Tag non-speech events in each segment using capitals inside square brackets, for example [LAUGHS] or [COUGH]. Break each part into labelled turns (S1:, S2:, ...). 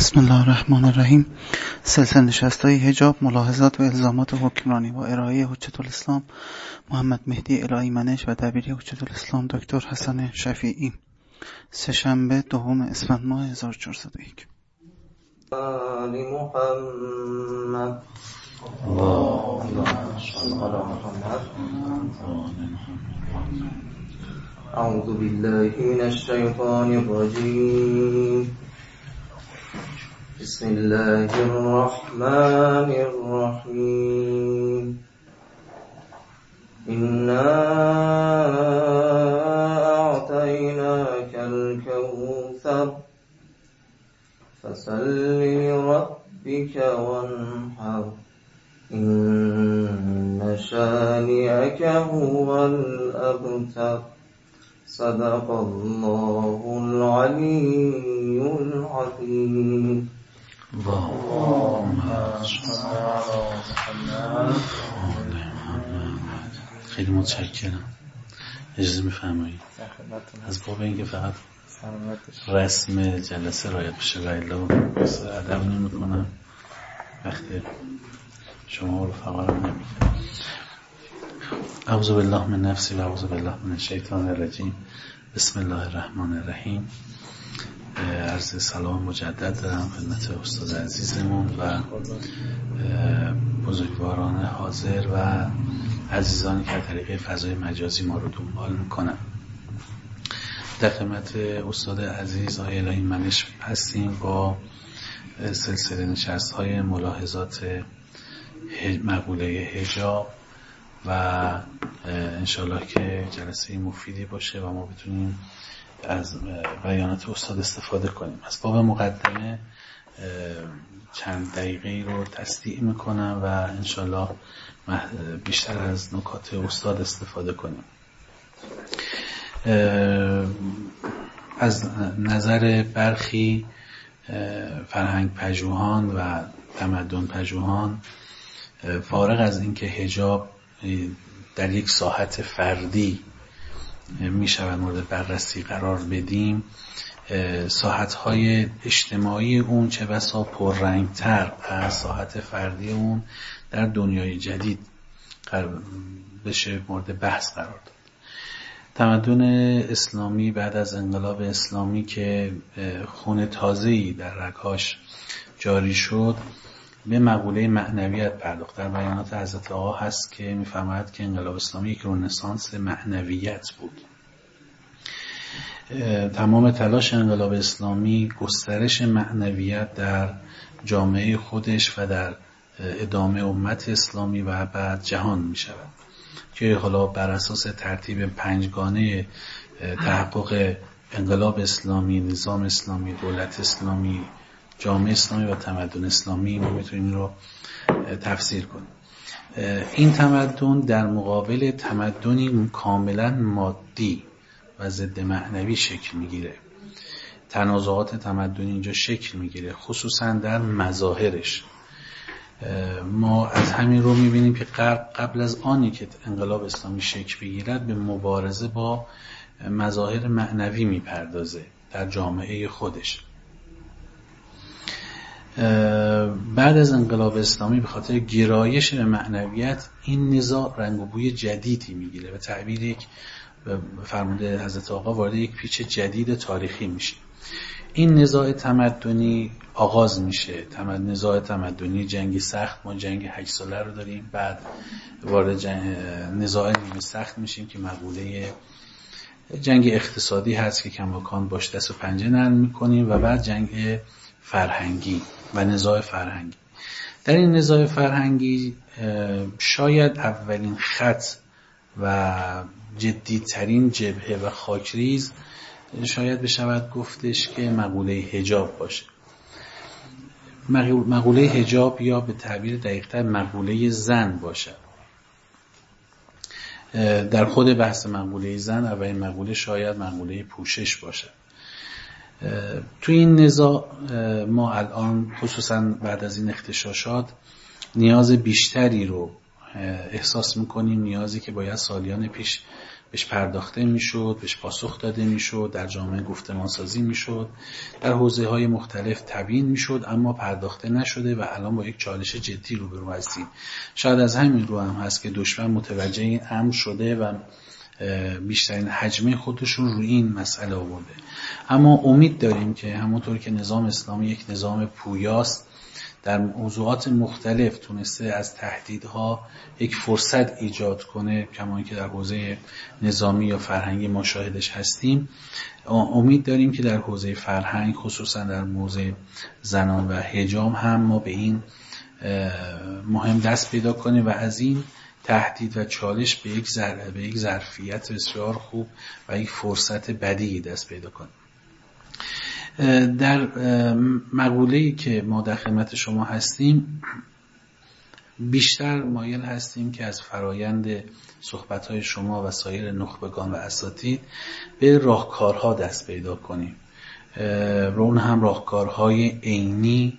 S1: بسم الله الرحمن الرحیم سلسله نشست های هجاب ملاحظات و الزامات حکمرانی و ارائه حجت الاسلام محمد مهدی الهی منش و دبیری حجت الاسلام دکتر حسن شفیعی سهشنبه دوم اسفند ماه 1401
S2: آل محمد أعوذ بالله من الشيطان الرجيم بسم الله الرحمن الرحيم. إنا أعطيناك الكوثر. فصل لربك وانحر. إن شانئك هو الأبتر. صدق الله العلي العظيم.
S3: خیلی متشکرم. اجازه میفرمایید از باب اینکه فقط رسم جلسه رایت بشه و الا ادب نمی‌کنم. وقتی شما رو نمی‌کنم اعوذ بالله من نفسی و اعوذ بالله من الشیطان الرجیم. بسم الله الرحمن الرحیم. عرض سلام مجدد دارم خدمت استاد عزیزمون و بزرگواران حاضر و عزیزانی که طریق فضای مجازی ما رو دنبال می‌کنن. در خدمت استاد عزیز آقای الهی منش هستیم با سلسله نشست های ملاحظات مقوله هجاب و انشالله که جلسه مفیدی باشه و ما بتونیم از بیانات استاد استفاده کنیم. از باب مقدمه چند دقیقه رو تصدیع می‌کنم و انشالله بیشتر از نکات استاد استفاده کنیم. از نظر برخی فرهنگ پژوهان و تمدن پژوهان فارغ از اینکه هجاب در یک ساحت فردی می شود مورد بررسی قرار بدیم. ساحت های اجتماعی اون چه بسا پررنگتر از ساحت فردی اون در دنیای جدید بشه مورد بحث قرار داد. تمدن اسلامی بعد از انقلاب اسلامی که خون تازه‌ای در رگهاش جاری شد به مقوله معنویت پرداخت در بیانات حضرت آقا هست که می‌فهمد که انقلاب اسلامی یک رنسانس معنویت بود. تمام تلاش انقلاب اسلامی گسترش معنویت در جامعه خودش و در ادامه امت اسلامی و بعد جهان می شود که حالا بر اساس ترتیب پنجگانه تحقق انقلاب اسلامی نظام اسلامی دولت اسلامی جامعه اسلامی و تمدن اسلامی ما می‌تونیم رو تفسیر کنیم. این تمدن در مقابل تمدنی کاملا مادی و ضد معنوی شکل می‌گیره. تنازعات تمدنی اینجا شکل می‌گیره خصوصا در مظاهرش. ما از همین رو می‌بینیم که قبل از آنی که انقلاب اسلامی شکل بگیرد به مبارزه با مظاهر معنوی می‌پردازه در جامعه خودش. بعد از انقلاب اسلامی به خاطر گرایش به معنویت این نزاع رنگ و بوی جدیدی می‌گیره و تعبیر یک فرموده حضرت آقا وارد یک پیچ جدید تاریخی میشه. این نزاع تمدنی آغاز میشه. تمد... نزاع تمدنی جنگی سخت ما جنگ هشت ساله رو داریم. بعد وارد جنگ... نزاع نیمه سخت میشیم که مقوله جنگ اقتصادی هست که کماکان باش دست و پنجه نرم می‌کنیم و بعد جنگ فرهنگی و نزاع فرهنگی. در این نزاع فرهنگی شاید اولین خط و جدیترین جبهه و خاکریز شاید بشود گفتش که مقوله هجاب باشه. مقوله هجاب یا به تعبیر دقیقتر مقوله زن باشه در خود بحث مقوله زن اولین مقوله شاید مقوله پوشش باشه تو این نزاع ما الان خصوصا بعد از این اختشاشات نیاز بیشتری رو احساس می‌کنیم نیازی که باید سالیان پیش بهش پرداخته می‌شد بهش پاسخ داده می‌شد در جامعه گفتمان سازی می‌شد در حوزه های مختلف تبیین می‌شد اما پرداخته نشده و الان با یک چالش جدی روبرو هستیم. شاید از همین رو هم هست که دشمن متوجه این امر شده و بیشترین حجمه خودش رو این مسئله آورده. اما امید داریم که همونطور که نظام اسلامی یک نظام پویاست در موضوعات مختلف تونسته از تهدیدها یک فرصت ایجاد کنه کما که در حوزه نظامی یا فرهنگی ما شاهدش هستیم. امید داریم که در حوزه فرهنگ خصوصا در موضوع زنان و هجام هم ما به این مهم دست پیدا کنیم و از این تهدید و چالش به یک, به یک ظرفیت بسیار خوب و یک فرصت بدی دست پیدا کنیم در مقوله که ما در خدمت شما هستیم بیشتر مایل هستیم که از فرایند صحبت شما و سایر نخبگان و اساتید به راهکارها دست پیدا کنیم. و اون هم راهکارهای عینی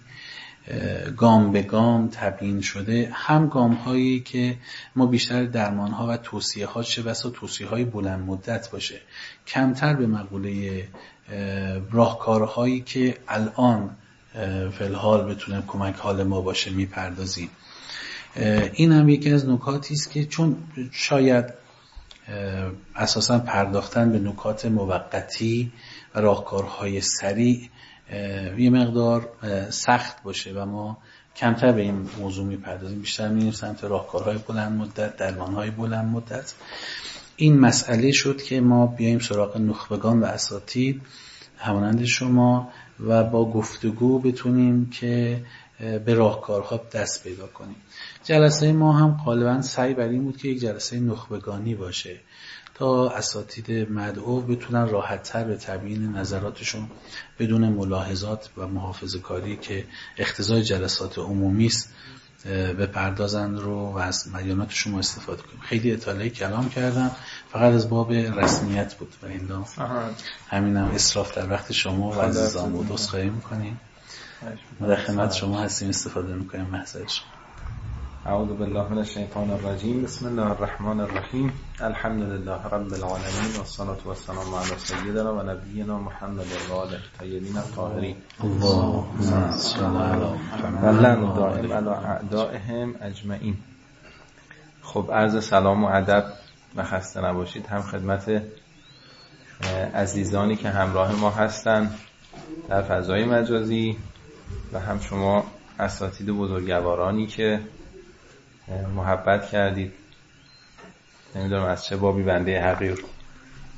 S3: گام به گام تبیین شده. هم گام هایی که ما بیشتر درمان ها و توصیه ها چه بسا توصیه های بلند مدت باشه. کمتر به مقوله راهکارهایی که الان فلحال بتونه کمک حال ما باشه می‌پردازیم. این هم یکی از نکاتی است که چون شاید اساسا پرداختن به نکات موقتی و راهکارهای سریع یه مقدار سخت باشه و ما کمتر به این موضوع می‌پردازیم. بیشتر میریم سمت راهکارهای بلند مدت درمانهای بلند مدت. این مسئله شد که ما بیایم سراغ نخبگان و اساتید همانند شما و با گفتگو بتونیم که به راهکارها دست پیدا کنیم. جلسه ما هم غالبا سعی بر این بود که یک جلسه نخبگانی باشه. تا اساتید مدعو بتونن راحتتر به تبیین نظراتشون بدون ملاحظات و محافظه کاری که اختزای جلسات عمومی است به پردازند رو و از مدیانات شما استفاده کنیم. خیلی اطلاعی کلام کردم. فقط از باب رسمیت بود و این همین هم اصراف در وقت شما و عزیزان بود خواهی می‌کنیم. در خدمت شما هستیم استفاده می‌کنیم محضر شما.
S4: اعوذ بالله من الشیطان الرجیم. بسم الله الرحمن الرحیم. الحمد لله رب العالمین والصلاة والسلام علی سیدنا و نبینا محمد و آله الطیبین الطاهرین. اللهم صل علی محمد دائم علی اعدائهم اجمعین. خب عرض سلام و ادب و خسته نباشید. هم خدمت عزیزانی که همراه ما هستند در فضای مجازی و هم شما اساتید بزرگوارانی که محبت کردید. نمی‌دونم از چه بابی بنده حقیر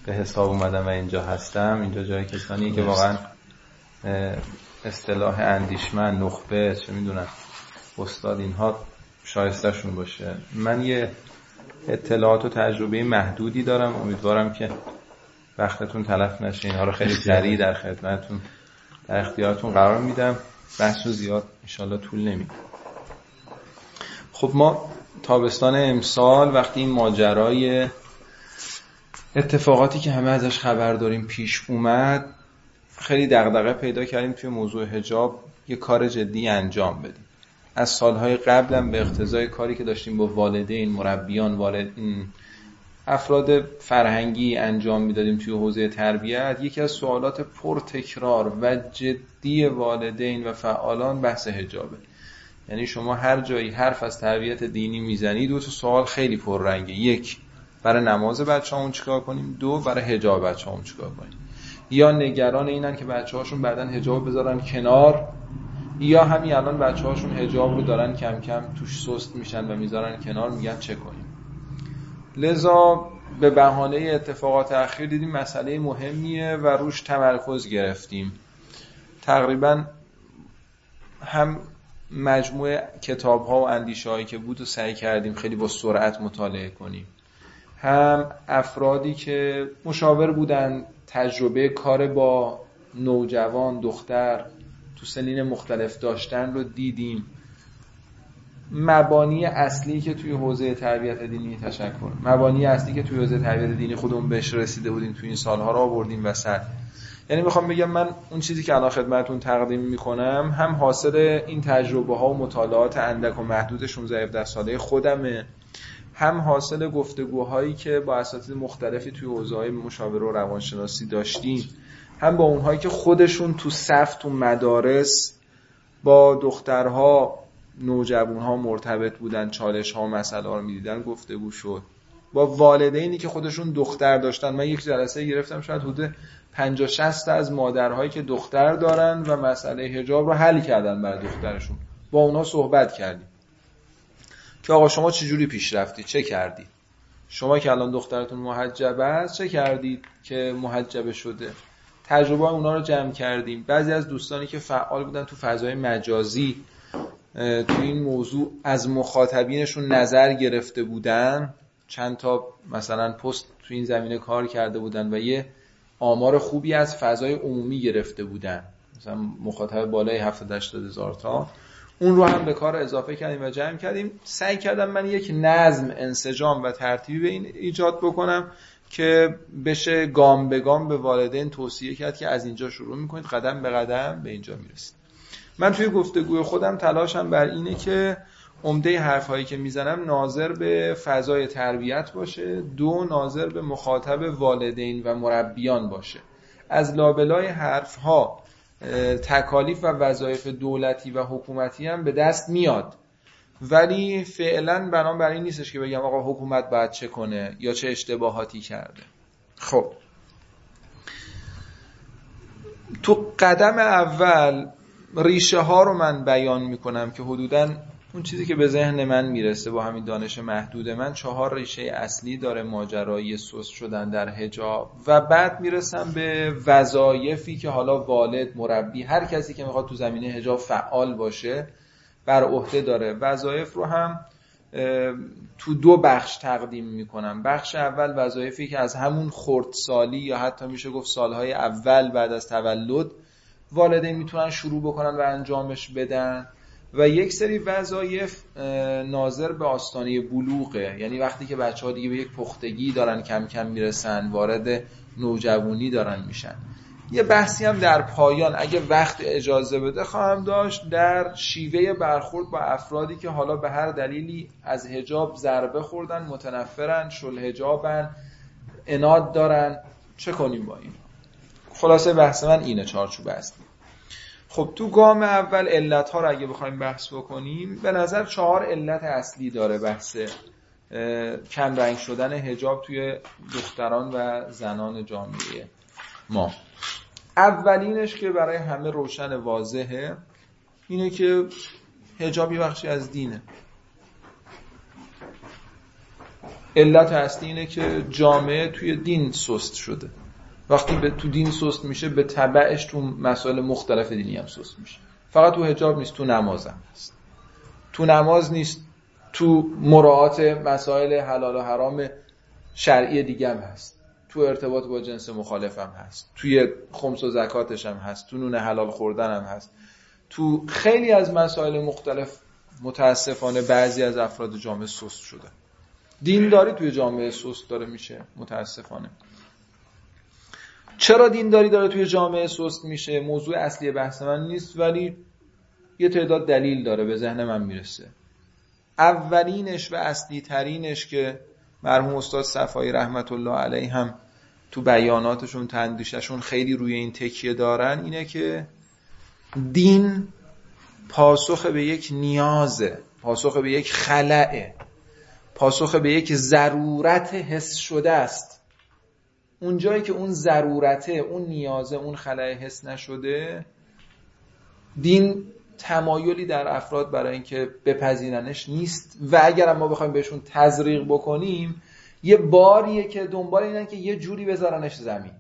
S4: به حساب اومدم و اینجا هستم. اینجا جای کسانی که واقعا اصطلاح اندیشمن نخبه چه می‌دونم استاد اینها شایستشون باشه. من یه اطلاعات و تجربه محدودی دارم. امیدوارم که وقتتون تلف نشه. اینها رو خیلی سریع در خدمتتون در اختیارتون قرار میدم. بحث رو زیاد انشالله طول نمیده خب ما تابستان امسال وقتی این ماجرای اتفاقاتی که همه ازش خبر داریم پیش اومد خیلی دغدغه پیدا کردیم توی موضوع هجاب یه کار جدی انجام بدیم. از سالهای قبلم به اقتضای کاری که داشتیم با والدین مربیان والد افراد فرهنگی انجام می‌دادیم توی حوزه تربیت یکی از سوالات پر تکرار و جدی والدین و فعالان بحث هجابه یعنی شما هر جایی حرف از تربیت دینی می‌زنید دو تا سوال خیلی پررنگه. یک برای نماز بچه همون چیکار کنیم؟ دو برای هجاب بچه همون چیکار کنیم؟ یا نگران اینن که بچه هاشون بعدا هجاب بذارن کنار یا همین الان بچه هاشون هجاب رو دارن کم کم توش سست میشن و می‌ذارن کنار میگن چه کنیم؟ لذا به بهانه اتفاقات اخیر دیدیم مسئله مهمیه و روش تمرکز گرفتیم. تقریبا هم مجموعه کتاب ها و اندیشه هایی که بود و سعی کردیم خیلی با سرعت مطالعه کنیم. هم افرادی که مشاور بودن تجربه کار با نوجوان دختر تو سنین مختلف داشتن رو دیدیم. مبانی اصلی که توی حوزه تربیت دینی تشکر مبانی اصلی که توی حوزه تربیت دینی خودمون بهش رسیده بودیم توی این سالها رو آوردیم وسط. یعنی می‌خوام بگم من اون چیزی که الان خدمتتون تقدیم می‌کنم هم حاصل این تجربه ها و مطالعات اندک و محدود 16 17 ساله خودمه هم حاصل گفتگوهایی که با اساتید مختلفی توی حوزه‌های مشاوره و روانشناسی داشتیم هم با اونهایی که خودشون تو صف تو مدارس با دخترها نوجوانها مرتبط بودن چالش ها و مسئله رو می‌دیدن گفتگو شد. با والدینی که خودشون دختر داشتن من یک جلسه گرفتم شاید حدود 50 60 از مادرهایی که دختر دارن و مسئله حجاب رو حل کردن برای دخترشون. با اونها صحبت کردیم. که آقا شما چجوری پیش رفتی چه کردی شما که الان دخترتون محجبه است چه کردید که محجبه شده؟ تجربه اونا رو جمع کردیم. بعضی از دوستانی که فعال بودن تو فضای مجازی تو این موضوع از مخاطبینشون نظر گرفته بودن. چند تا مثلا پست تو این زمینه کار کرده بودن و یه آمار خوبی از فضای عمومی گرفته بودن. مثلا مخاطب بالای 70 80 هزار تا. اون رو هم به کار اضافه کردیم و جمع کردیم. سعی کردم من یک نظم انسجام و ترتیبی به این ایجاد بکنم که بشه گام به گام به والدین توصیه کرد که از اینجا شروع می‌کنید. قدم به قدم به اینجا می‌رسید. من توی گفتگوی خودم تلاشم بر اینه که عمده حرف هایی که می‌زنم ناظر به فضای تربیت باشه دو ناظر به مخاطب والدین و مربیان باشه. از لابلای حرف ها تکالیف و وظایف دولتی و حکومتی هم به دست میاد. ولی فعلا برای نیستش که بگم آقا حکومت باید چه کنه یا چه اشتباهاتی کرده. خب. تو قدم اول ریشه ها رو من بیان می‌کنم که حدودا اون چیزی که به ذهن من می‌رسه با همین دانش محدود من چهار ریشه اصلی داره ماجرای سوس شدن در هجاب و بعد می‌رسم به وظایفی که حالا والد مربی هر کسی که می‌خواد تو زمینه هجاب فعال باشه بر عهده داره. وظایف رو هم تو دو بخش تقدیم می‌کنم. بخش اول وظایفی که از همون خردسالی یا حتی میشه گفت سالهای اول بعد از تولد والدین می‌تونن شروع بکنن و انجامش بدن. و یک سری وظایف ناظر به آستانه بلوغه. یعنی وقتی که بچه ها دیگه به یک پختگی دارن کم کم می‌رسن وارد نوجوانی دارن میشن. یه بحثی هم در پایان. اگه وقت اجازه بده خواهم داشت در شیوه برخورد با افرادی که حالا به هر دلیلی از هجاب ضربه خوردن متنفرن شل هجابن اناد دارن. چه کنیم با این؟ خلاصه بحث من اینه چارچوب است. خب تو گام اول علت ها رو اگه بخوایم بحث بکنیم به نظر چهار علت اصلی داره بحث کم رنگ شدن هجاب توی دختران و زنان جامعه ما. اولینش که برای همه روشن واضحه اینه که هجاب یه بخشی از دینه. علت اصلی اینه که جامعه توی دین سست شده. وقتی به تو دین سست میشه به تبعش تو مسائل مختلف دینی هم سست میشه. فقط تو هجاب نیست تو نماز هم هست. تو نماز نیست تو مراعات مسائل حلال و حرام شرعی دیگه هم هست. تو ارتباط با جنس مخالف هم هست. توی خمس و زکاتش هم هست. تو نون حلال خوردن هم هست. تو خیلی از مسائل مختلف متاسفانه بعضی از افراد جامعه سست شده. دینداری توی جامعه سست داره میشه متاسفانه. چرا دینداری داره توی جامعه سست میشه؟ موضوع اصلی بحث من نیست ولی یه تعداد دلیل داره به ذهن من می‌رسه. اولینش و اصلی ترینش که مرحوم استاد صفایی رحمت الله علیه هم تو بیاناتشون تندیششون خیلی روی این تکیه دارن اینه که دین پاسخ به یک نیازه پاسخ به یک خلعه پاسخ به یک ضرورت حس شده است. اون جایی که اون ضرورته اون نیازه اون خلعه حس نشده دین تمایلی در افراد برای اینکه بپذیرنش نیست. و اگر ما بخوایم بهشون تزریق بکنیم یه باریه که دنبال اینن که یه جوری بذارنش زمین.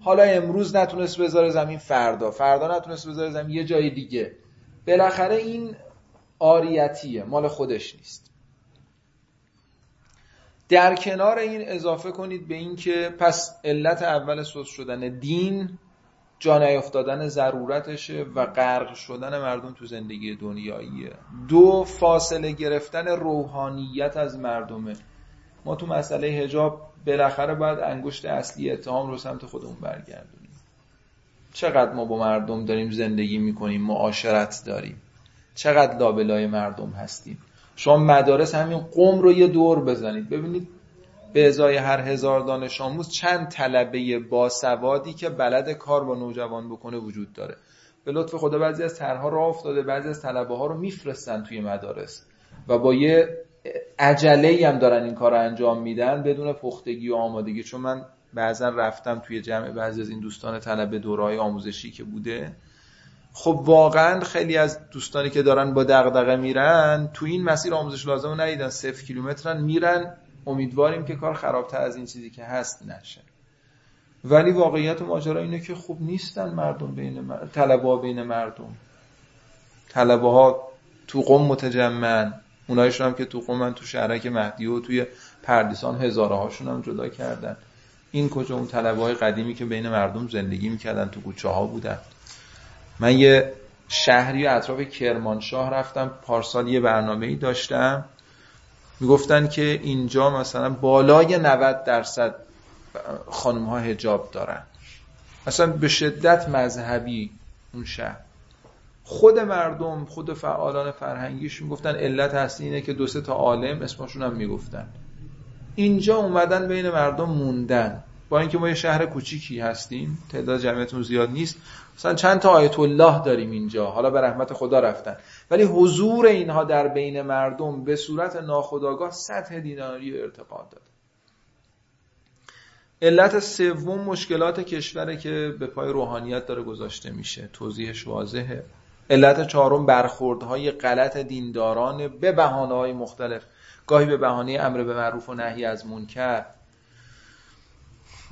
S4: حالا امروز نتونست بذاره زمین فردا. فردا نتونست بذاره زمین یه جای دیگه. بالاخره این آریتیه مال خودش نیست. در کنار این اضافه کنید به این که پس علت اول سوز شدن دین جا نیافتادن ضرورتشه و غرق شدن مردم تو زندگی دنیاییه. دو فاصله گرفتن روحانیت از مردمه. ما تو مسئله هجاب بالاخره باید انگشت اصلی اتهام رو سمت خودمون برگردونیم. چقدر ما با مردم داریم زندگی می‌کنیم معاشرت داریم. چقدر لابلای مردم هستیم. شما مدارس همین قوم رو یه دور بزنید. ببینید به ازای هر هزار دانش آموز چند طلبه باسوادی که بلد کار با نوجوان بکنه وجود داره. به لطف خدا بعضی از طرحها راه افتاده بعضی از طلبه ها رو میفرستن توی مدارس و با یه عجله هم دارن این کار انجام میدن بدون پختگی و آمادگی. چون من بعضا رفتم توی جمع بعضی از این دوستان طلبه دورهای آموزشی که بوده. خب واقعا خیلی از دوستانی که دارن با دغدغه میرن تو این مسیر آموزش لازم ندیدن. صفر کیلومترن میرن. امیدواریم که کار خرابتر از این چیزی که هست نشه. ولی واقعیت ماجرا اینه که خوب نیستن مردم بین مردم. طلبه بین مردم. طلبه ها تو قم متجمن اونایشون هم که تو قم تو شهرک مهدی و توی پردیسان هزاره هاشون هم جدا کردن. این کجا اون طلبه های قدیمی که بین مردم زندگی می‌کردن تو کوچه ها بودن. من یه شهری اطراف کرمانشاه رفتم پارسال یه برنامه ای داشتم. می‌گفتن که اینجا مثلا بالای 90 درصد خانم ها هجاب دارن. اصلا به شدت مذهبی اون شهر. خود مردم خود فعالان فرهنگیش می‌گفتن علت اصلی اینه که دو سه تا عالم اسمشون هم می‌گفتن. اینجا اومدن بین مردم موندن. با اینکه ما یه شهر کوچیکی هستیم تعداد جمعیتون زیاد نیست. مثلا چند تا آیت الله داریم اینجا حالا به رحمت خدا رفتن. ولی حضور اینها در بین مردم به صورت ناخودآگاه سطح دیناری ارتقا داد. علت سوم مشکلات کشوره که به پای روحانیت داره گذاشته میشه. توضیحش واضحه. علت چهارم برخوردهای غلط دینداران به بهانه های مختلف. گاهی به بهانه امر به معروف و نهی از منکر.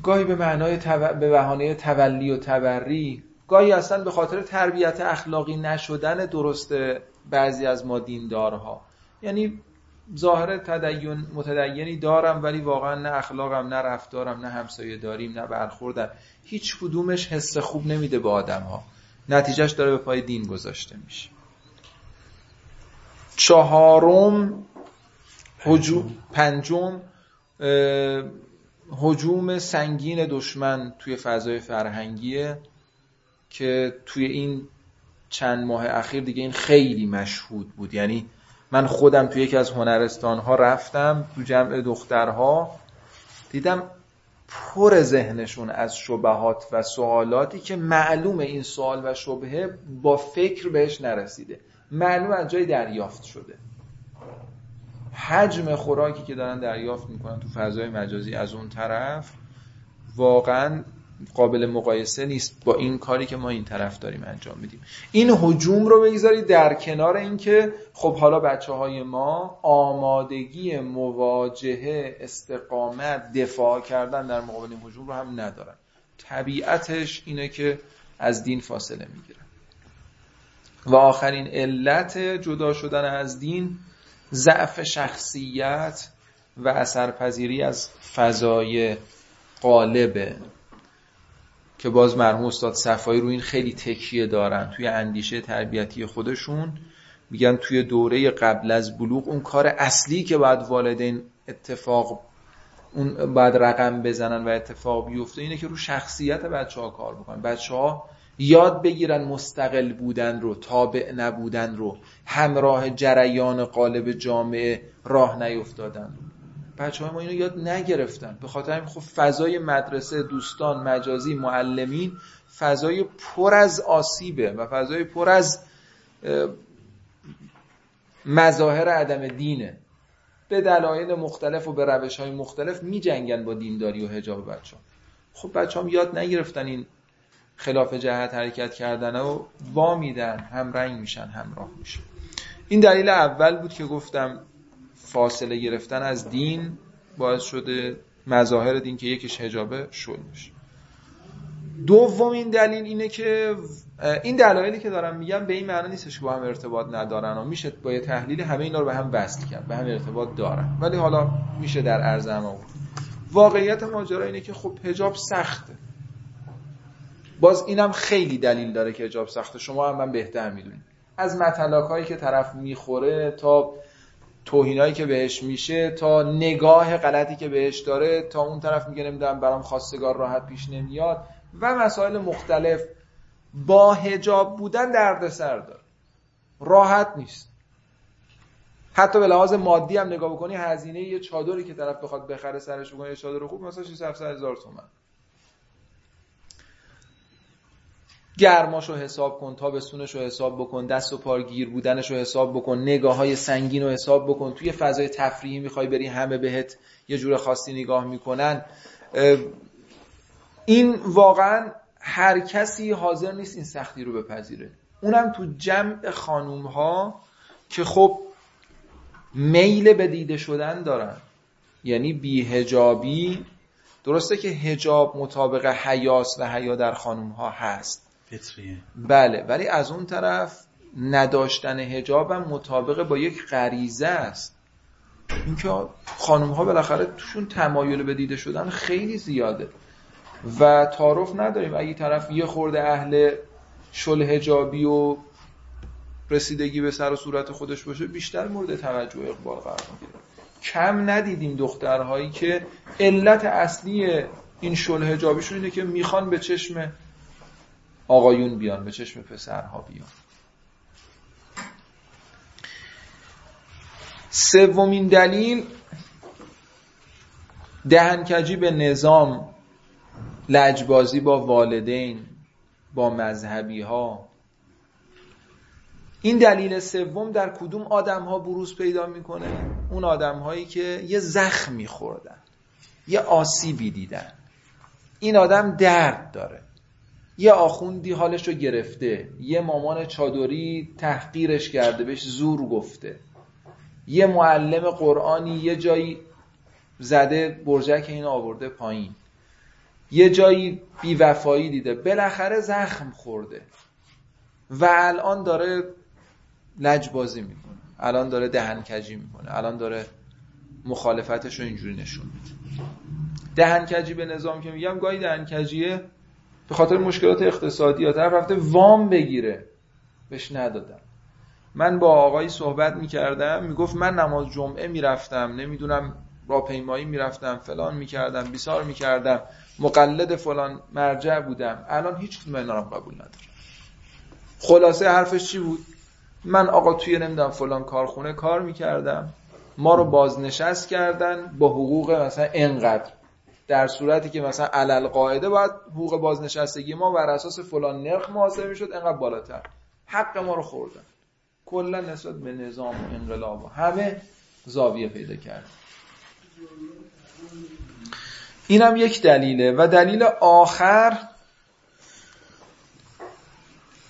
S4: گاهی به معنای به بهانه تولی و تبری. گاهی اصلا به خاطر تربیت اخلاقی نشدن درست بعضی از ما دیندارها. یعنی ظاهر تدین متدینی دارم ولی واقعا نه اخلاقم نه رفتارم نه همسایه داریم نه برخوردم. هیچ کدومش حس خوب نمیده به آدم ها نتیجهش داره به پای دین گذاشته میشه. چهارم هجوم پنجم هجوم سنگین دشمن توی فضای فرهنگیه. که توی این چند ماه اخیر دیگه این خیلی مشهود بود. یعنی من خودم توی یکی از هنرستان ها رفتم تو جمع دخترها دیدم پر ذهنشون از شبهات و سوالاتی که معلوم این سوال و شبهه با فکر بهش نرسیده. معلوم از جای دریافت شده. حجم خوراکی که دارن دریافت می‌کنن تو فضای مجازی از اون طرف واقعا قابل مقایسه نیست با این کاری که ما این طرف داریم انجام میدیم. این حجوم رو بگذارید در کنار اینکه خب حالا بچه های ما آمادگی مواجهه استقامت دفاع کردن در مقابل این حجوم رو هم ندارن. طبیعتش اینه که از دین فاصله می‌گیرن. و آخرین علت جدا شدن از دین ضعف شخصیت و اثرپذیری از فضای قالبه که باز مرحوم استاد صفایی رو این خیلی تکیه دارن توی اندیشه تربیتی خودشون. میگن توی دوره قبل از بلوغ اون کار اصلی که باید والدین اتفاق اون باید رقم بزنن و اتفاق بیفته اینه که رو شخصیت بچه ها کار بکنن. بچه ها یاد بگیرن مستقل بودن رو تابع نبودن رو همراه جریان قالب جامعه راه نیفتادن. بچه های ما اینو یاد نگرفتن. به خاطر همین خب فضای مدرسه دوستان مجازی معلمین فضای پر از آسیبه و فضای پر از مظاهر عدم دینه. به دلایل مختلف و به روش های مختلف می جنگن با دینداری و هجاب بچه ها. خب بچه هم یاد نگرفتن این خلاف جهت حرکت کردن و وا میدن هم رنگ میشن همراه میشن. این دلیل اول بود که گفتم فاصله گرفتن از دین باعث شده مظاهر دین که یکیش حجابه شل میشه دومین دلیل اینه که این دلایلی که دارم میگم به این معنی نیستش که با هم ارتباط ندارن و میشه با یه تحلیل همه اینا رو به هم وصل کرد به هم ارتباط دارن. ولی حالا میشه در عرض هم واقعیت ماجرا اینه که خب حجاب سخته. باز اینم خیلی دلیل داره که حجاب سخته. شما هم من بهتر می‌دونید از هایی که طرف می‌خوره تا توهینایی که بهش میشه تا نگاه غلطی که بهش داره تا اون طرف میگه نمی‌دونم برام خواستگار راحت پیش نمیاد و مسائل مختلف با هجاب بودن دردسر داره. راحت نیست. حتی به لحاظ مادی هم نگاه بکنی هزینه یه چادری که طرف بخواد بخره سرش بکنه یه چادر خوب مثلا 6 هزار تومن. گرماشو حساب کن تابستونش رو حساب بکن دست و پار گیر بودنش رو حساب بکن نگاه های سنگین رو حساب بکن. توی فضای تفریحی می‌خوای بری همه بهت یه جور خاصی نگاه می‌کنن. این واقعا هر کسی حاضر نیست این سختی رو بپذیره. اونم تو جمع خانوم ها که خب میل به دیده شدن دارن. یعنی بیهجابی درسته که هجاب مطابق حیاس و حیا در خانوم ها هست.
S3: فطریه
S4: بله ولی از اون طرف نداشتن هجاب هم مطابق با یک غریزه است. اینکه خانوم ها بالاخره توشون تمایل به دیده شدن خیلی زیاده. و تعارف نداریم. اگه طرف یه خورده اهل شل هجابی و رسیدگی به سر و صورت خودش باشه بیشتر مورد توجه اقبال قرار می‌گیره. کم ندیدیم دخترهایی که علت اصلی این شل هجابیشون اینه که می‌خوان به چشم آقایون بیان به چشم پسرها بیان. سومین دلیل دهنکجی به نظام لجبازی با والدین با مذهبی ها این دلیل سوم در کدوم آدم ها بروز پیدا می‌کنه؟ اون آدم هایی که یه زخم میخوردن یه آسیبی دیدن. این آدم درد داره. یه آخوندی حالش رو گرفته یه مامان چادری تحقیرش کرده بهش زور گفته. یه معلم قرآنی یه جایی زده برجک این آورده پایین. یه جایی بیوفایی دیده بالاخره زخم خورده. و الان داره لجبازی می‌کنه. الان داره دهنکجی می‌کنه. الان داره مخالفتش رو اینجوری نشون میده. دهنکجی به نظام که میگم گاهی دهنکجیه به خاطر مشکلات اقتصادی یا طرف رفته وام بگیره. بهش ندادم. من با آقایی صحبت می‌کردم می‌گفت من نماز جمعه می‌رفتم نمی‌دونم راهپیمایی می‌رفتم فلان می‌کردم بیسار می‌کردم مقلد فلان مرجع بودم. الان هیچ کدوم اینا قبول ندارم. خلاصه حرفش چی بود؟ من آقا توی نمی‌دونم فلان کارخونه کار می‌کردم ما رو بازنشست کردن با حقوق مثلا انقدر. در صورتی که مثلا علل قاعده باید حقوق بازنشستگی ما بر اساس فلان نرخ محاسبه می‌شد انقدر بالاتر. حق ما رو خوردن. کلا نسبت به نظام و انقلاب و همه زاویه پیدا کرد. اینم یک دلیله و دلیل آخر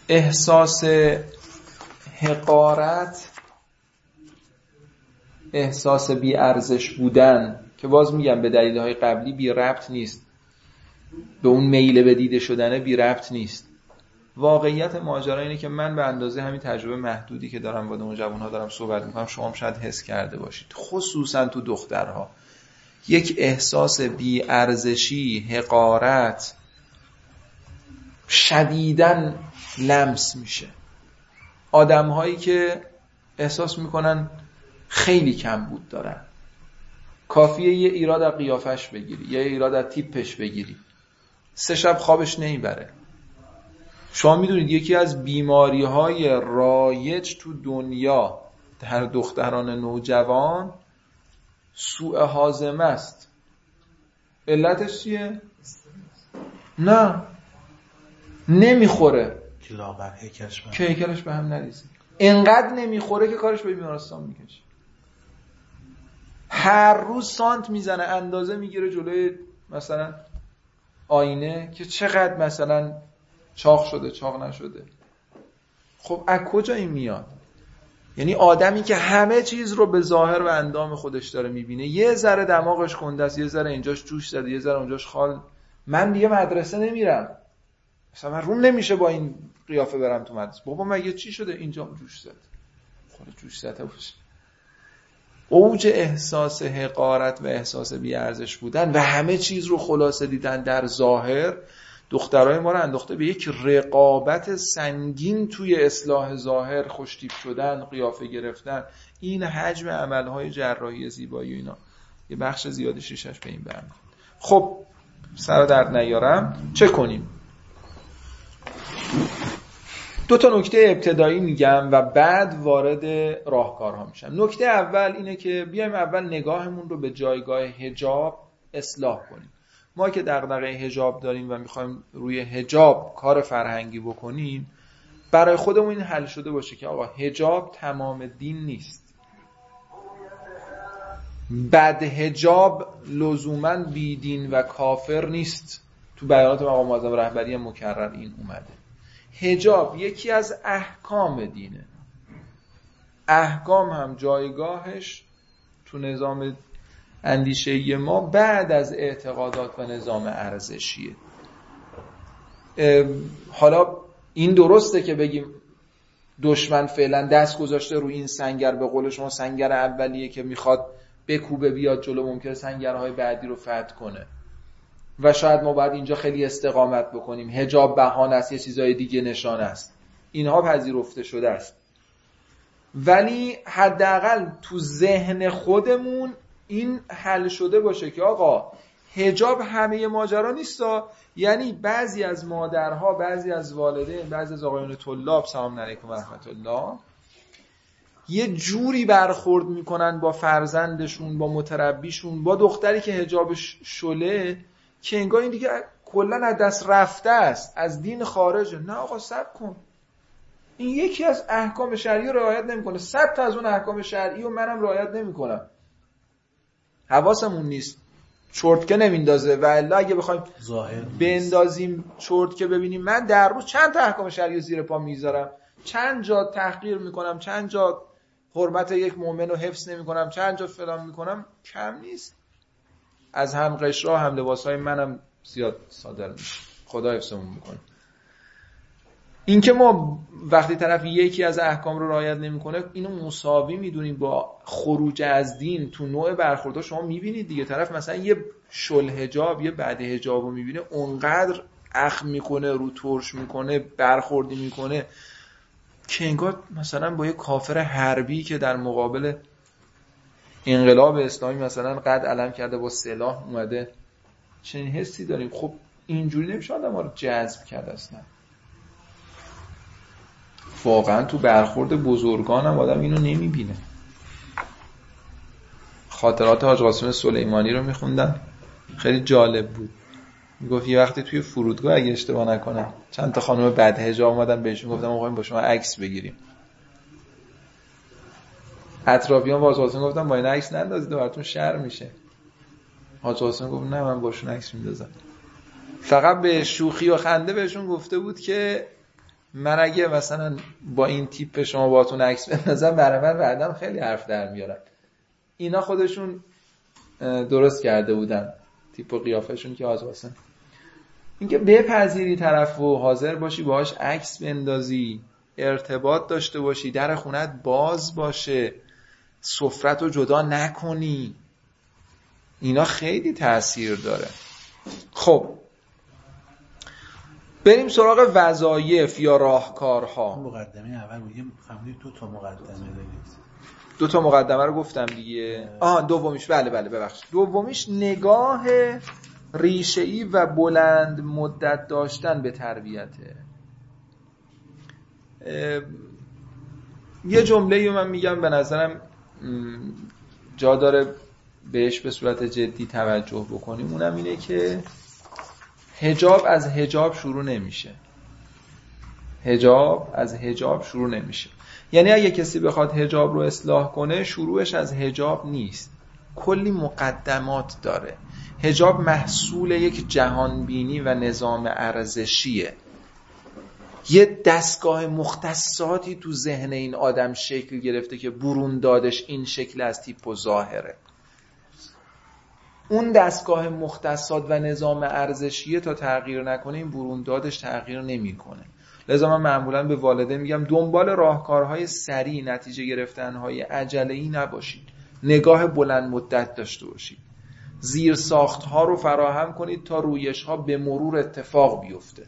S4: احساس حقارت احساس بی ارزش بودن. که باز میگم به دلیل های قبلی بی ربط نیست. به اون میل به دیده شدنه بی ربط نیست. واقعیت ماجرا اینه که من به اندازه همین تجربه محدودی که دارم با نوجوان ها دارم صحبت می‌کنم شما شاید حس کرده باشید. خصوصا تو دخترها. یک احساس بی ارزشی حقارت شدیدن لمس میشه. آدم هایی که احساس می‌کنن خیلی کم بود دارن. کافیه یه ایراد از قیافش بگیری یه ایراد از تیپش بگیری. سه شب خوابش نمی‌بره. شما می‌دونید یکی از بیماری های رایج تو دنیا در دختران نوجوان سوء حازمه است. علتش چیه؟ نه. نمی‌خوره. که هیکلش به هم نریزه. انقدر نمی‌خوره که کارش به بیمارستان می‌کشه. هر روز سانت می‌زنه اندازه می‌گیره جلوی مثلا آینه که چقدر مثلا چاق شده چاق نشده. خب از کجا این میاد؟ یعنی آدمی که همه چیز رو به ظاهر و اندام خودش داره می‌بینه یه ذره دماغش کنده است یه ذره اینجاش جوش زده یه ذره اونجاش خال. من دیگه مدرسه نمیرم. مثلا من روم نمیشه با این قیافه برم تو مدرسه. بابا مگه چی شده اینجا جوش زد خود جوش زده باشه. اوج احساس حقارت و احساس بیارزش بودن و همه چیز رو خلاصه دیدن در ظاهر دخترای ما رو انداخته به یک رقابت سنگین توی اصلاح ظاهر خوشتیپ شدن قیافه گرفتن. این حجم عملهای جراحی زیبایی اینا. یه بخش زیادی شیشش به این برم خب سر درد نیارم. چه کنیم؟ دو تا نکته ابتدایی میگم و بعد وارد راهکارها میشم. نکته اول اینه که بیایم اول نگاهمون رو به جایگاه هجاب اصلاح کنیم. ما که دغدغه هجاب داریم و می‌خوایم روی هجاب کار فرهنگی بکنیم برای خودمون این حل شده باشه که آقا هجاب تمام دین نیست. بد هجاب لزوما بیدین و کافر نیست. تو بیانات مقام معظم رهبری مکرر این اومده. هجاب یکی از احکام دینه. احکام هم جایگاهش تو نظام اندیشه ما بعد از اعتقادات و نظام ارزشیه. حالا این درسته که بگیم دشمن فعلا دست گذاشته رو این سنگر به قول شما سنگر اولیه که می‌خواد بکوبه بیاد جلو ممکنه سنگرهای بعدی رو فتح کنه. و شاید ما باید اینجا خیلی استقامت بکنیم. هجاب بهانه است یه چیزای دیگه نشان است. اینها پذیرفته شده است. ولی حداقل تو ذهن خودمون این حل شده باشه که آقا هجاب همه ماجرا نیستا. یعنی بعضی از مادرها بعضی از والدین بعضی از آقایون طلاب سلام علیکم و رحمت الله یه جوری برخورد می‌کنن با فرزندشون با متربیشون با دختری که هجابش شله که انگار این دیگه کلا از دست رفته است از دین خارجه. نه آقا سب کن. این یکی از احکام شرعی رو رعایت نمی‌کنه. صد تا از اون احکام شرعی و منم رعایت نمی‌کنم. حواسمون نیست. چرتکه نمیندازه. و الا اگه بخوایم بندازیم چرتکه ببینیم. من در روز چند تا احکام شرعی زیر پا می‌ذارم؟ چند جا تحقیر می‌کنم؟ چند جا حرمت یک مؤمن رو حفظ نمی‌کنم؟ چند جا فلان می‌کنم؟ کم نیست. از هم قشرا هم لباس های منم زیاد صادر میشه خدا حفظمون می‌کنه. اینکه ما وقتی طرف یکی از احکام رو رعایت نمی‌کنه اینو مساوی می‌دونیم با خروج از دین. تو نوع برخوردها شما می‌بینید دیگه. طرف مثلا یه شل هجاب یه بعد هجاب رو می‌بینه اونقدر اخ می‌کنه رو ترش می‌کنه برخوردی می‌کنه که انگار مثلا با یه کافر حربی که در مقابل انقلاب اسلامی مثلا قد علم کرده با سلاح اومده. چنین حسی داریم. خب اینجوری نمیشه آدم رو جذب کرد اصلا. واقعا تو برخورد بزرگان هم آدم اینو نمی‌بینه. خاطرات حاج قاسم سلیمانی رو میخوندم خیلی جالب بود. می‌گفت یه وقتی توی فرودگاه اگه اشتباه نکنم چند تا خانم بعد هجاب اومدن بهشون گفتم آقا با شما عکس بگیریم. اطرافیان باز قاسم گفتم با این عکس نندازید براتون شر میشه. حاج قاسم گفت نه من باشون عکس میندازم. فقط به شوخی و خنده بهشون گفته بود که من اگه مثلا با این تیپ شما باتون عکس بندازم برای من بعدم خیلی حرف در میارن. اینا خودشون درست کرده بودن. تیپ و قیافشون که آزواسن اینکه بپذیری طرف و حاضر باشی باهاش عکس بندازی ارتباط داشته باشی در خونت باز باشه. سفرت رو جدا نکنی. اینا خیلی تاثیر داره. خب. بریم سراغ وظایف یا راهکارها.
S3: مقدمه اول فهمیدید دو تا مقدمه دارید.
S4: دو تا مقدمه رو گفتم دیگه. آها دومیش. بله بله ببخشید. دومیش نگاه ریشه‌ای و بلند مدت داشتن به تربیته یه جمله من میگم به نظرم جا داره بهش به صورت جدی توجه بکنیم. اونم اینه که هجاب از هجاب شروع نمیشه. هجاب از هجاب شروع نمیشه. یعنی اگه کسی بخواد هجاب رو اصلاح کنه شروعش از هجاب نیست. کلی مقدمات داره. هجاب محصول یک جهانبینی و نظام ارزشیه. یه دستگاه مختصاتی تو ذهن این آدم شکل گرفته که برون دادش این شکل از تیپ و ظاهره. اون دستگاه مختصات و نظام ارزشیه تا تغییر نکنه این برون دادش تغییر نمی‌کنه. لذا من معمولا به والده میگم دنبال راهکارهای سریع نتیجه گرفتنهای عجله ای نباشید. نگاه بلند مدت داشته باشید. زیر ساخت ها رو فراهم کنید تا رویش ها به مرور اتفاق بیفته.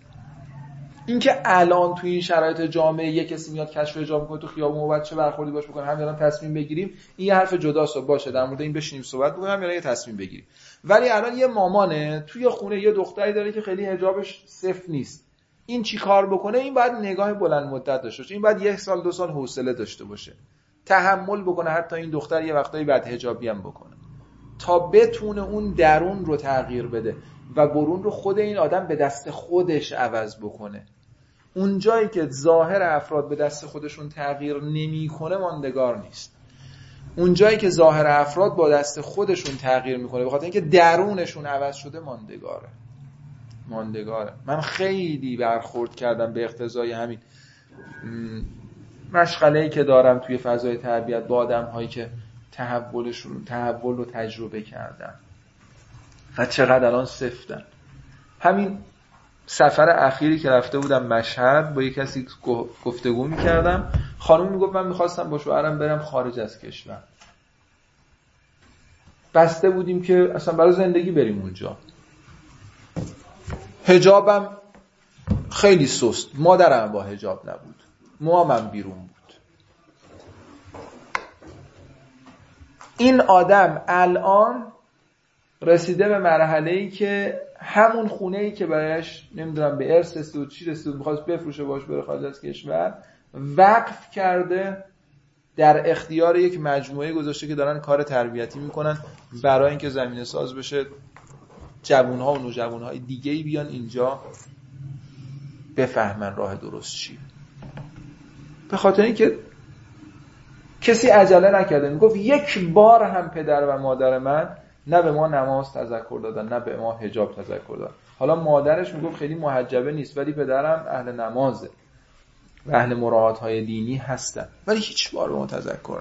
S4: اینکه الان تو این شرایط جامعه یه کسی میاد کشف حجاب می‌کنه تو خیابون بعد چه برخوردی باش بکنه همین تصمیم بگیریم. این یه حرف جداست باشه در مورد این بشینیم صحبت بکنیم یا یه تصمیم بگیریم. ولی الان یه مامانه توی خونه یه دختری داره که خیلی حجابش صفر نیست. این چی کار بکنه؟ این باید نگاه بلند مدت داشته باشه. این باید یک سال دو سال حوصله داشته باشه. تحمل بکنه حتی این دختر یه وقتایی بعد هجابی هم بکنه. تا بتونه اون درون رو تغییر بده و برون رو خود این آدم به دست خودش عوض بکنه. اون جایی که ظاهر افراد به دست خودشون تغییر نمی‌کنه ماندگار نیست. اون جایی که ظاهر افراد با دست خودشون تغییر می‌کنه بخاطر اینکه درونشون عوض شده ماندگاره. ماندگاره. من خیلی برخورد کردم به اقتضای همین. مشغله که دارم توی فضای تربیت با آدم هایی که تحولشون تحول رو تجربه کردن. و چقدر الان سفتن. همین سفر اخیری که رفته بودم مشهد با یک کسی گفتگو می‌کردم. خانم می‌گفت من می‌خواستم با شوهرم برم خارج از کشور. بسته بودیم که اصلا برای زندگی بریم اونجا. هجابم خیلی سست. مادرم با هجاب نبود. موامم بیرون بود. این آدم الان رسیده به مرحله ای که همون خونه ای که برایش نمی‌دونم به ارث رسید چی رسید می‌خواست بفروشه باش بره خارج از کشور وقف کرده در اختیار یک مجموعه گذاشته که دارن کار تربیتی می‌کنن برای اینکه زمینه ساز بشه جوون ها و نوجوان های دیگه ای بیان اینجا بفهمن راه درست چی به خاطر اینکه کسی عجله نکرده. می‌گفت یک بار هم پدر و مادر من نه به ما نماز تذکر دادن نه به ما هجاب تذکر دادن. حالا مادرش می‌گفت خیلی محجبه نیست ولی پدرم اهل نمازه و اهل مراعات های دینی هستن ولی هیچ بار به ما تذکر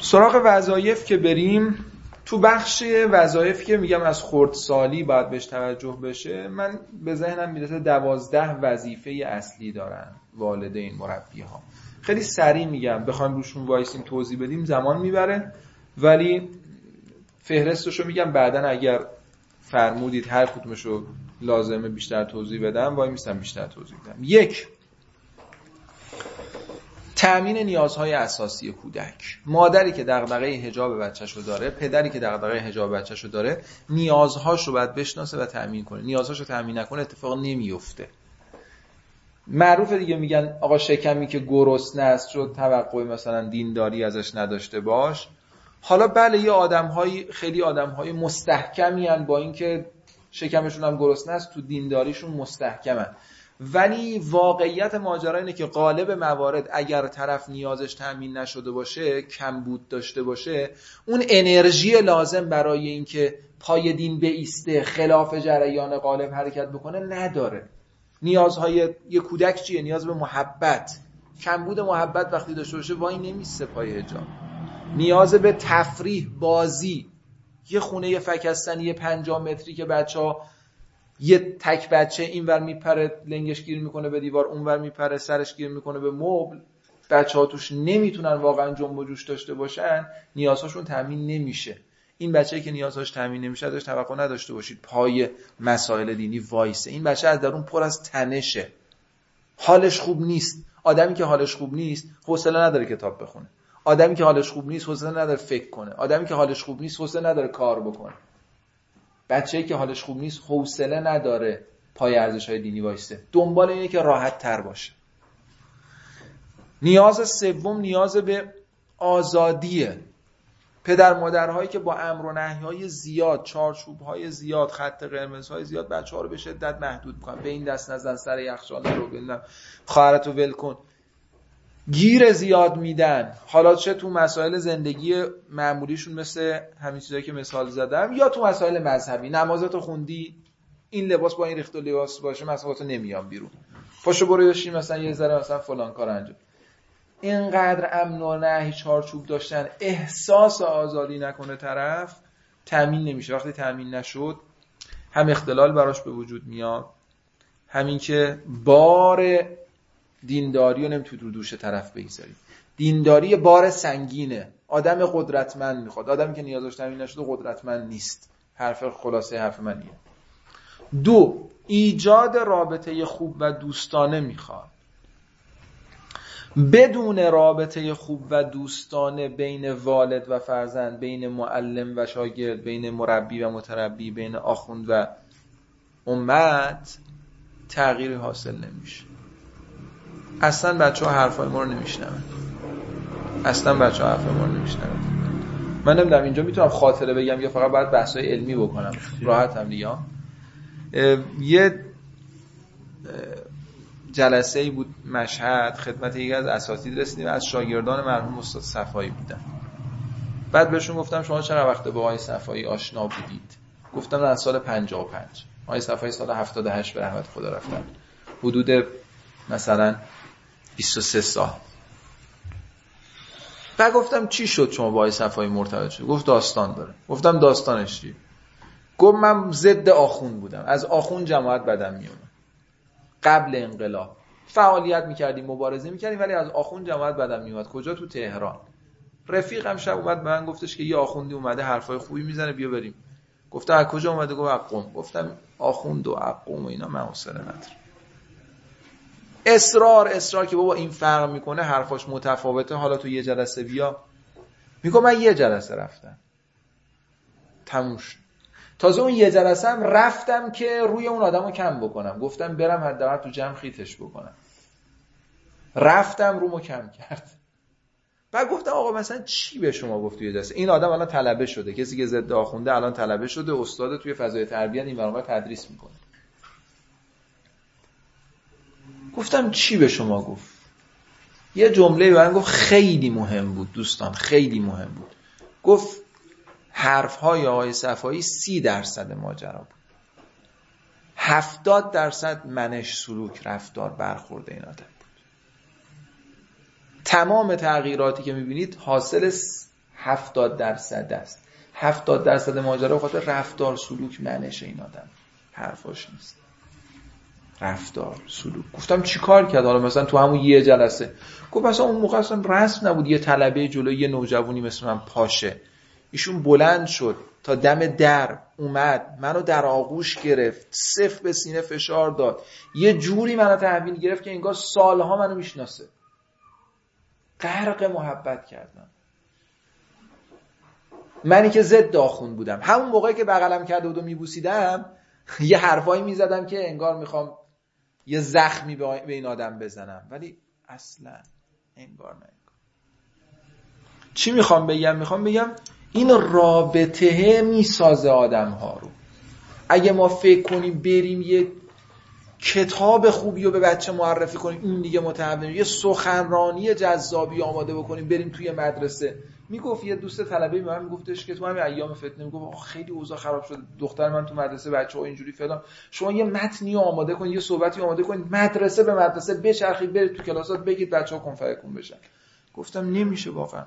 S4: سراغ وظایف که بریم تو بخش وظایف که میگم از خردسالی باید بهش توجه بشه من به ذهنم می‌رسه دوازده وظیفه اصلی دارن والدین مربی ها خیلی سریع میگم. بخوایم روشون وایسیم توضیح بدیم زمان می‌بره. ولی فهرستشو میگم بعدا اگر فرمودید هر کدومشو لازمه بیشتر توضیح بدم وای میستم بیشتر توضیح بدم. یک تأمین نیازهای اساسی کودک. مادری که دغدغه حجاب بچه‌شو داره پدری که دغدغه حجاب بچه‌شو داره نیازهاشو باید بشناسه و تأمین کنه. نیازهاشو تأمین نکنه اتفاق نمیفته معروف دیگه میگن آقا شکمی که گرسنه است شد توقع مثلا دینداری ازش نداشته باش. حالا بله یه آدم‌های خیلی آدم‌های مستحکمی هن با اینکه شکمشون هم گرسنه است تو دینداریشون مستحکمن. ولی واقعیت ماجرا اینه که غالب موارد اگر طرف نیازش تامین نشده باشه کمبود داشته باشه اون انرژی لازم برای اینکه پای دین بیسته خلاف جریان غالب حرکت بکنه نداره. نیازهای یه کودک چیه؟ نیاز به محبت. کمبود محبت وقتی داشته باشه وای نمیسته پای حجاب. نیاز به تفریح بازی. یه خونه فکستنی پنجاه متری که بچه ها یه تک بچه اینور میپره لنگش گیر می‌کنه به دیوار اونور میپره سرش گیر می‌کنه به مبل. بچه ها توش نمی‌تونن واقعا جنب و جوش داشته باشن. نیازهاشون تامین نمیشه. این بچه که نیازهاش تامین نمیشه ازش توقع نداشته باشید. پای مسائل دینی وایسه. این بچه از درون پر از تنشه. حالش خوب نیست. آدمی که حالش خوب نیست حوصله نداره کتاب بخونه. آدمی که حالش خوب نیست حوصله نداره فکر کنه. آدمی که حالش خوب نیست حوصله نداره کار بکنه. بچه‌ای که حالش خوب نیست حوصله نداره پای ارزش های دینی وایسته دنبال اینه که راحت تر باشه. نیاز سوم نیاز به آزادیه. پدر مادرهایی که با امر و نهی های زیاد چارچوب های زیاد خط قرمز های زیاد بچه ها رو به شدت محدود می‌کنن. به این دست نزن سر یخچال رو ببینم خواهرتو ول کن. گیر زیاد میدن. حالا چه تو مسائل زندگی معمولیشون مثل همین چیزایی که مثال زدم یا تو مسائل مذهبی. نمازتو خوندی این لباس با این ریخت و لباس باشه مثلا نمیام بیرون. پاشو برو بشین مثلا یه ذره مثلا فلان کار انجام. اینقدر امن و نهی چارچوب داشتن احساس آزادی نکنه طرف تامین نمیشه. وقتی تامین نشد هم اختلال براش به وجود میاد همین که بار دینداری رو نمی‌تونید رو دوش طرف بگذارید دینداری بار سنگینه. آدم قدرتمند می‌خواد. آدمی که نیازش تامین نشده قدرتمند نیست. حرف خلاصه حرف منیه. دو ایجاد رابطه خوب و دوستانه می‌خواد. بدون رابطه خوب و دوستانه بین والد و فرزند بین معلم و شاگرد بین مربی و متربی بین آخوند و امت تغییری حاصل نمیشه. اصلا بچه ها حرفای ما رو نمیشنون. اصلا بچه ها حرفای ما رو نمیشنون. من نمی‌دونم اینجا می‌تونم خاطره بگم یا فقط باید بحثای علمی بکنم. راحت هم دیگه یه جلسه ای بود مشهد خدمت یکی از اساتید رسیدیم از شاگردان مرحوم استاد صفایی بودن. بعد بهشون گفتم شما چرا وقت با آقای صفایی آشنا بودید؟ گفتم از سال 55 آقای صفایی سال 78 به رحمت خدا رفتن. حدود مثلا 23 سال. بعد گفتم چی شد شما با آقای صفایی مرتبط شد گفت داستان داره. گفتم داستانش چی گفت من ضد آخون بودم. از آخون جماعت بدم میومد. قبل انقلاب. فعالیت می‌کردیم مبارزه می‌کردیم ولی از آخون جماعت بدم میومد کجا؟ تو تهران. رفیقم شب اومد به من گفتش که یه آخوندی اومده حرفای خوبی می‌زنه بیا بریم. گفتم از کجا اومده؟ گفت اقوم گفتم آخوند و اقوم و اینا من حوصله ندارم. اصرار اصرار که بابا این فرق می‌کنه حرفاش متفاوته. حالا تو یه جلسه بیا. میگم من یه جلسه رفتم. تموم تازه اون یه جلسه هم رفتم که روی اون آدم رو کم بکنم. گفتم برم حداقل تو جمع خیتش بکنم. رفتم رومو کم کرد. بعد گفتم آقا مثلا چی به شما گفت توی جلسه؟ این آدم الان طلبه شده. کسی که ضد آخونده الان طلبه شده. استاد توی فضای تربیت این برنامه تدریس می‌کنه. گفتم چی به شما گفت؟ یه جمله به گفت خیلی مهم بود دوستان خیلی مهم بود. گفت حرف های آقای صفایی سی درصد ماجرا بود. هفتاد درصد منش سلوک رفتار برخورده این آدم بود. تمام تغییراتی که می‌بینید حاصل هفتاد درصد است. هفتاد درصد ماجرا خاطر رفتار سلوک منش این آدم. حرفاش نیست. رفتار سلوک. گفتم چی کار کرد؟ حالا مثلا تو همون یه جلسه. گفت مثلا اون موقع اصلا رسم نبود. یه طلبه جلوی یه نوجوانی مثل من پاشه. ایشون بلند شد تا دم در اومد منو در آغوش گرفت صف به سینه فشار داد. یه جوری منو تحویل گرفت که انگار سالها منو می‌شناسه. غرق محبت کردم. منی که ضد داخون بودم. همون موقعی که بغلم کرده بود و میبوسیدم [LAUGHS] یه حرفایی می‌زدم که انگار می‌خوام یه زخمی به این آدم بزنم. ولی اصلا انگار نه. چی می‌خوام بگم؟ می‌خوام بگم این رابطه می‌سازه آدم ها رو. اگه ما فکر کنیم بریم یه کتاب خوبی رو به بچه معرفی کنیم این دیگه متحول یه سخنرانی جذابی آماده بکنیم بریم توی مدرسه. می‌گفت یه دوست طلبه به من میگفتش که تو همین ایام فتنه می‌گفت خیلی اوضاع خراب شده دختر من تو مدرسه بچه ها اینجوری فلان. شما یه متنی آماده کنید یه صحبتی آماده کنید. مدرسه به مدرسه بچرخید برید تو کلاسات بگید بچه ها کنفرکون بشن. گفتم نمیشه واقعا.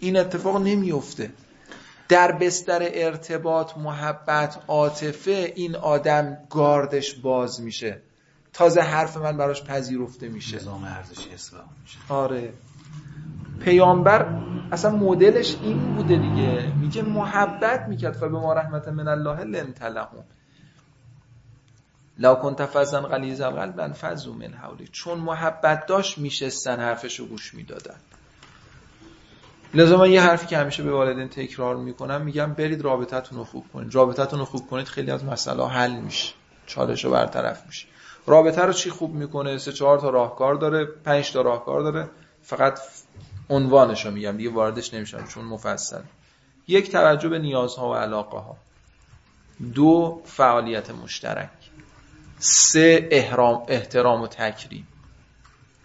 S4: این اتفاق نمیفته در بستر ارتباط محبت عاطفه این آدم گاردش باز میشه. تازه حرف من براش پذیرفته میشه.
S3: نظام ارزشی اسلام میشه.
S4: آره. پیامبر اصلا مدلش این بوده دیگه. میگه محبت می‌کرد. فبه ما رحمت من الله لنت لهم لا کنت فزن غلیظ القلب انفضوا من حولی. چون محبت داشت میشستن حرفشو گوش می‌دادن. لذا من یه حرفی که همیشه به والدین تکرار می‌کنم میگم برید رابطتون رو خوب کنید. رابطتون رو خوب کنید خیلی از مسئله حل میشه. چالش رو برطرف میشه. رابطه رو چی خوب می‌کنه؟ سه چهار تا راهکار داره پنج تا راهکار داره. فقط عنوانش رو میگم دیگه واردش نمیشم چون مفصل. یک توجه به نیازها و علاقه ها دو فعالیت مشترک. سه احرام احترام و تکریم.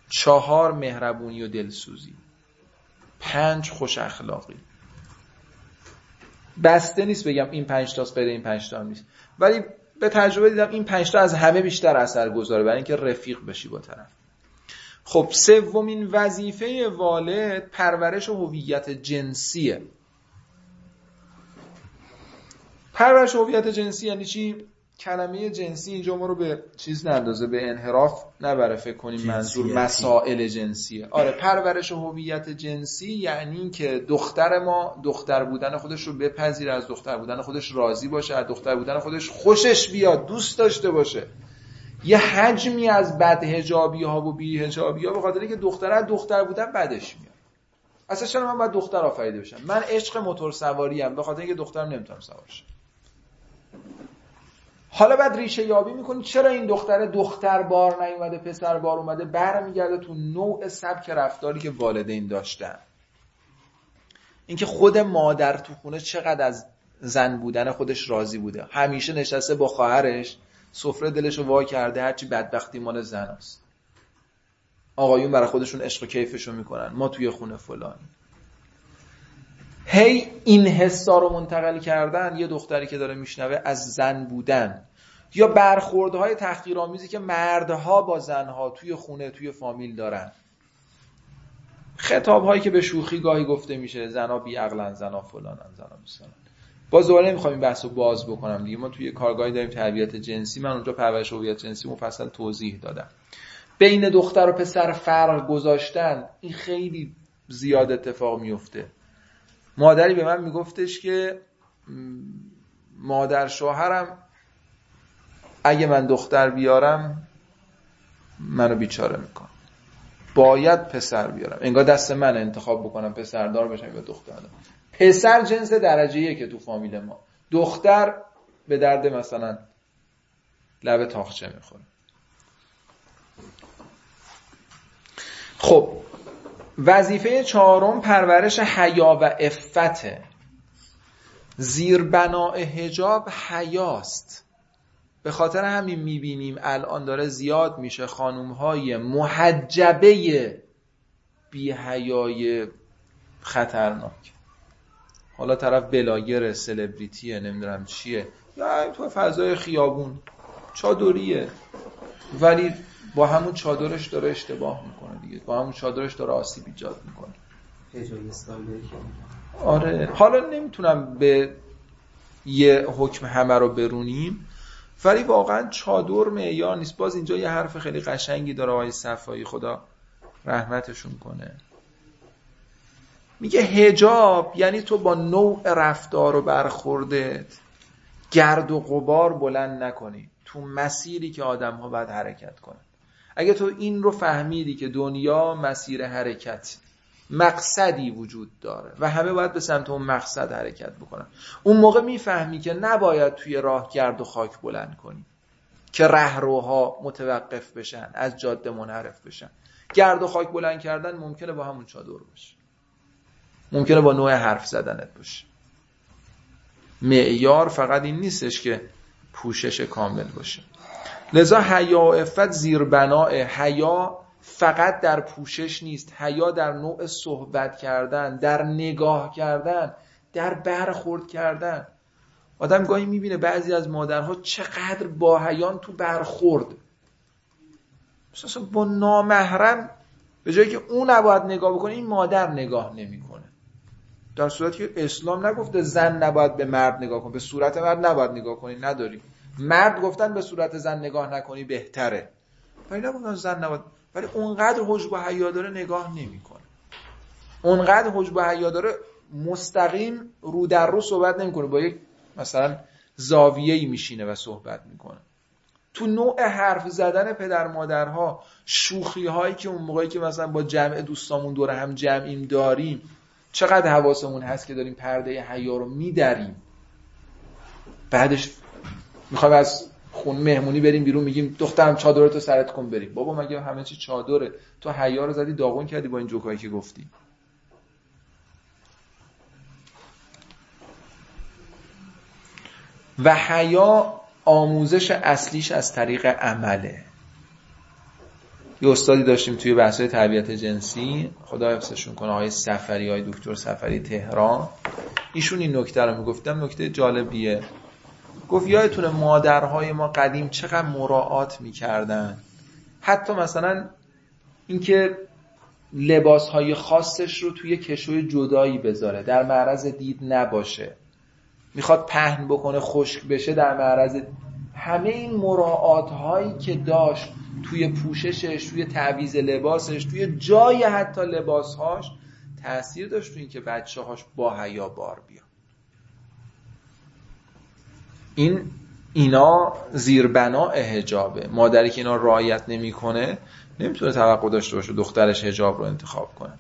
S4: چهار مهربونی و دلسوزی. پنج خوش اخلاقی. بسته نیست بگم این پنج تاست غیر این پنج تا نیست. ولی به تجربه دیدم این پنج تا از همه بیشتر اثر گذاره برای اینکه رفیق بشی با طرف. خب سومین وظیفه والد پرورش هویت جنسیه. پرورش هویت جنسی یعنی چی؟ کلمه جنسی اینجا ما رو به چیز نندازه به انحراف نبره فکر کنیم منظور مسائل جنسیه آره پرورش هویت جنسی یعنی که دختر ما دختر بودن خودش رو بپذیره از دختر بودن خودش راضی باشه از دختر بودن خودش خوشش بیاد دوست داشته باشه. یه حجمی از بد ها و بی ها به خاطر که دختره دختر بودن بدش میاد. اصلا چرا من باید دختر آفریده بشم؟ من عشق موتور سواری ام به خاطر اینکه دخترم نمی‌تونم سوار شم. حالا بعد ریشه یابی می‌کنی. چرا این دختر دختر بار نیومده پسر بار اومده؟ برمیگرده تو نوع سبک رفتاری که والدین داشتن. اینکه خود مادر تو خونه چقدر از زن بودن خودش راضی بوده. همیشه نشسته با خواهرش سفره دلش رو وا کرده هرچی بدبختی مال زن است آقایون برای خودشون عشق و کیفشو می‌کنن. ما توی خونه فلان. هی این حسا رو منتقل کردن یه دختری که داره میشنوه از زن بودن. یا برخوردهای تحقیرآمیزی که مردها با زنها توی خونه توی فامیل دارن. خطاب هایی که به شوخی گاهی گفته میشه زنا بی عقلن زنا فلانن زنا مثلا باز دوباره نمی‌خوام این بحث باز بکنم دیگه. ما توی کارگاهی داریم تربیت جنسی. من اونجا پرورش هویت جنسی مفصل توضیح دادم. بین دختر و پسر فرق گذاشتن این خیلی زیاد اتفاق میفته مادری به من میگفتش که مادر شوهرم اگه من دختر بیارم منو بیچاره می‌کنم باید پسر بیارم. انگار دست من انتخاب بکنم پسردار بشم یا دختر. پسر جنس درجه که تو فامیل ما. دختر به درد مثلا لب تاخچه می‌خوره. خب وظیفه چهارم پرورش حیا و افته زیربناء حجاب حیاست. به خاطر همین می‌بینیم الان داره زیاد میشه خانوم های محجبه بی حیای خطرناک. حالا طرف بلاگر سلبریتیه نمی‌دونم چیه. یا تو فضای خیابون. چادریه. ولی با همون چادرش داره اشتباه می‌کنه دیگه. با همون چادرش داره آسیب ایجاد می‌کنه. آره. حالا نمی‌تونم به یه حکم همه رو برونیم. ولی واقعا چادر معیار نیست. باز اینجا یه حرف خیلی قشنگی داره آقای صفایی. خدا رحمتشون کنه. میگه هجاب یعنی تو با نوع رفتار و برخوردت گرد و غبار بلند نکنی. تو مسیری که آدم ها باید حرکت کنن. اگه تو این رو فهمیدی که دنیا مسیر حرکت مقصدی وجود داره و همه باید به سمت اون مقصد حرکت بکنن. اون موقع می‌فهمی که نباید توی راه گرد و خاک بلند کنی که رهروها متوقف بشن از جاده منحرف بشن. گرد و خاک بلند کردن ممکنه با همون چادر باشه. ممکنه با نوع حرف زدنت باشه. معیار فقط این نیستش که پوشش کامل باشه. لذا حیا و افت زیربناء حیا فقط در پوشش نیست. حیا در نوع صحبت کردن در نگاه کردن در برخورد کردن. آدم گاهی می‌بینه بعضی از مادرها چقدر با حیان تو برخورد. مثلا با نامحرم. به جایی که اون نباید نگاه بکنه این مادر نگاه نمی‌کنه. در صورتی که اسلام نگفته زن نباید به مرد نگاه کنه. به صورت مرد نباید نگاه کنی نداری مرد گفتن به صورت زن نگاه نکنی بهتره. ولی نگفتن زن نباید. ولی اونقدر حجب و حیا داره نگاه نمی‌کنه. اونقدر حجب و حیا داره مستقیم رو در رو صحبت نمی‌کنه. با یک مثلا زاویه ای میشینه و صحبت می‌کنه. تو نوع حرف زدن پدر مادرها شوخی هایی که اون موقعی که مثلا با جمع دوستامون دور هم جمعیم داریم چقدر حواسمون هست که داریم پرده حیا رو میدریم؟ بعدش می‌خوایم از خون مهمونی بریم بیرون میگیم دخترم چادرتو سرت کن بریم. بابا مگه همه چی چادره؟ تو حیا رو زدی داغون کردی با این جوکایی که گفتی. و حیا آموزش اصلیش از طریق عمله. یه استادی داشتیم توی بحث‌های تربیت جنسی. خدا حفظشون کنه آقای سفری های دکتر سفری تهران. ایشون این نکته رو می‌گفتم. نکته جالبیه. گفت یادتونه مادرهای ما قدیم چقدر مراعات می‌کردن. حتی مثلا اینکه لباسهای خاصش رو توی کشوی جدایی بذاره در معرض دید نباشه. می‌خواد پهن بکنه خشک بشه در معرض همه این مراعات هایی که داشت توی پوششش توی تعویز لباسش توی جای حتی لباسهاش تاثیر داشت توی اینکه بچه هاش با حیا بار بیان. این اینا زیربناء حجابه. مادری که اینا رعایت نمی‌کنه نمی‌تونه توقع داشته باشه دخترش حجاب رو انتخاب کنه.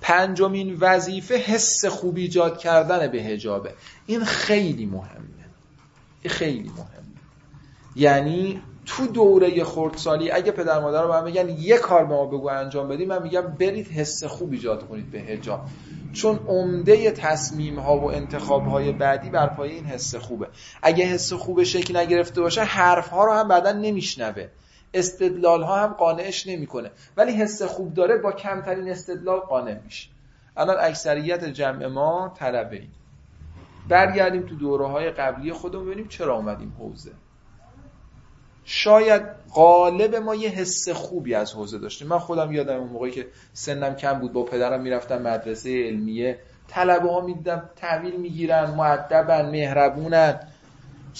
S4: پنجمین وظیفه حس خوبی ایجاد کردن به حجابه. این خیلی مهمه. این خیلی مهمه. یعنی تو دوره خردسالی اگه پدر مادر رو من میگن یه کار به ما بگو انجام بدیم من میگم برید حس خوب ایجاد کنید به حجاب. چون عمده تصمیم ها و انتخاب های بعدی بر پایه این حس خوبه. اگه حس خوب شکل نگرفته باشه حرف ها رو هم بعدا نمیشنوه. استدلال ها هم قانعش نمی‌کنه. ولی حس خوب داره با کمترین استدلال قانع میشه. الان اکثریت جمع ما طلبه ایم. برگردیم تو دوره های قبلی خودمون ببینیم چرا اومدیم حوزه. شاید قالب ما یه حس خوبی از حوزه داشتیم. من خودم یادم اون موقعی که سنم کم بود با پدرم می‌رفتم مدرسه علمیه. طلبه ها می‌دیدم تحویل می‌گیرن معدبن مهربونن.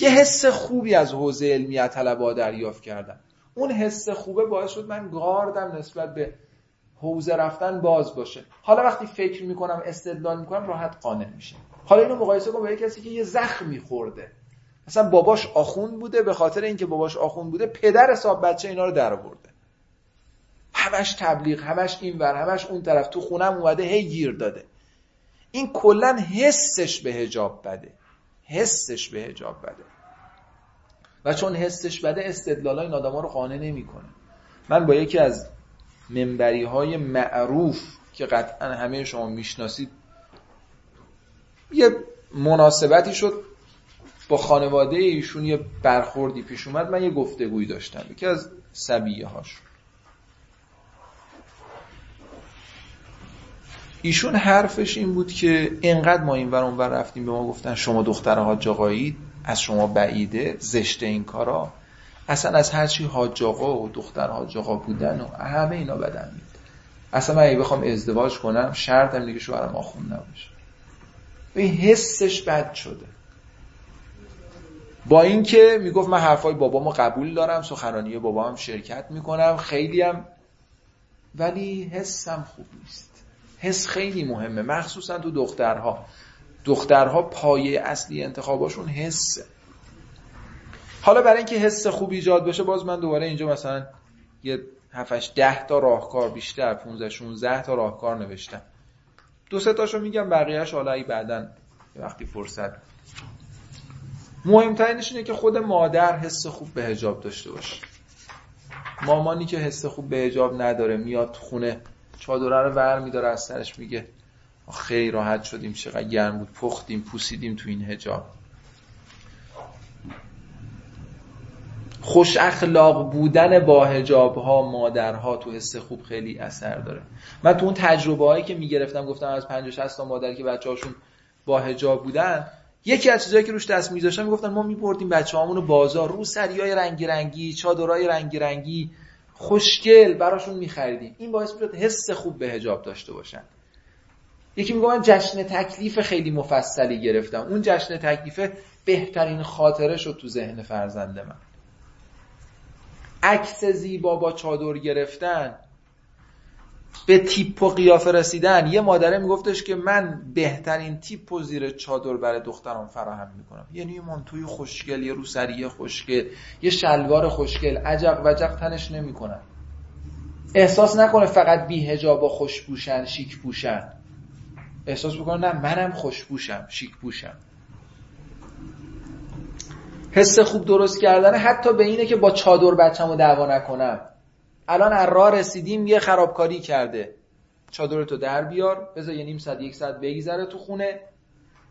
S4: یه حس خوبی از حوزه علمیه طلبه ها دریافت کردم. اون حس خوبه باعث شد من گاردم نسبت به حوزه رفتن باز باشه. حالا وقتی فکر می‌کنم استدلال می‌کنم راحت قانع میشه حالا اینو مقایسه کن با یه کسی که یه زخم میخورده مثلا باباش آخون بوده به خاطر اینکه باباش آخون بوده پدر حساب بچه اینا رو در آورده. همش تبلیغ همش این ور همش اون طرف. تو خونم اومده هی گیر داده. این کلا حسش به حجاب بده. حسش به حجاب بده. و چون حسش بده استدلال های نادما رو قانع نمی‌کنه. من با یکی از منبری های معروف که قطعا همه شما می‌شناسید یه مناسبتی شد. با خانواده ایشون یه برخوردی پیش اومد من یه گفتگویی داشتم. یکی از سبیه هاش ایشون حرفش این بود که اینقدر ما این ور اونور رفتیم به ما گفتن شما دختر حاج از شما بعیده زشته این کارا. اصلا از هرچی حاج آقا و دختر حاج بودن و همه اینا بدن میاد اصلا من اگه بخوام ازدواج کنم شرطم دیگه شوهرم آخون نباشه. این حسش بد شده. با اینکه می‌گفت من حرفای بابامو قبول دارم سخنرانی بابام شرکت می‌کنم خیلی هم ولی حسم خوب نیست. حس خیلی مهمه مخصوصا تو دخترها. دخترها پایه اصلی انتخاباشون حسه. حالا برای اینکه حس خوب ایجاد بشه باز من دوباره اینجا مثلا یه 7 ده تا راهکار بیشتر 15 16 تا راهکار نوشتم. دو سه تاشو میگم بقیه‌اش حالا ای بعدن وقتی فرصت مهمترینش اینه که خود مادر حس خوب به هجاب داشته باشه. مامانی که حس خوب به هجاب نداره میاد خونه چادره رو ور میداره از سرش میگه خیلی راحت شدیم چقدر گرم بود پختیم پوسیدیم تو این هجاب خوش اخلاق بودن با هجاب ها مادرها تو حس خوب خیلی اثر داره. من تو اون تجربه هایی که می‌گرفتم گفتم از 50 60 تا مادر که بچه هاشون با هجاب بودن یکی از چیزایی که روش دست میذاشتن می‌گفتن ما میبردیم بچه‌هامون رو بازار رو سریای رنگی رنگی چادرای رنگی رنگی خوشگل براشون میخریدیم. این باعث می‌شد حس خوب به حجاب داشته باشن. یکی میگه من جشن تکلیف خیلی مفصلی گرفتم. اون جشن تکلیف بهترین خاطره شد تو ذهن فرزند من. عکس زیبا با چادر گرفتن به تیپ و قیافه رسیدن یه مادره میگفتش که من بهترین تیپ و زیر چادر برای دخترم فراهم می‌کنم. یعنی یه مانتوی خوشگل یه روسری خوشگل یه شلوار خوشگل. عجق وجق تنش نمی‌کنن. احساس نکنه فقط بی هجاب و خوش بوشن شیک بوشن احساس بکنه نه منم خوش بوشم شیک بوشم حس خوب درست کردن حتی به اینه که با چادر بچه‌مو دعوا نکنم. الان از راه رسیدیم یه خرابکاری کرده. چادرتو در بیار بذار یه نیم ساعت یک ساعت بگذره تو خونه.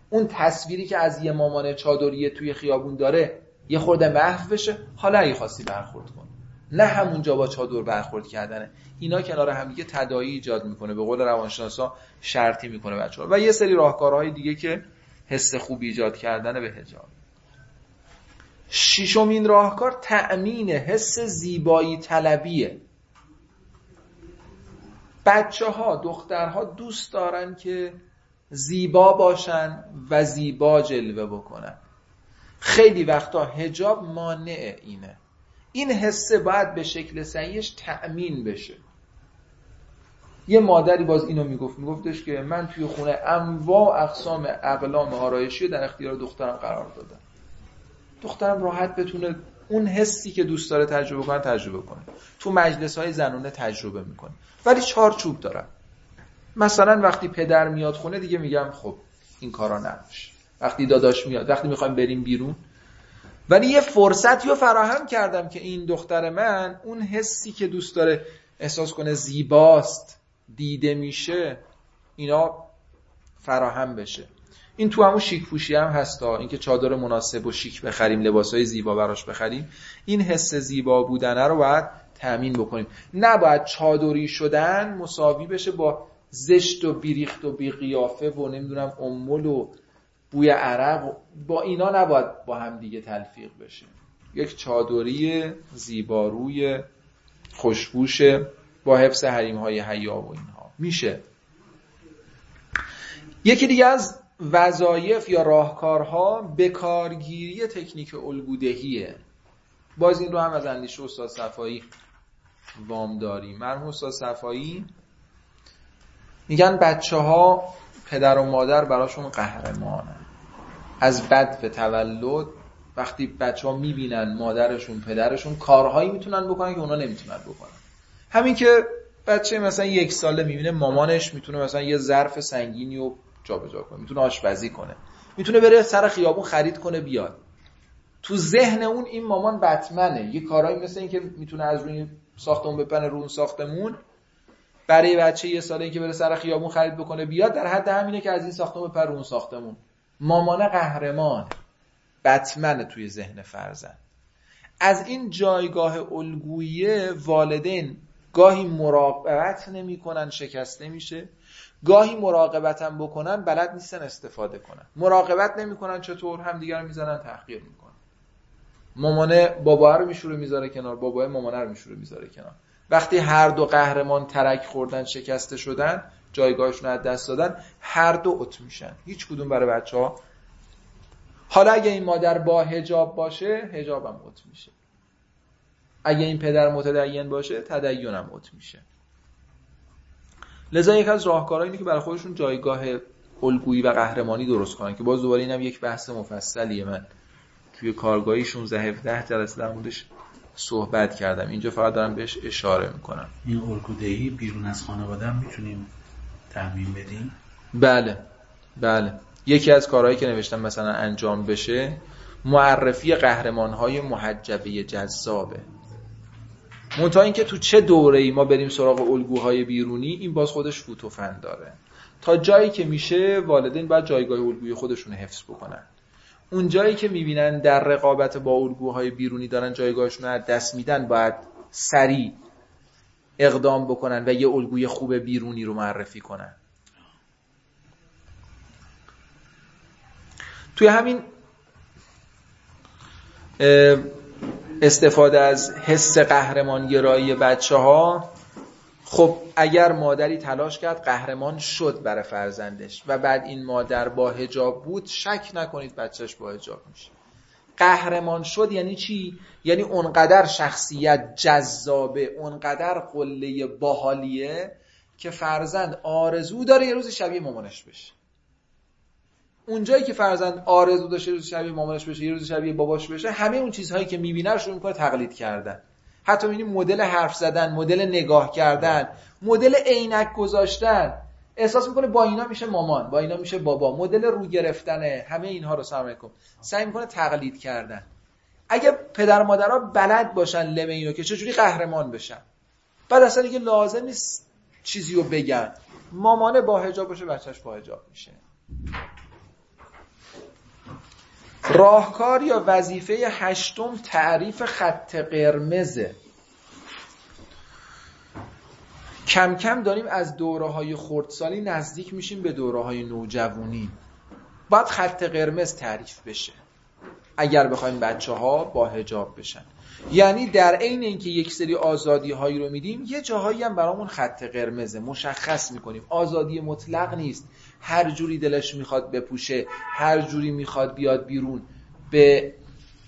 S4: اون تصویری که از یه مامان چادریه توی خیابون داره یه خورده محو بشه. حالا اگه خواستی برخورد کن. نه همونجا با چادر برخورد کردنه. اینا کنار هم دیگه تدایی ایجاد می‌کنه. به قول روانشناسا شرطی می‌کنه بچه و یه سری راهکارهای دیگه که حس خوبی ایجاد کردن به حجاب. ششمین راهکار تأمین حس زیبایی طلبیه. بچه ها دخترها دوست دارن که زیبا باشن و زیبا جلوه بکنن. خیلی وقتا هجاب مانع اینه. این حسه باید به شکل صحیحش تأمین بشه. یه مادری باز اینو می‌گفت میگفتش که من توی خونه انواع اقسام اقلام آرایشی در اختیار دخترم قرار دادم. دخترم راحت بتونه اون حسی که دوست داره تجربه کنه تجربه کنه. تو مجلس های زنونه تجربه می‌کنه. ولی چارچوب دارم مثلا وقتی پدر میاد خونه دیگه میگم خب این کارا نباشه. وقتی داداش میاد وقتی می‌خوایم بریم بیرون. ولی یه فرصتی رو فراهم کردم که این دختر من اون حسی که دوست داره احساس کنه زیباست دیده میشه اینا فراهم بشه. این تو همون شیک پوشی هم هستا اینکه چادر مناسب و شیک بخریم لباسای زیبا براش بخریم. این حس زیبا بودنه رو باید تأمین بکنیم. نباید چادری شدن مساوی بشه با زشت و بیریخت و بیقیافه و نمی‌دونم امول و بوی عرق با اینا نباید با هم دیگه تلفیق بشه یک چادری زیباروی خوشبوش با حفظ حریم های حیا و اینها. میشه. یکی دیگه از وظایف یا راهکارها به کارگیری تکنیک الگودهیه. باز این رو هم از اندیشه استاد صفایی وام داریم. مرحوم استاد صفایی میگن بچه ها پدر و مادر براشون قهرمانن. از بد به تولد وقتی بچه ها می‌بینن مادرشون پدرشون کارهایی می‌تونن بکنن که اونا نمی‌تونن بکنن. همین که بچه مثلا یک ساله می‌بینه مامانش می‌تونه مثلا یه ظرف سنگینی رو جابجا کنه می‌تونه آشپزی کنه. می‌تونه بره سر خیابون خرید کنه بیاد. تو ذهن اون این مامان بتمنه. یه کارهایی مثل این که می‌تونه از روی ساختمون بپنه رو اون ساختمون. برای بچه یه ساله که بره سر خیابون خرید بکنه بیاد. در حد همینه که از این ساختمون بپره اون ساختمون. مامان قهرمان. بتمنه توی ذهن فرزند. از این جایگاه الگویی والدین گاهی مراقبت نمی‌کنن شکسته میشه گاهی مراقبت هم بکنن بلد نیستن استفاده کنن. مراقبت نمی‌کنن چطور همدیگر رو می‌زنن تحقیر می‌کنن. مامانه بابا رو میشوره می‌ذاره کنار بابا مامانه رو میشوره می‌ذاره کنار. وقتی هر دو قهرمان ترک خوردن شکسته شدن جایگاهشون از دست دادن هر دو ات میشن. هیچ کدوم برای بچه ها حالا اگه این مادر با هجاب باشه هجاب هم ات میشه. اگه این پدر متدین باشه تدین هم ات میشه. لذا یک از راهکارهایی اینه که برای خودشون جایگاه الگویی و قهرمانی درست کنن که باز دوباره اینم یک بحث مفصلیه. من توی کارگاهی 16 17 جلسه در موردش صحبت کردم. اینجا فقط دارم بهش اشاره می‌کنم.
S3: این الگودهی بیرون از خانواده هم می‌تونیم تعمین بدیم؟
S4: بله. بله. یکی از کارهایی که نوشتم مثلا انجام بشه معرفی قهرمان های محجبه جذابه. منتها اینکه تو چه دوره ای ما بریم سراغ الگوهای بیرونی این باز خودش فوتوفن داره. تا جایی که میشه والدین باید جایگاه الگوی خودشون حفظ بکنن. اون جایی که می‌بینن در رقابت با الگوهای بیرونی دارن جایگاهشون رو دست میدن باید سریع اقدام بکنن و یه الگوی خوب بیرونی رو معرفی کنن. توی همین استفاده از حس قهرمان گرایی بچه ها خب اگر مادری تلاش کرد قهرمان شد برای فرزندش و بعد این مادر با هجاب بود شک نکنید بچهش با هجاب میشه قهرمان شد یعنی چی؟ یعنی اونقدر شخصیت جذابه اونقدر قله باحالیه که فرزند آرزو داره یه روز شبیه مامانش بشه اونجایی که فرزند آرزو داشته روز شبیه مامانش بشه یه روز شبیه باباش بشه همه اون چیزهایی که می‌بینه رو شروع می‌کنه تقلید کردن. حتی می‌بینی مدل حرف زدن مدل نگاه کردن مدل عینک گذاشتن. احساس می‌کنه با اینا میشه مامان با اینا میشه بابا. مدل رو گرفتنه. همه اینها رو سرمایه کن سعی می‌کنه تقلید کردن. اگه پدر مادرها بلد باشن لمه اینو که چجوری قهرمان بشن؟ بعد اصلا دیگه لازم نیست چیزی رو بگن. مامانه با حجاب باشه بچهش با حجاب میشه. راهکار یا وظیفه هشتم تعریف خط قرمزه. کم کم داریم از دوره های خردسالی نزدیک میشیم به دوره های نوجوانی. باید خط قرمز تعریف بشه. اگر بخوایم بچه ها با هجاب بشن. یعنی در عین اینکه یک سری آزادی هایی رو میدیم یه جاهایی هم برامون خط قرمزه مشخص می‌کنیم. آزادی مطلق نیست. هر جوری دلش می‌خواد بپوشه هر جوری می‌خواد بیاد بیرون. به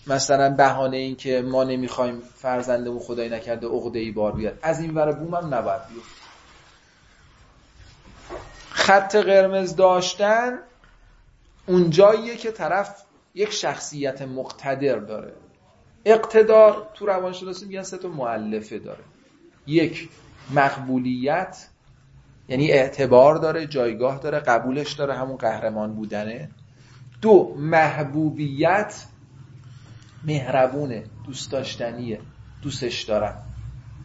S4: مثلا بهانه این که ما نمی‌خوایم فرزندمون خدای نکرده عقده ای بار بیاد. از این ور بوم هم نباید بیاد خط قرمز داشتن اون جاییه که طرف یک شخصیت مقتدر داره. اقتدار تو روانشناسی میگن سه تا مؤلفه داره. یک مقبولیت. یعنی اعتبار داره جایگاه داره قبولش داره همون قهرمان بودنه. دو محبوبیت مهربونه دوست داشتنیه دوستش دارم.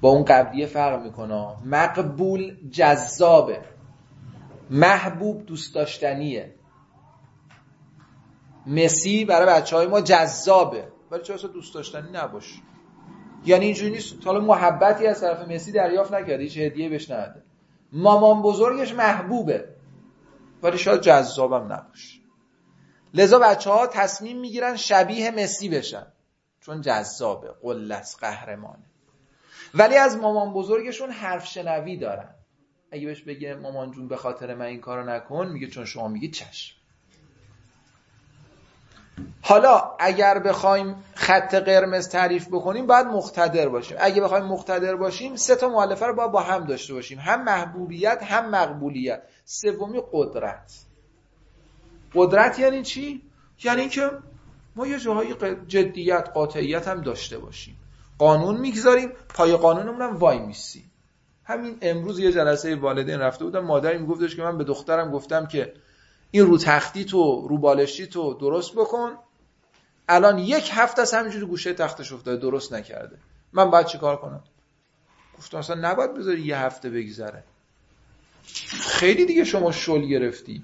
S4: با اون قبلیه فرق می‌کنه. مقبول جذابه. محبوب دوست داشتنیه. مسی برای بچه های ما جذابه. ولی چرا دوست داشتنی نباشه یعنی اینجوری نیست. حالا محبتی از طرف مسی دریافت نکرده هیچ هدیه بهش نده مامان بزرگش محبوبه. ولی شاید جذابم نباشه. لذا بچه ها تصمیم می‌گیرن شبیه مسی بشن. چون جذابه. قلس قهرمانه. ولی از مامان بزرگشون حرف شنوی دارن. اگه بهش بگه مامان جون به خاطر من این کارو نکن میگه چون شما میگی چشم. حالا اگر بخوایم خط قرمز تعریف بکنیم باید مقتدر باشیم. اگه بخوایم مقتدر باشیم سه تا مؤلفه رو باید با هم داشته باشیم. هم محبوبیت هم مقبولیت. سومی قدرت. قدرت یعنی چی؟ یعنی اینکه ما یه جاهای جدیت قاطعیت هم داشته باشیم. قانون می‌گذاریم پای قانونمون هم وای میسی همین امروز یه جلسه والدین رفته بودم مادری میگفتش که من به دخترم گفتم که این رو تختی تو رو بالشتی تو درست بکن. الان یک هفته از همینجوری گوشه تختش افتاده درست نکرده. من باید چی کار کنم؟ گفتم اصلا نباید بذاری یه هفته بگذره. خیلی دیگه شما شل گرفتی.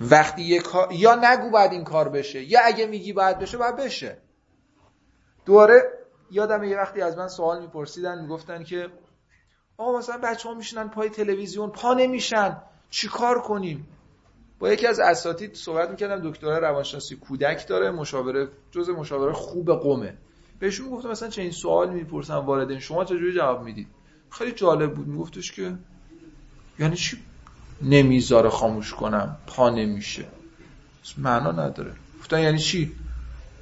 S4: وقتی یه کار یا نگو باید این کار بشه یا اگه میگی باید بشه باید بشه. دوباره یادم یه وقتی از من سوال میپرسیدن می‌گفتن که آقا مثلا بچه ها میشنن پای تلویزیون پا نمیشن. چی کار کنیم؟ با یکی از اساتید صحبت می‌کردم دکترا روانشناسی کودک داره مشاوره جز مشاوره خوب قومه. بهشون می‌گفتم مثلا چه این سوال می‌پرسن والدین شما چجوری جواب می‌دید؟ خیلی جالب بود میگفتش که یعنی چی؟ نمی‌ذاره خاموش کنم پا نمیشه. معنا نداره. گفتن یعنی چی؟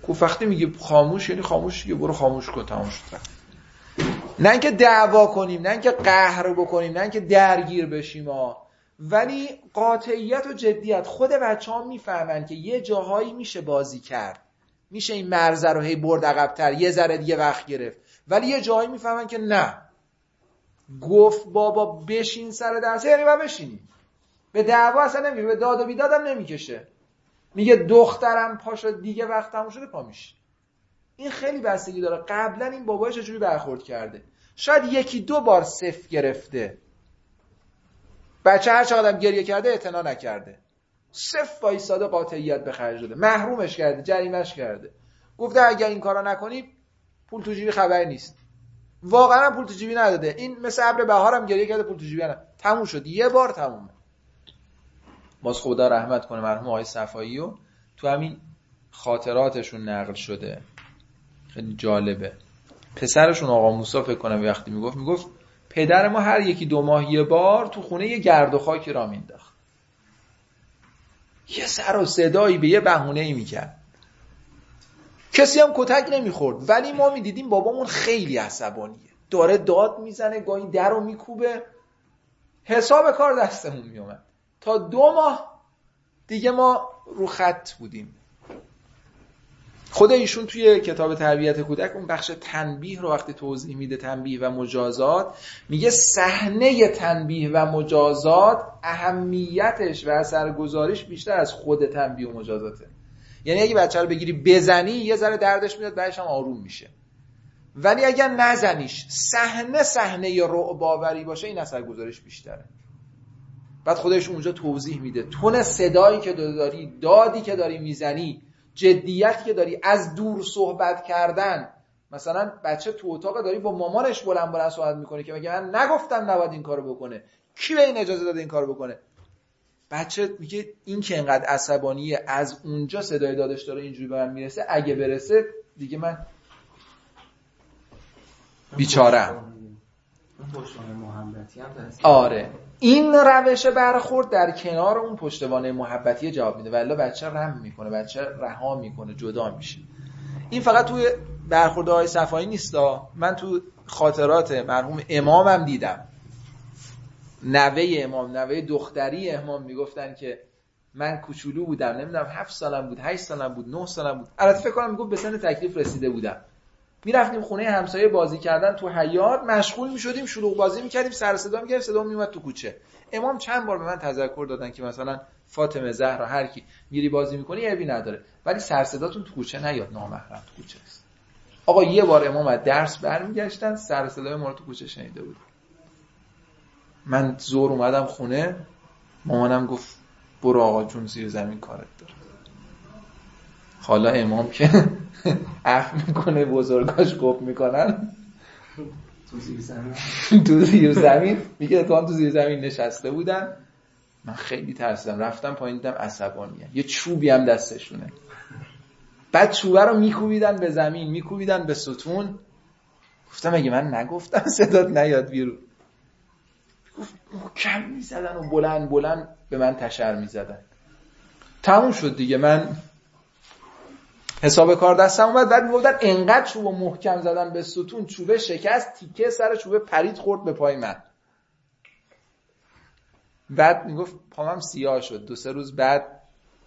S4: گفت وقتی میگه خاموش یعنی خاموش دیگه برو خاموش کن تمام شد. نه اینکه دعوا کنیم نه اینکه قهر بکنیم نه اینکه درگیر بشیم ها ولی قاطعیت و جدیت خود بچه ها می‌فهمن که یه جاهایی میشه بازی کرد. میشه این مرزه رو هی برد عقبتر یه ذره دیگه وقت گرفت. ولی یه جاهایی می‌فهمن که نه. گفت بابا بشین سر درسه یعنی با بشینی. به دعوا اصلا نمیگه به داد و بیدادم نمی‌کشه. میگه دخترم پاشو دیگه وقت تموم شده پا میشه. این خیلی بستگی داره. قبلا این بابای چجوری برخورد کرده؟ شاید یکی دو بار صفر گرفته. بچه هر چقدر گریه کرده اعتنا نکرده. صفر وایساده قاطعیت به خرج داده. محرومش کرده جریمش کرده. گفته اگر این کارا نکنی پول تو جیبی خبری نیست. واقعا پول تو جیبی نداده. این مثل ابر بهارم گریه کرده پول تو جیبی نداده. تموم شد. یه بار تمومه. باز خدا رحمت کنه مرحوم آقای صفایی و تو همین خاطراتشون نقل شده. خیلی جالبه. پسرشون آقا موسی فکر کنم وقتی می‌گفت می‌گفت پدر ما هر یکی دو ماه یه بار تو خونه یه گرد و خاکی را مینداخت. یه سر و صدایی به یه بهونه ای می‌کرد. کسی هم کتک نمی‌خورد. ولی ما می‌دیدیم بابامون خیلی عصبانیه. داره داد می‌زنه گاهی در رو میکوبه. حساب کار دستمون میومد تا دو ماه دیگه ما رو خط بودیم. خود ایشون توی کتاب تربیت کودک اون بخش تنبیه رو وقتی توضیح میده تنبیه و مجازات میگه صحنه تنبیه و مجازات اهمیتش و اثرگذاریش بیشتر از خود تنبیه و مجازاته. یعنی اگه بچه رو بگیری بزنی یه ذره دردش میاد بعدش هم آروم میشه. ولی اگر نزنیش صحنه صحنه رعب باشه این اثرگذاریش بیشتره. بعد خودش اونجا توضیح میده. تون صدایی که داری دادی که داری می‌زنی جدیتی که داری از دور صحبت کردن. مثلا بچه تو اتاق داری با مامانش بلند بلند صحبت می‌کنه که میگه من نگفتم نباید این کارو بکنه. کی به این اجازه داده این کارو بکنه؟ بچه میگه این که انقدر عصبانیه از اونجا صدای دادش داره اینجوری به من می‌رسه اگه برسه دیگه من بیچارم آره. این روش برخورد در کنار اون پشتوانه محبتی جواب میده. ولی بچه رم می‌کنه بچه رها می‌کنه جدا میشه. این فقط توی های صفایی نیستا من تو خاطرات مرحوم امامم دیدم. نوه امام نوه دختری امام می‌گفتن که من کوچولو بودم نمی‌دونم هفت سالم بود هشت سالم بود نه سالم بود. البته فکر کنم می‌گفت به سن تکلیف رسیده بودم. می‌رفتیم خونه همسایه بازی کردن تو حیات مشغول می‌شدیم شلوغ بازی می‌کردیم سر صدا می‌کردیم صدا میومد تو کوچه. امام چند بار به من تذکر دادن که مثلا فاطمه زهرا هر کی میری بازی می‌کنی عیبی نداره. ولی سر صداتون تو کوچه نیاد نامحرم تو کوچه است. آقا یه بار امام از درس برمیگشتن سر صدای ما رو تو کوچه شنیده بود من زور اومدم خونه مامانم گفت برو آقا جون زیر زمین کارت داره حالا امام که [LAUGHS] اخ می‌کنه بزرگاش گفت می‌کنن. تو زیر زمین. میگه تو هم تو زیر زمین نشسته بودن. من خیلی ترسیدم. رفتم پایین دیدم عصبانیه. یه چوبی هم دستشونه. بعد چوبه رو میکوبیدن به زمین میکوبیدن به ستون. گفتم اگه من نگفتم صدات نیاد بیرون. گفت محکم می‌زدن و بلند بلند به من تشر می‌زدن. تموم شد دیگه. من حساب کار دستم اومد بعد می‌گفتن انقدر چوب محکم زدن به ستون چوبه شکست تیکه سر چوبه پرید خورد به پای من. بعد می‌گفت پامم سیاه شد. دو سه روز بعد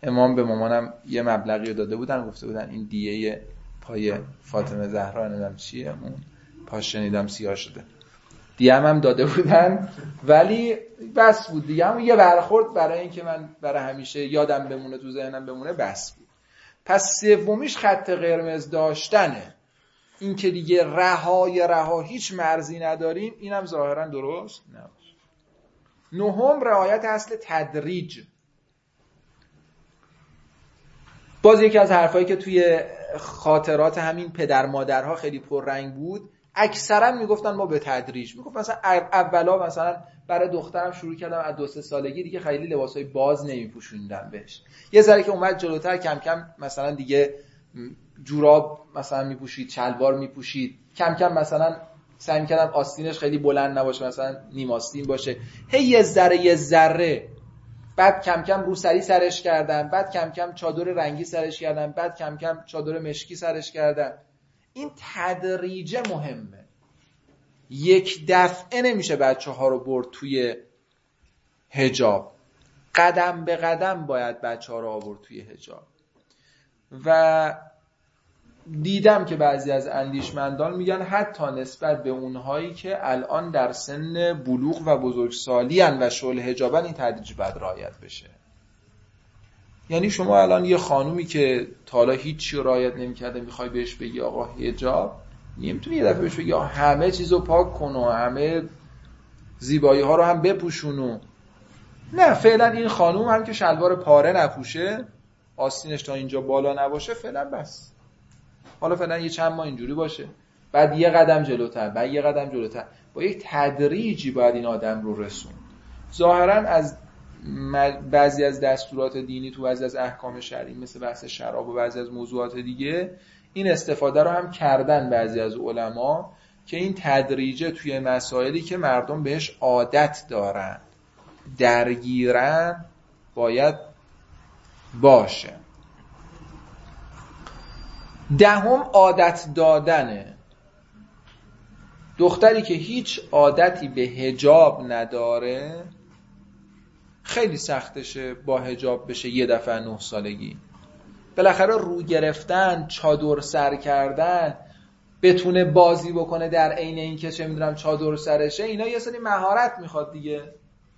S4: امام به مامانم یه مبلغی رو داده بودن گفته بودن این دیه پای فاطمه زهرا نمی‌دونم چیه اون پاش شنیدم سیاه شده. دیه هم داده بودن ولی بس بود دیگه. هم یه برخورد برای اینکه من برای همیشه یادم بمونه تو ذهنم بمونه بس بود. پس سومیش خط قرمز داشتنه. این که دیگه رهای رها هیچ مرزی نداریم اینم ظاهرا درست نباشه. نهم رعایت اصل تدریج. باز یکی از حرفایی که توی خاطرات همین پدر مادرها خیلی پررنگ بود اکثرا می‌گفتن ما به تدریج. می‌گفت مثلا اولا مثلا برای دخترم شروع کردم از دو سه سالگی دیگه خیلی لباسای باز نمیپوشوندم بهش. یه ذره که اومد جلوتر کم کم مثلا دیگه جوراب مثلا میپوشید چلوار میپوشید. کم کم مثلا سعی می‌کردم آستینش خیلی بلند نباشه مثلا نیم آستین باشه. هی یه ذره یه ذره بعد کم کم روسری سرش کردن بعد کم کم چادر رنگی سرش کردن بعد کم کم چادر مشکی سرش کردن این تدریجه مهمه. یک دفعه نمیشه بچه ها رو برد توی هجاب قدم به قدم باید بچه ها رو آورد توی هجاب و دیدم که بعضی از اندیشمندان میگن حتی نسبت به اونهایی که الان در سن بلوغ و بزرگسالی و شل هجابن این تدریج باید رایت بشه. یعنی شما الان یه خانومی که تا حالا هیچی رایت نمی‌کرده می‌خوای بهش بگی آقا هجاب نمی‌تونی یه دفعه بهش بگی همه چیزو پاک کن و همه زیبایی ها رو هم بپوشون و نه فعلا این خانوم هم که شلوار پاره نپوشه آستینش تا اینجا بالا نباشه فعلا بس. حالا فعلا یه چند ماه اینجوری باشه. بعد یه قدم جلوتر بعد یه قدم جلوتر. با یک تدریجی باید این آدم رو رسون ظاهرا از بعضی از دستورات دینی تو بعضی از احکام شرعی مثل بحث شراب و بعضی از موضوعات دیگه این استفاده رو هم کردن بعضی از علما که این تدریجه توی مسائلی که مردم بهش عادت دارن درگیرن باید باشه. دهم عادت دادنه. دختری که هیچ عادتی به هجاب نداره خیلی سختشه با هجاب بشه یه دفعه نه سالگی. بالاخره رو گرفتن چادر سر کردن بتونه بازی بکنه در عین اینکه چه می‌دونم چادر سرشه اینا یه سری مهارت می‌خواد دیگه.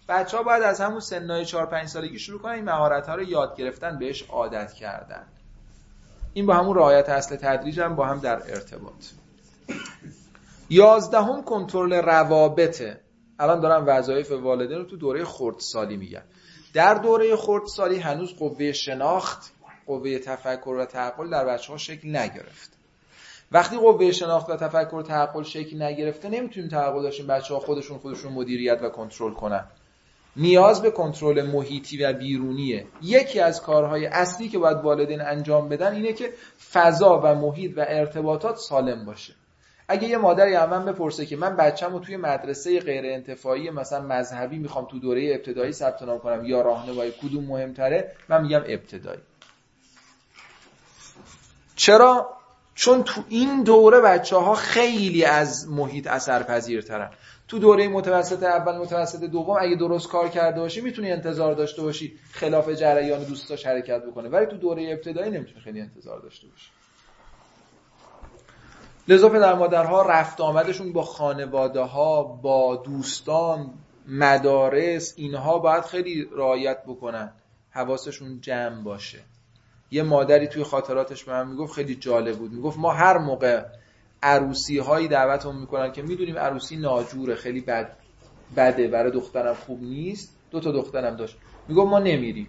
S4: بچه ها باید از همون سنای 4 5 سالگی شروع کنن این مهارت ها رو یاد گرفتن بهش عادت کردن. این با همون رعایت اصل تدریج هم با هم در ارتباط. یازدهم کنترل روابطه. الان دارم وظایف والدین رو تو دوره خردسالی میگم در دوره خردسالی هنوز قوه شناخت قوه تفکر و تعقل در بچه ها شکل نگرفت. وقتی قوه شناخت و تفکر و تعقل شکل نگرفته نمی‌تونیم توقع داشتیم بچه ها خودشون خودشون مدیریت و کنترل کنن. نیاز به کنترل محیطی و بیرونیه. یکی از کارهای اصلی که باید والدین انجام بدن اینه که فضا و محیط و ارتباطات سالم باشه. اگه یه مادری من بپرسه که من بچم رو توی مدرسه غیر انتفاعی مثلا مذهبی می‌خوام تو دوره ابتدایی ثبت نام کنم یا راهنمایی کدوم مهمتره من میگم ابتدایی. چرا؟ چون تو این دوره بچه ها خیلی از محیط اثر پذیرترن تو دوره متوسط اول متوسط دوم اگه درست کار کرده باشی می‌تونی انتظار داشته باشی خلاف جریان دوستاش حرکت بکنه. ولی تو دوره ابتدایی نمی‌تونی خیلی انتظار داشته باشی لذا پدر مادرها رفت آمدشون با خانواده ها با دوستان مدارس اینها باید خیلی رعایت بکنن حواسشون جمع باشه. یه مادری توی خاطراتش به من می‌گفت خیلی جالب بود. می‌گفت ما هر موقع عروسی هایی دعوتمون می‌کنن که می‌دونیم عروسی ناجوره خیلی بد بده برای دخترم خوب نیست دو تا دخترم داشت. می‌گفت ما نمیریم.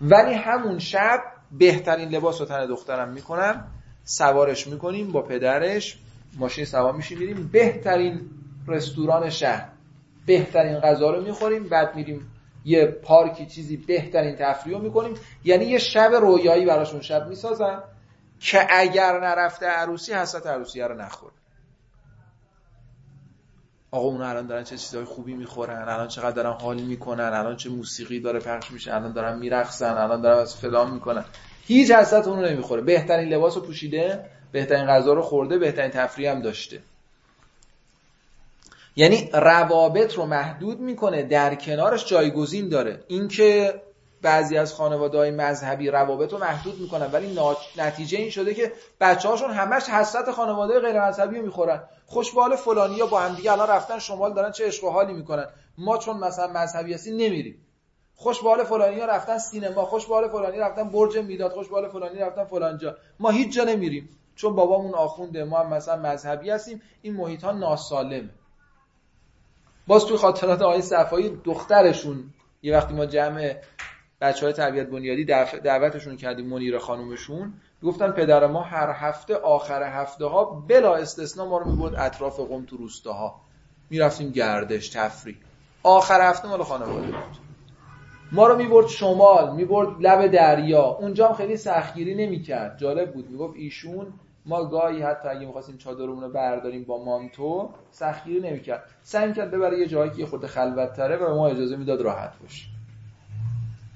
S4: ولی همون شب بهترین لباس رو تن دخترم می‌کنم سوارش می‌کنیم با پدرش ماشین سوار میشیم میریم بهترین رستوران شهر. بهترین غذا رو می‌خوریم بعد میریم یه پارکی چیزی بهترین تفریح رو می‌کنیم. یعنی یه شب رویایی براشون شب می‌سازن که اگر نرفته عروسی حسرت عروسی رو نخوره آقا اونا الان دارن چه چیزهای خوبی می‌خورن الان چقدر دارن حال می‌کنن الان چه موسیقی داره پخش میشه الان دارن میرقصن الان دارن از فلان می‌کنن. هیچ حسرت اونو نمی‌خوره. بهترین لباس رو پوشیده بهترین غذا رو خورده بهترین تفریح هم داشته. یعنی روابط رو محدود می‌کنه در کنارش جایگزین داره. اینکه بعضی از خانواده های مذهبی روابط رو محدود می‌کنن ولی نتیجه این شده که بچه هاشون همش حسرت خانواده غیر مذهبی رو می‌خورن. خوشبال فلانی یا با هم دیگه الان رفتن شمال دارن چه عشق و حالی می‌کنن. ما چون مثلا مذهبی هستیم نمیریم. خوشبال فلانی ها رفتن سینما خوشبال فلانی رفتن برج می‌داد خوشبال فلانی رفتن فلانجا ما هیچ جا نمیریم چون بابامون آخونده ما هم مثلا مذهبی هستیم این محیط ها ناسالمه باز توی خاطرات آقای صفایی دخترشون یه وقتی ما جمع بچه های تربیت بنیادی دعوتشون کردیم منیر خانومشون گفتن پدر ما هر هفته آخر هفته ها بلا استثنا ما رو می‌برد اطراف قم تو روستاها. می‌رفتیم گردش تفریح. آخر هفته مال خانواده بود. ما رو می‌برد شمال می‌برد لب دریا. اونجا هم خیلی سختگیری نمی‌کرد. جالب بود. می‌گفت ایشون ما گاهی حتی اگه می‌خواستیم چادرمون رو برداریم با مانتو سختگیری نمی‌کرد. سعی کرد ببره یه جایی که یه خورده خلوت تره و ما اجازه می‌داد راحت باشه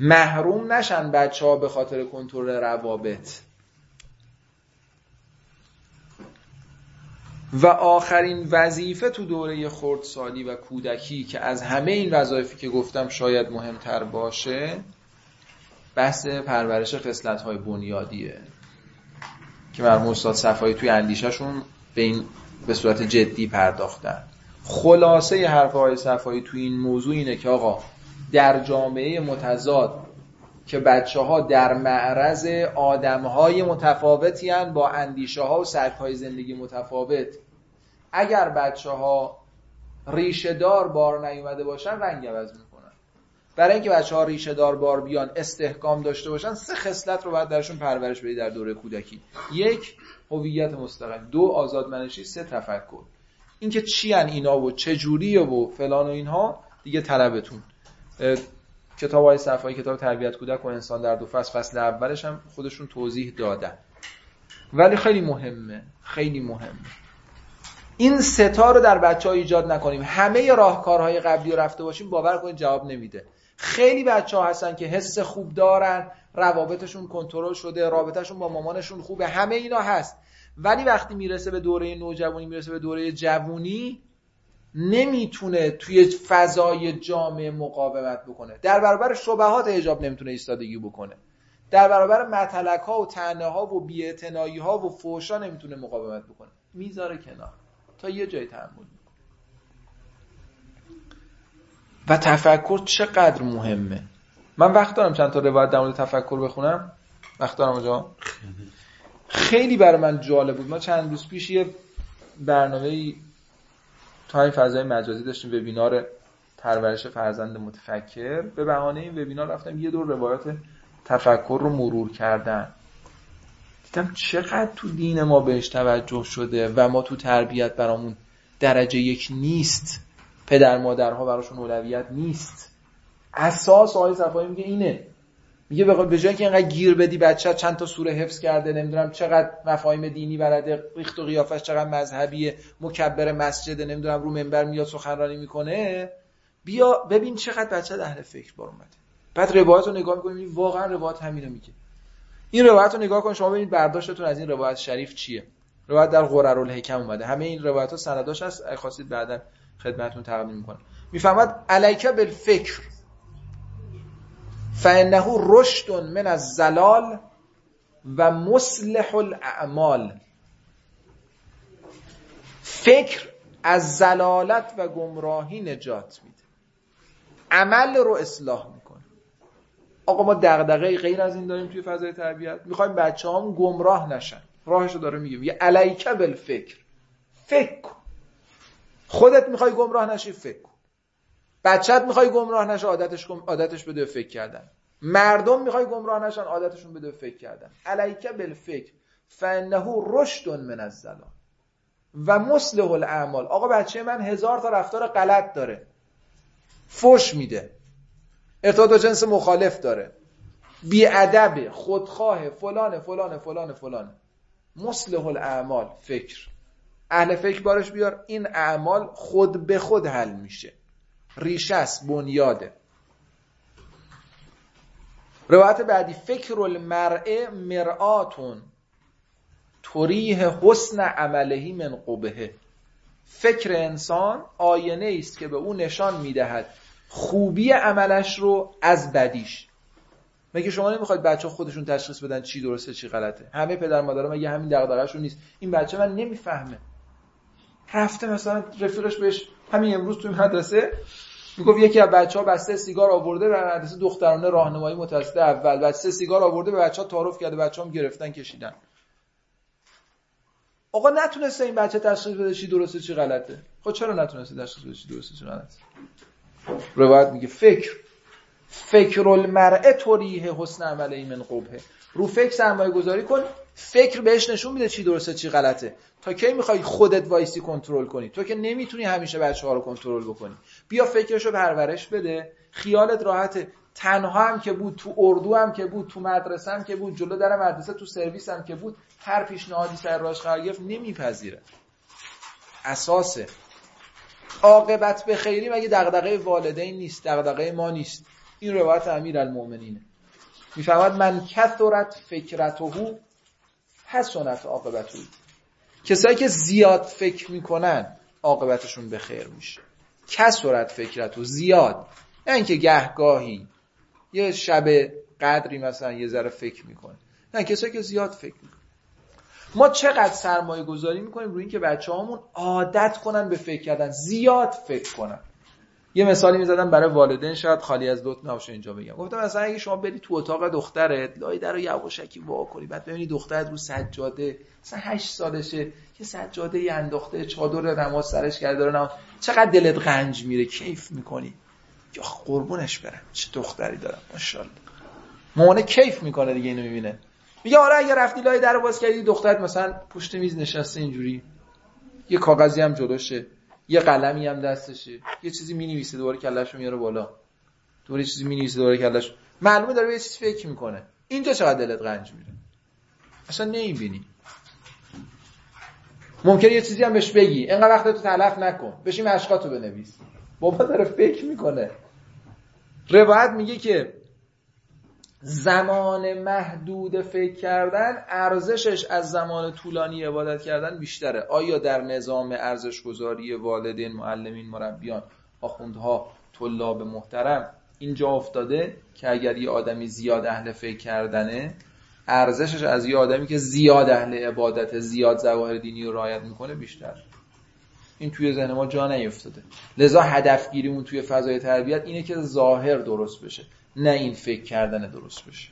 S4: محروم نشن بچه ها به خاطر کنترل روابط. و آخرین وظیفه تو دوره خردسالی و کودکی که از همه این وظایفی که گفتم شاید مهمتر باشه بحث پرورش خصلت های بنیادیه. که مرموم استاد صفایی توی اندیشهشون به این به صورت جدی پرداختن. خلاصه حرف های صفایی توی این موضوع اینه که آقا در جامعه متضاد که بچه ها در معرض آدم های متفاوتی با اندیشه ها و سرک های زندگی متفاوت اگر بچه ها ریشه دار بار نیومده باشن رنگ عوض می‌کنن. برای اینکه بچه ها ریشه دار بار بیان استحکام داشته باشن سه خصلت رو باید درشون پرورش بدی در دوره کودکی. یک هویت مستقل. دو آزادمنشی سه تفکر. اینکه چی ان اینا و چه جوریه و فلان و اینها دیگه طلبتون. کتاب های صفایی کتاب تربیت کودک و انسان در دو فصل فصل اولش هم خودشون توضیح دادن. ولی خیلی مهمه خیلی مهمه. این ستا رو در بچه ها ایجاد نکنیم. همه راهکارهای قبلی رو رفته باشیم باور کنید جواب نمیده. خیلی بچه ها هستن که حس خوب دارن روابطشون کنترل شده رابطهشون با مامانشون خوبه همه اینا هست. ولی وقتی می‌رسه به دوره نوجوانی می‌رسه به دوره جوونی نمی‌تونه توی فضای جامعه مقاومت بکنه. در برابر شبهات حجاب نمی‌تونه ایستادگی بکنه. در برابر متلک ها و تنه ها و بی‌اعتنایی ها و فوشا نمی‌تونه مقاومت بکنه. می‌ذاره کنار. تا یه جای تحمل و تفکر چقدر مهمه؟ من وقت دارم چند تا روایت در مورد تفکر بخونم. وقت دارم اونجا خیلی برای من جالب بود. ما چند روز پیش یه برنامه تا این فضای مجازی داشتیم وبینار پرورش فرزند متفکر. به بهانه این وبینار رفتم یه دور روایت تفکر رو مرور کردن. دیدم چقدر تو دین ما بهش توجه شده و ما تو تربیت برامون درجه یک نیست. پدر مادرها براشون اولویت نیست. اساس آقای صفایی میگه اینه. میگه به جای که اینقدر گیر بدی بچه چند تا سوره حفظ کرده نمی‌دونم چقدر مفاهیم دینی بلده ریخت و قیافش چقدر مذهبیه مکبر مسجد نمی‌دونم رو منبر میاد سخنرانی می‌کنه. بیا ببین چقدر بچه اهل فکر بار اومده. بعد روایت رو نگاه می‌کنیم واقعا روایت همینو میگه. این روایت رو نگاه کن شما ببینید برداشتتون از این روایت شریف چیه. روایت در غرر الحکم اومده. همه این روایت ها سنداش هست. اگه خواستید بعدا خدمتتون تقدیم می‌کنم. می‌فهمد علیک بالفکر فانه رشد من الزلال و مصلح الاعمال فکر از زلالت و گمراهی نجات میده. عمل رو اصلاح می‌کنه آقا ما دغدغه غیر از این داریم توی فضای تربیت. می‌خوایم بچه هم گمراه نشن. راهشو داره میگه. یه علیکه بالفکر. فکر خودت می‌خوای گمراه نشی فکر کن. بچت می‌خوای گمراه نشه عادتش عادتش بده فکر کردن. مردم می‌خوای گمراه نشن عادتشون بده فکر کردن. علیکه بالفکر. فانه رشد من الزلال و مصلح الاعمال. آقا بچه من هزار تا رفتار غلط داره. فش میده. ارتباط با جنس مخالف داره. بیادب خودخواه فلان فلان فلان فلان. مصلح الاعمال فکر. اهل فکر بارش بیار این اعمال خود به خود حل میشه. ریشه است بنیاده. روایت بعدی فکر المرء مرآتون. تریه حسن عملهی من قبهه. فکر انسان آینه است که به او نشان می‌دهد. خوبی عملش رو از بدیش. مگه شما نمی‌خواید بچه خودشون تشخیص بدن چی درسته چی غلطه؟ همه پدر مادرها مگه همین دغدغه‌شون نیست؟ این بچه من نمی‌فهمه. رفته مثلا رفیقش بهش همین امروز توی مدرسه می‌گفت یکی از بچه ها بسته سیگار آورده به مدرسه دخترانه راهنمایی متوسط اول. بسته سیگار آورده به بچه ها تعارف کرده بچه گرفتن کشیدن. آقا نتونسته این بچه تشخیص بده چی درسته چی غلطه؟ خب چرا نتونسته تشخیص بده چی درسته چی غلطه؟ روایت میگه فکر فکر المرء توریه حسن عمله من قبه رو فکر سرمایه گذاری کن فکر بهش نشون میده چی درسته چی غلطه. تا کی می‌خوای خودت وایسی کنترل کنی؟ تو که نمی‌تونی همیشه بچه ها رو کنترل بکنی. بیا فکرشو پرورش بده. خیالت راحته. تنها هم که بود تو اردو هم که بود تو مدرسه هم که بود جلو در مدرسه تو سرویس هم که بود هر پیشنهادی سر راش گرفت نمیپذیره. اساسه. عاقبت به خیری مگه دغدغه والدین نیست دغدغه ما نیست. این روایت امیر المؤمنینه. می‌فهمد من کثرت فکرته حسنت عاقبته کسایی که زیاد فکر می‌کنن عاقبتشون به خیر میشه. کثرت فکرتو زیاد. نه اینکه گهگاهی. یه شب قدری مثلا یه ذره فکر می‌کنه. نه کسایی که زیاد فکر می‌کنن. ما چقدر سرمایه گذاری می‌کنیم روی اینکه بچه هامون عادت کنن به فکر کردن زیاد فکر کنن. یه مثالی می‌زدم برای والدین شاید خالی از لطف نباشه اینجا بگم. گفتم مثلا اگه شما بری تو اتاق دخترت لای در رو یواشکی وا کنی بعد ببینی دخترت رو سجاده مثلا 8 سالشه یه سجاده ای انداخته چادر نماز سرش کرده داره نماز. چقدر دلت غنج میره کیف می‌کنی؟ یا قربونش برم چه دختری دارم ماشاءالله. مامانه کیف می‌کنه دیگه اینو می‌بینه. میگه آره اگه رفتی لای در باز کردی دخترت مثلا پشت میز نشسته اینجوری. یه کاغذی هم جلوشه یه قلمی هم دستشه. یه چیزی می‌نویسه دوباره کلهشو میاره بالا. دوباره یه چیزی می‌نویسه دوباره کلهش معلومه داره یه چیزی فکر می‌کنه. اینجا چقدر دلت رنج میره؟ اصلا نمی‌بینی. ممکنه یه چیزی هم بهش بگی. اینقدر وقت تو تلف نکن. بشین مشقاتو بنویس. بابا داره فکر می‌کنه. روایت میگه که زمان محدود فکر کردن ارزشش از زمان طولانی عبادت کردن بیشتره. آیا در نظام ارزش گذاری والدین معلمین مربیان آخوندها طلاب محترم اینجا افتاده که اگر یه آدمی زیاد اهل فکر کردنه ارزشش از یه آدمی که زیاد اهل عبادت زیاد ظواهر دینی رو رعایت می‌کنه بیشتر. این توی ذهن ما جا نیفتاده. لذا هدفگیریمون توی فضای تربیت اینه که ظاهر درست بشه. نه این فکر کردن درست بشه.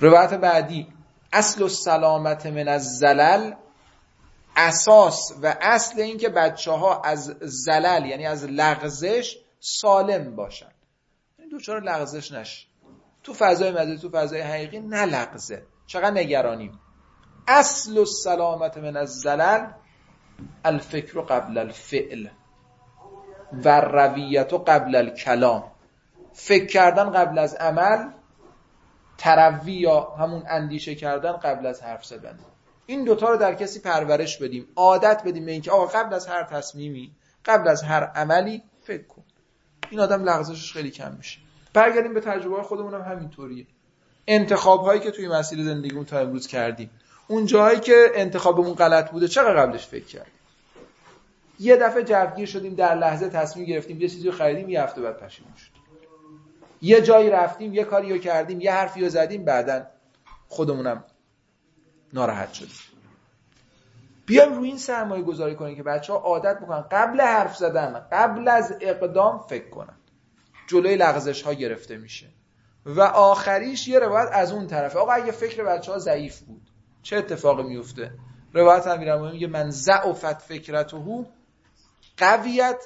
S4: روایت بعدی اصل و سلامت من از زلل اساس و اصل این که بچه ها از زلل یعنی از لغزش سالم باشن. این دوچار لغزش نشه. تو فضای مدرسه تو فضای حقیقی نلغزه چقدر نگرانیم. اصل و سلامت من از زلل الفکر قبل الفعل. و رویت و قبل الکلام. فکر کردن قبل از عمل تروی یا همون اندیشه کردن قبل از حرف زدن. این دوتا رو در کسی پرورش بدیم. عادت بدیم به اینکه آقا قبل از هر تصمیمی قبل از هر عملی فکر کن. این آدم لغزشش خیلی کم میشه. برگردیم به تجربه خودمون هم همینطوریه. انتخاب هایی که توی مسیر زندگیمون تا امروز کردیم. اون جایی که انتخابمون غلط بوده چقدر قبلش فکر کردیم؟ یه دفعه جوگیر شدیم در لحظه تصمیم گرفتیم یه چیزی رو خریدیم یه هفته بعد پشیمون شدیم یه جایی رفتیم یه کاری رو کردیم یه حرفی رو زدیم بعدا خودمونم ناراحت شدیم. بیایم روی این سرمایه گذاری کنیم که بچه ها عادت بکنن. قبل حرف زدن قبل از اقدام فکر کنن. جلوی لغزش ها گرفته میشه. و آخریش یه روایت از اون طرفه. آقا اگه فکر بچه ها ضعیف بود چه اتفاقی میفته روایت امیرالمومنین میگه من ضعفت فکرته قویت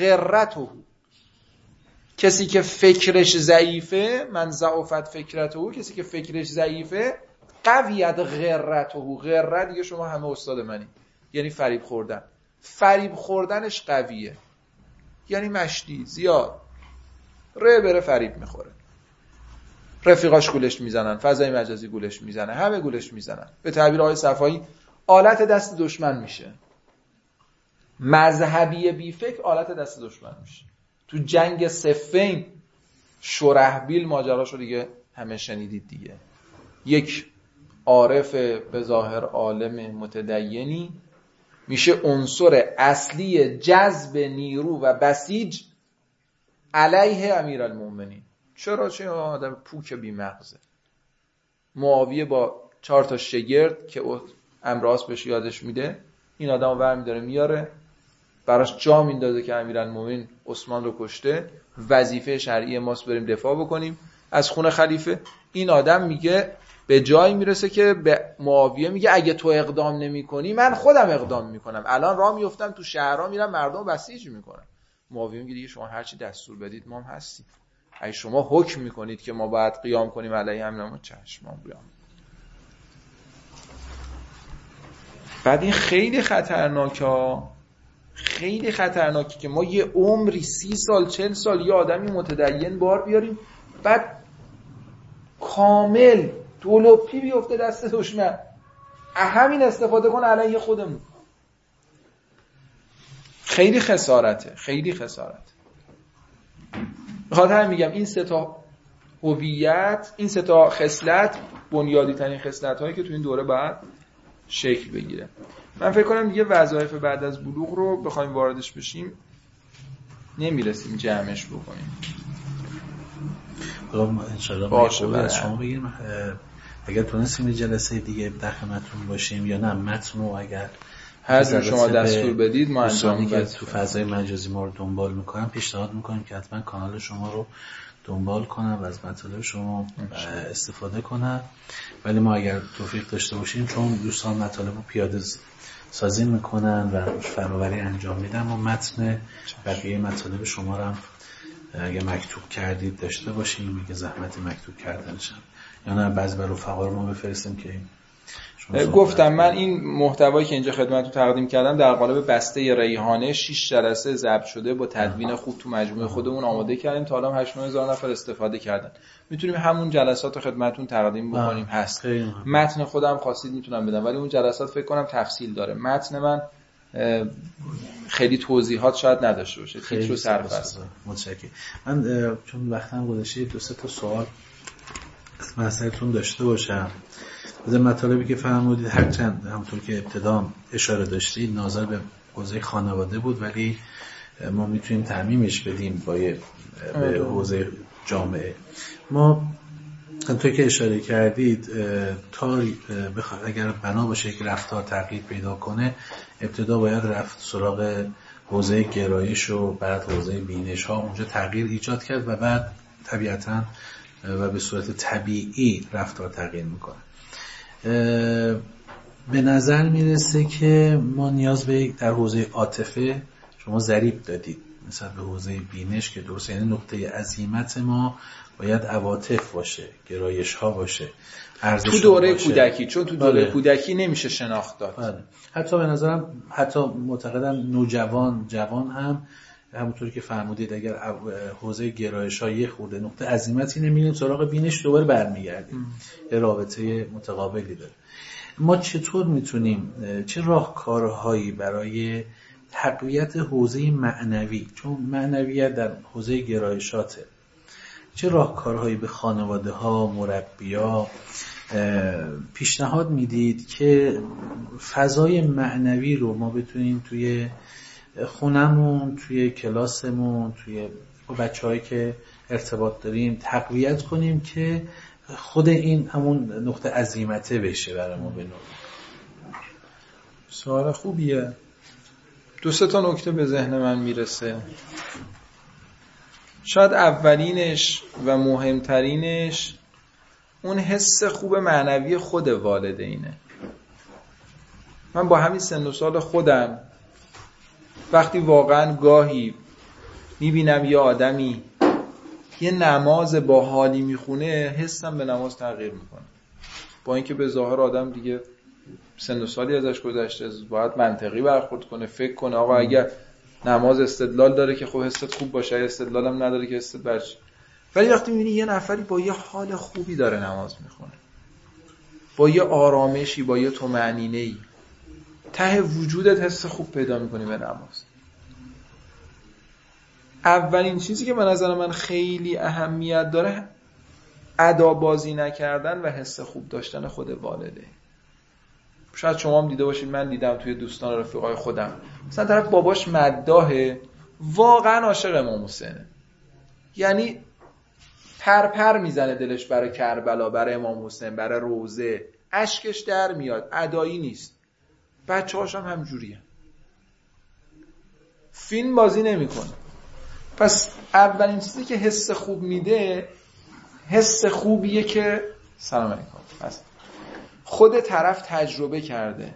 S4: غرته. کسی که فکرش ضعیفه من ضعفت فکرته کسی که فکرش ضعیفه قویت غرته. غره دیگه شما همه استاد منی. یعنی فریب خوردن. فریب خوردنش قویه. یعنی مشتی زیاد. ره بره فریب می‌خوره. رفیقاش گولش می‌زنن فضای مجازی گولش می‌زنه همه گولش می‌زنن. به تعبیر آقای صفایی آلت دست دشمن میشه. مذهبی بی فکر آلت دست دشمن میشه. تو جنگ سفین شرحبیل ماجراشو دیگه همه شنیدید دیگه. یک عارف به ظاهر عالم متدینی میشه عنصر اصلی جذب نیرو و بسیج علیه امیرالمومنین چرا؟ چه آدم پوک بی مغزه معاویه با چهار تا شگرد که امراس بهش یادش میده این آدم رو برمیداره میاره. براش جا میندازه که امیرالمومنین عثمان رو کشته وظیفه شرعی ماست بریم دفاع بکنیم. از خون خلیفه این آدم میگه به جایی می‌رسه که به معاویه میگه اگه تو اقدام نمی کنی من خودم اقدام می‌کنم. الان راه میفتم تو شهرها میرم مردم بسیج می‌کنم. معاویه میگه دیگه شما هرچی دستور بدید ما هم هستیم. اگه شما حکم می‌کنید که ما باید قیام کنیم علیه همین چشم ما قیام بعد این خیلی خطرناکه خیلی خطرناکه که ما یه عمری سی سال چل سال یه آدمی متدین بار بیاریم بعد کامل دولوپی بیفته دست دشمن. همین استفاده کن علیه خودمون. خیلی خسارته خیلی خسارت خاطر میگم این سه تا هویت این سه تا خصلت بنیادی ترین خصلت هایی که تو این دوره بعد شکل بگیره. من فکر کنم دیگه وظایف بعد از بلوغ رو بخوایم واردش بشیم. نمی‌رسیم جمعش بکنیم.
S3: خب انشالله باشه از شما بگیم اگر تونستیم جلسه دیگه در خدمتتون باشیم یا نه متن رو اگر
S4: هر شما دستور بدید ما انجام
S3: که تو فضای مجازی ما رو دنبال می‌کنم پیشنهاد می‌کنیم که حتما کانال شما رو دنبال کنن و از مطالب شما استفاده کنن ولی ما اگر توفیق داشته باشیم چون دوستان مطالب رو پیاده سازی می‌کنن و فراوری انجام میدن و متن بقیه مطالب شما رو اگر مکتوب کردید داشته باشیم. میگه زحمت مکتوب کردنشم یا نه بعضی بر رفقا رو ما بفرستیم که
S4: گفتم من این محتوایی که اینجا خدمتتون تقدیم کردم در قالب بسته ریحانه 6 جلسه ضبط شده با تدوین خوب تو مجموعه خودمون آماده کردیم تا الان 8000 نفر استفاده کردن. می‌تونیم همون جلسات رو خدمتتون تقدیم بکنیم. هست. متن خودم خواستید می‌تونم بدم ولی اون جلسات فکر کنم تفصیل داره. متن من خیلی توضیحات شاید نداشته باشه. تیتر و سرفصل.
S3: متشکرم. من چون وقتم گذشته دو سه تا سوال از داشته باشم. از مطالبی که فرمودید هرچند همونطور که ابتدا اشاره داشتید ناظر به حوزه خانواده بود ولی ما می‌تونیم تعمیمش بدیم با به آره. حوزه جامعه. ما همطور که اشاره کردید تا اگر بنا باشه که رفتار تغییر پیدا کنه ابتدا باید رفت سراغ حوزه گرایش و بعد حوزه بینش ها. اونجا تغییر ایجاد کرد و بعد طبیعتا و به صورت طبیعی رفتار تغییر می‌کنه. به نظر می‌رسه که ما نیاز به در حوزه عاطفه شما ضریب دادید مثلا به حوزه بینش که درست یعنی نقطه عظیمت ما باید عواطف باشه گرایش ها باشه
S4: تو دوره باشه. کودکی چون تو دوره بله. کودکی نمیشه شناخت داد
S3: بله. حتی به نظرم حتی معتقدم نوجوان جوان هم همونطوری که فرمودید اگر حوزه گرایش ها یه خورده نقطه عظیمتی نمیریم سراغ بینش دوباره برمیگردیم. یه رابطه متقابلی داره. ما چطور می‌تونیم چه راهکارهایی برای تقویت حوزه معنوی؟ چون معنویت در حوزه گرایشاته. چه راهکارهایی به خانواده ها مربی ها پیشنهاد می‌دید که فضای معنوی رو ما بتونیم توی خونمون توی کلاسمون توی بچه هایی که ارتباط داریم تقویت کنیم که خود این همون نقطه عظیمته بشه برای ما به
S4: سوال خوبیه. دو سه تا نکته به ذهن من می‌رسه. شاید اولینش و مهمترینش اون حس خوب معنوی خود والدینه. من با همین سن و سال خودم وقتی واقعا گاهی می‌بینم یه آدمی یه نماز با حالی می‌خونه حسم به نماز تغییر می‌کنه. با اینکه به ظاهر آدم دیگه سن و سالی ازش گذشته باید منطقی برخورد کنه فکر کنه آقا اگر نماز استدلال داره که خب حست خوب باشه استدلال هم نداره که حست برش ولی وقتی می‌بینی یه نفری با یه حال خوبی داره نماز می‌خونه با یه آرامشی با یه تومعنینه ته وجودت حس خوب پیدا می‌کنی به نماز. اولین چیزی که به نظر من خیلی اهمیت داره ادا بازی نکردن و حس خوب داشتن خود والده. شاید شما هم دیده باشید من دیدم توی دوستان رفیقای خودم. مثلا طرف باباش مداهه واقعا عاشق امام حسینه. یعنی پرپر می‌زنه دلش برای کربلا برای امام حسین برای روزه. اشکش در میاد ادایی نیست. بچه هاش هم همجوریه فیلم بازی نمی‌کنه. پس اولین چیزی که حس خوب میده حس خوبیه که سلام علیکم. پس خود طرف تجربه کرده.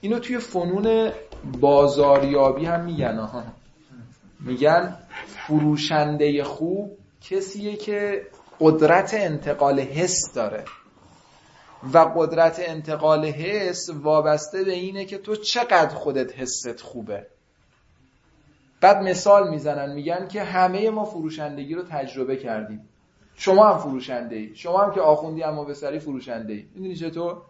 S4: اینو توی فنون بازاریابی هم میگن آها. میگن فروشنده خوب کسیه که قدرت انتقال حس داره. و قدرت انتقال حس وابسته به اینه که تو چقدر خودت حست خوبه. بعد مثال می‌زنن میگن که همه ما فروشندگی رو تجربه کردیم. شما هم فروشنده ای شما هم که آخوندی اما به سری فروشنده ای می‌دونی چطور؟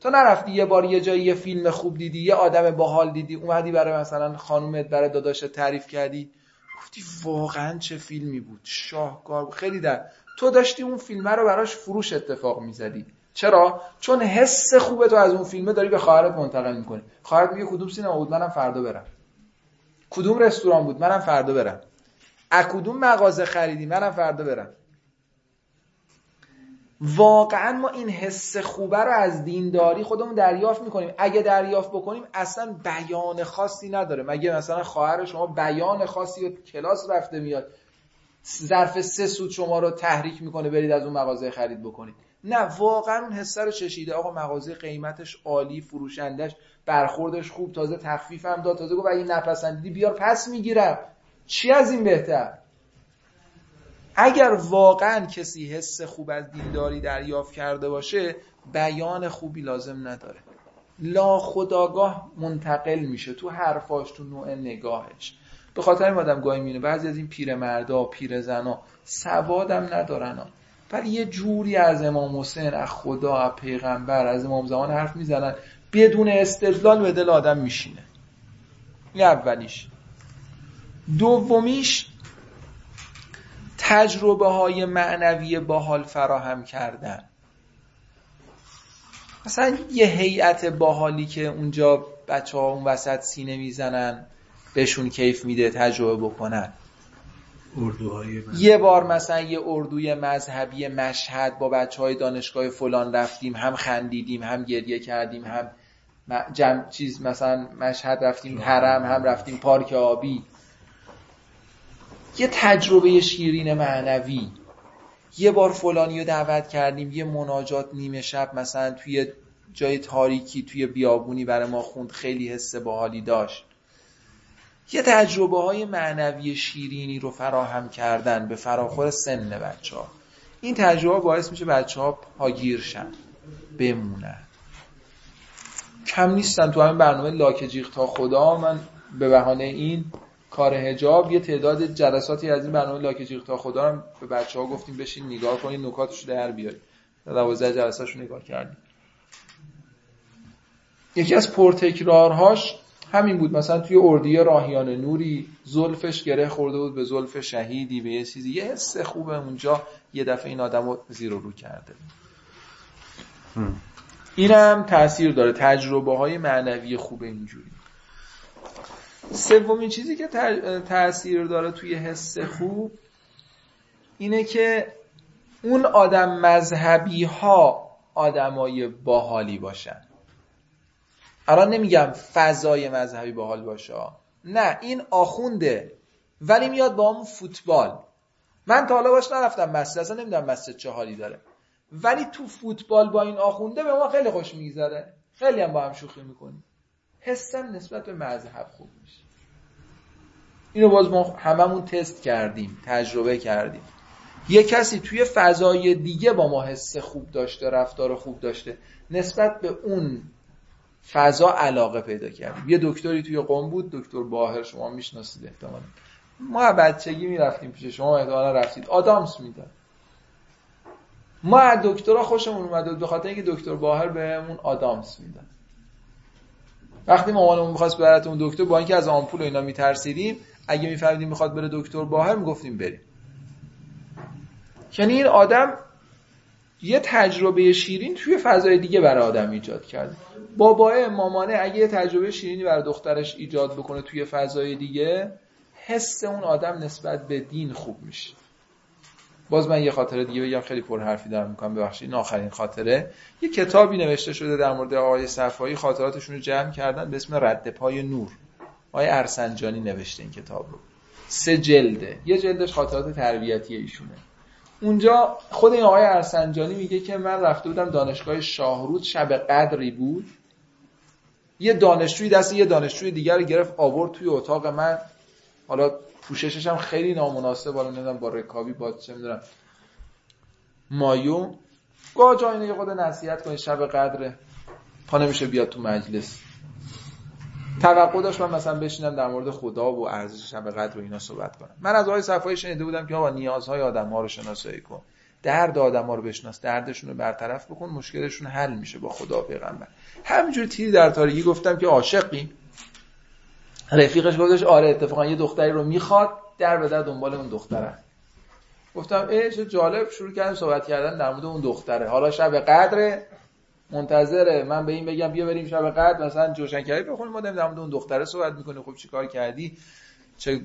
S4: تو نرفتی یه بار یه جایی یه فیلم خوب دیدی یه آدم باحال دیدی اومدی برای مثلا خانومت برای داداشت تعریف کردی. گفتی واقعا چه فیلمی بود؟ شاهکار خیلی در. تو داشتی اون فیلم رو براش فروش اتفاق می‌زدی. چرا؟ چون حس خوبه تو از اون فیلمه داری به خواهرت منتقل می‌کنی. خواهرت میگه کدوم سینما بود؟ منم فردا برم. کدوم رستوران بود؟ منم فردا برم. از کدوم مغازه خریدی؟ منم فردا برم. واقعا ما این حس خوبه رو از دینداری خودمون دریافت می‌کنیم. اگه دریافت بکنیم اصلا بیان خاصی نداره. مگه مثلا خواهر شما بیان خاصی و کلاس رفته میاد ظرف سه سود شما رو تحریک می‌کنه برید از اون مغازه خرید بکنید. نه واقعا اون حس رو چشیده. آقا مغازه قیمتش عالی فروشندش برخوردش خوب تازه تخفیفم داد. تازه گفت اگه نپسندیدی بیار پس می‌گیرم. چی از این بهتر؟ اگر واقعا کسی حس خوب از دینداری دریافت کرده باشه بیان خوبی لازم نداره. لا خداگاه منتقل میشه. تو حرفاش تو نوع نگاهش. به خاطر این آدم گاهی میونه بعضی از این پیرمردا پیرزنا سوادم ندارن. ها. ولی یه جوری از امام حسین از خدا از پیغمبر از امام زمان حرف می‌زنن بدون استدلال به دل آدم میشینه. این اولیش. دومیش تجربه های معنوی باحال فراهم کردن. مثلا یه هیئت باحالی که اونجا بچه ها اون وسط سینه می‌زنن بهشون کیف میده تجربه بکنن.
S3: اردوهای
S4: یه بار مثلا یه اردوی مذهبی مشهد با بچه های دانشگاه فلان رفتیم هم خندیدیم هم گریه کردیم هم جمع چیز مثلا مشهد رفتیم حرم هم رفتیم پارک آبی. یه تجربه شیرین معنوی. یه بار فلانی رو دعوت کردیم یه مناجات نیمه شب مثلا توی جای تاریکی توی بیابونی برای ما خوند خیلی حس باحالی داشت. یه تجربه های معنوی شیرینی رو فراهم کردن به فراخور سن بچه ها این تجربه باعث میشه بچه ها پاگیر شن بمونن. کم نیستن تو همین برنامه لاک جیغ تا خدا. من به بهانه این کار هجاب یه تعداد جلساتی از این برنامه لاک جیغ تا خدا هم به بچه ها گفتیم بشین نگاه کنید نکاتش در بیارید دوازده جلسهش رو نگاه کردیم. یکی از پرتکرارهاش همین بود. مثلا توی اردی راهیان نوری زلفش گره خورده بود به زلف شهیدی به یه چیزی. یه حس خوبه اونجا یه دفعه این آدم رو زیر رو کرده. اینم تاثیر داره. تجربه های معنوی خوب اینجوری. سومین چیزی که تاثیر داره توی حس خوب اینه که اون آدم مذهبی ها آدمای باحالی باشن. الان نمیگم فضای مذهبی باحال باشه. نه این آخونده. ولی میاد با همون فوتبال. من تا حالا باش نرفتم مسجد اصلا نمی‌دونم مسجد چه حالی داره. ولی تو فوتبال با این آخونده به ما خیلی خوش میگذره. خیلی هم با هم شوخی می‌کنیم. حسم نسبت به مذهب خوب میشه. اینو باز ما هممون تست کردیم تجربه کردیم. یه کسی توی فضای دیگه با ما حس خوب داشته رفتار خوب داشته نسبت به اون فضا علاقه پیدا کردیم. یه دکتری توی قم بود دکتر باهر شما می‌شناسید احتمالا. ما بچگی می‌رفتیم پیش شما احتمالا رفتید. آدامس می‌داد. ما از دکترها خوشمون اومد به خاطر اینکه دکتر باهر بهمون آدامس می‌داد. وقتی مامانمون می‌خواست براتون دکتر با اینکه از آمپول و اینا میترسیدیم اگه میفهمیدیم می‌خواد بره دکتر باهر می‌گفتیم بریم. یعنی این آدم یه تجربه شیرین توی فضای دیگه برای آدم ایجاد کرد. بابای مامانه اگه یه تجربه شیرینی برای دخترش ایجاد بکنه توی فضای دیگه حس اون آدم نسبت به دین خوب میشه. باز من یه خاطره دیگه بگم خیلی پر حرفی دارم می‌کنم ببخشید. این آخرین خاطره. یه کتابی نوشته شده در مورد آقای صفایی خاطراتشون رو جمع کردن به اسم رد پای نور. آقای ارسنجانی نوشته این کتاب رو. سه جلده. یه جلدش خاطرات تربیتی ایشونه. اونجا خود این آقای ارسنجانی میگه که من رفته بودم دانشگاه شاهرود شب قدری بود. یه دانشجوی دست یه دانشجوی دیگر رو گرفت آورد توی اتاق من. حالا پوششش هم خیلی نامناسب حالا نمی‌دونم با رکابی با چه می‌دونم. مایو. گاه یه خود نصیحت کنید شب قدره. پا نمیشه بیاد تو مجلس. توقع داشت من مثلا بشینم در مورد خدا و ارزش شب قدر و اینا صحبت کنم. من از آقای صفایی شنیده بودم که آقا نیازهای آدم ها رو شناسایی کن. درد آدم ها رو بشناس. دردشون رو برطرف بکن مشکلشون حل میشه با خدا پیغمبر. همینجور تیری در تاریکی گفتم که عاشقی رفیقش گفتش آره اتفاقا یه دختری رو می‌خواد در به در دنبال اون دختره. گفتم ای چه جالب شروع کردم صحبت کردن در مورد اون دختره. حالا شب قدره منتظره من به این بگم بیا بریم شب قدر مثلا جوشن کردی بخونیم ما در اون دختره صحبت می‌کنیم خب چیکار کردی؟ چه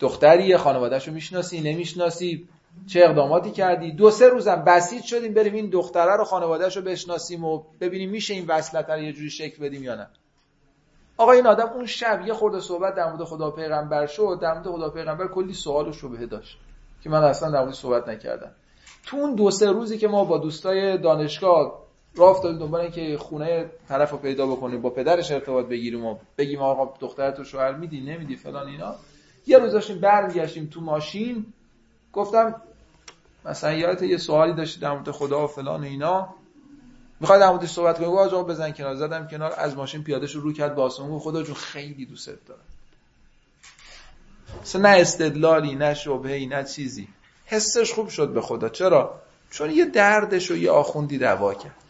S4: دختریه خانوادهشو می‌شناسی نمی‌شناسی؟ چه اقداماتی کردی؟ دو سه روزم بسیج شدیم بریم این دختره رو خانوادهشو بشناسیم و ببینیم میشه این وصلت رو یه جوری شکل بدیم یا نه. آقا این آدم اون شب یه خورده صحبت در مورد خدا پیغمبر شد در مورد خدا پیغمبر کلی سوال و شبهه داشت که من اصلا در مورد صحبت نکردم. تو اون دو سه روزی که ما با دوستای دانشگاه راه افتادیم دنبال اینکه خونه طرف رو پیدا بکنیم با پدرش ارتباط بگیریم و بگیم آقا دخترت رو شوهر میدی نمیدی فلان اینا. یه روز داشتیم برمیگشتیم تو ماشین گفتم مثلا یادت یه سوالی داشتی در مورد خدا و فلان اینا. می‌خواد در موردش صحبت کنیم آقا بزن کنار. زدم کنار از ماشین پیادهش رو کرد با آسمون. خدا جون خیلی دوست دارم. نه استدلالی نه شبهه‌ای نه چیزی. حسش خوب شد به خدا. چرا؟ چون یه دردش و یه آخوندی دعوا کرد.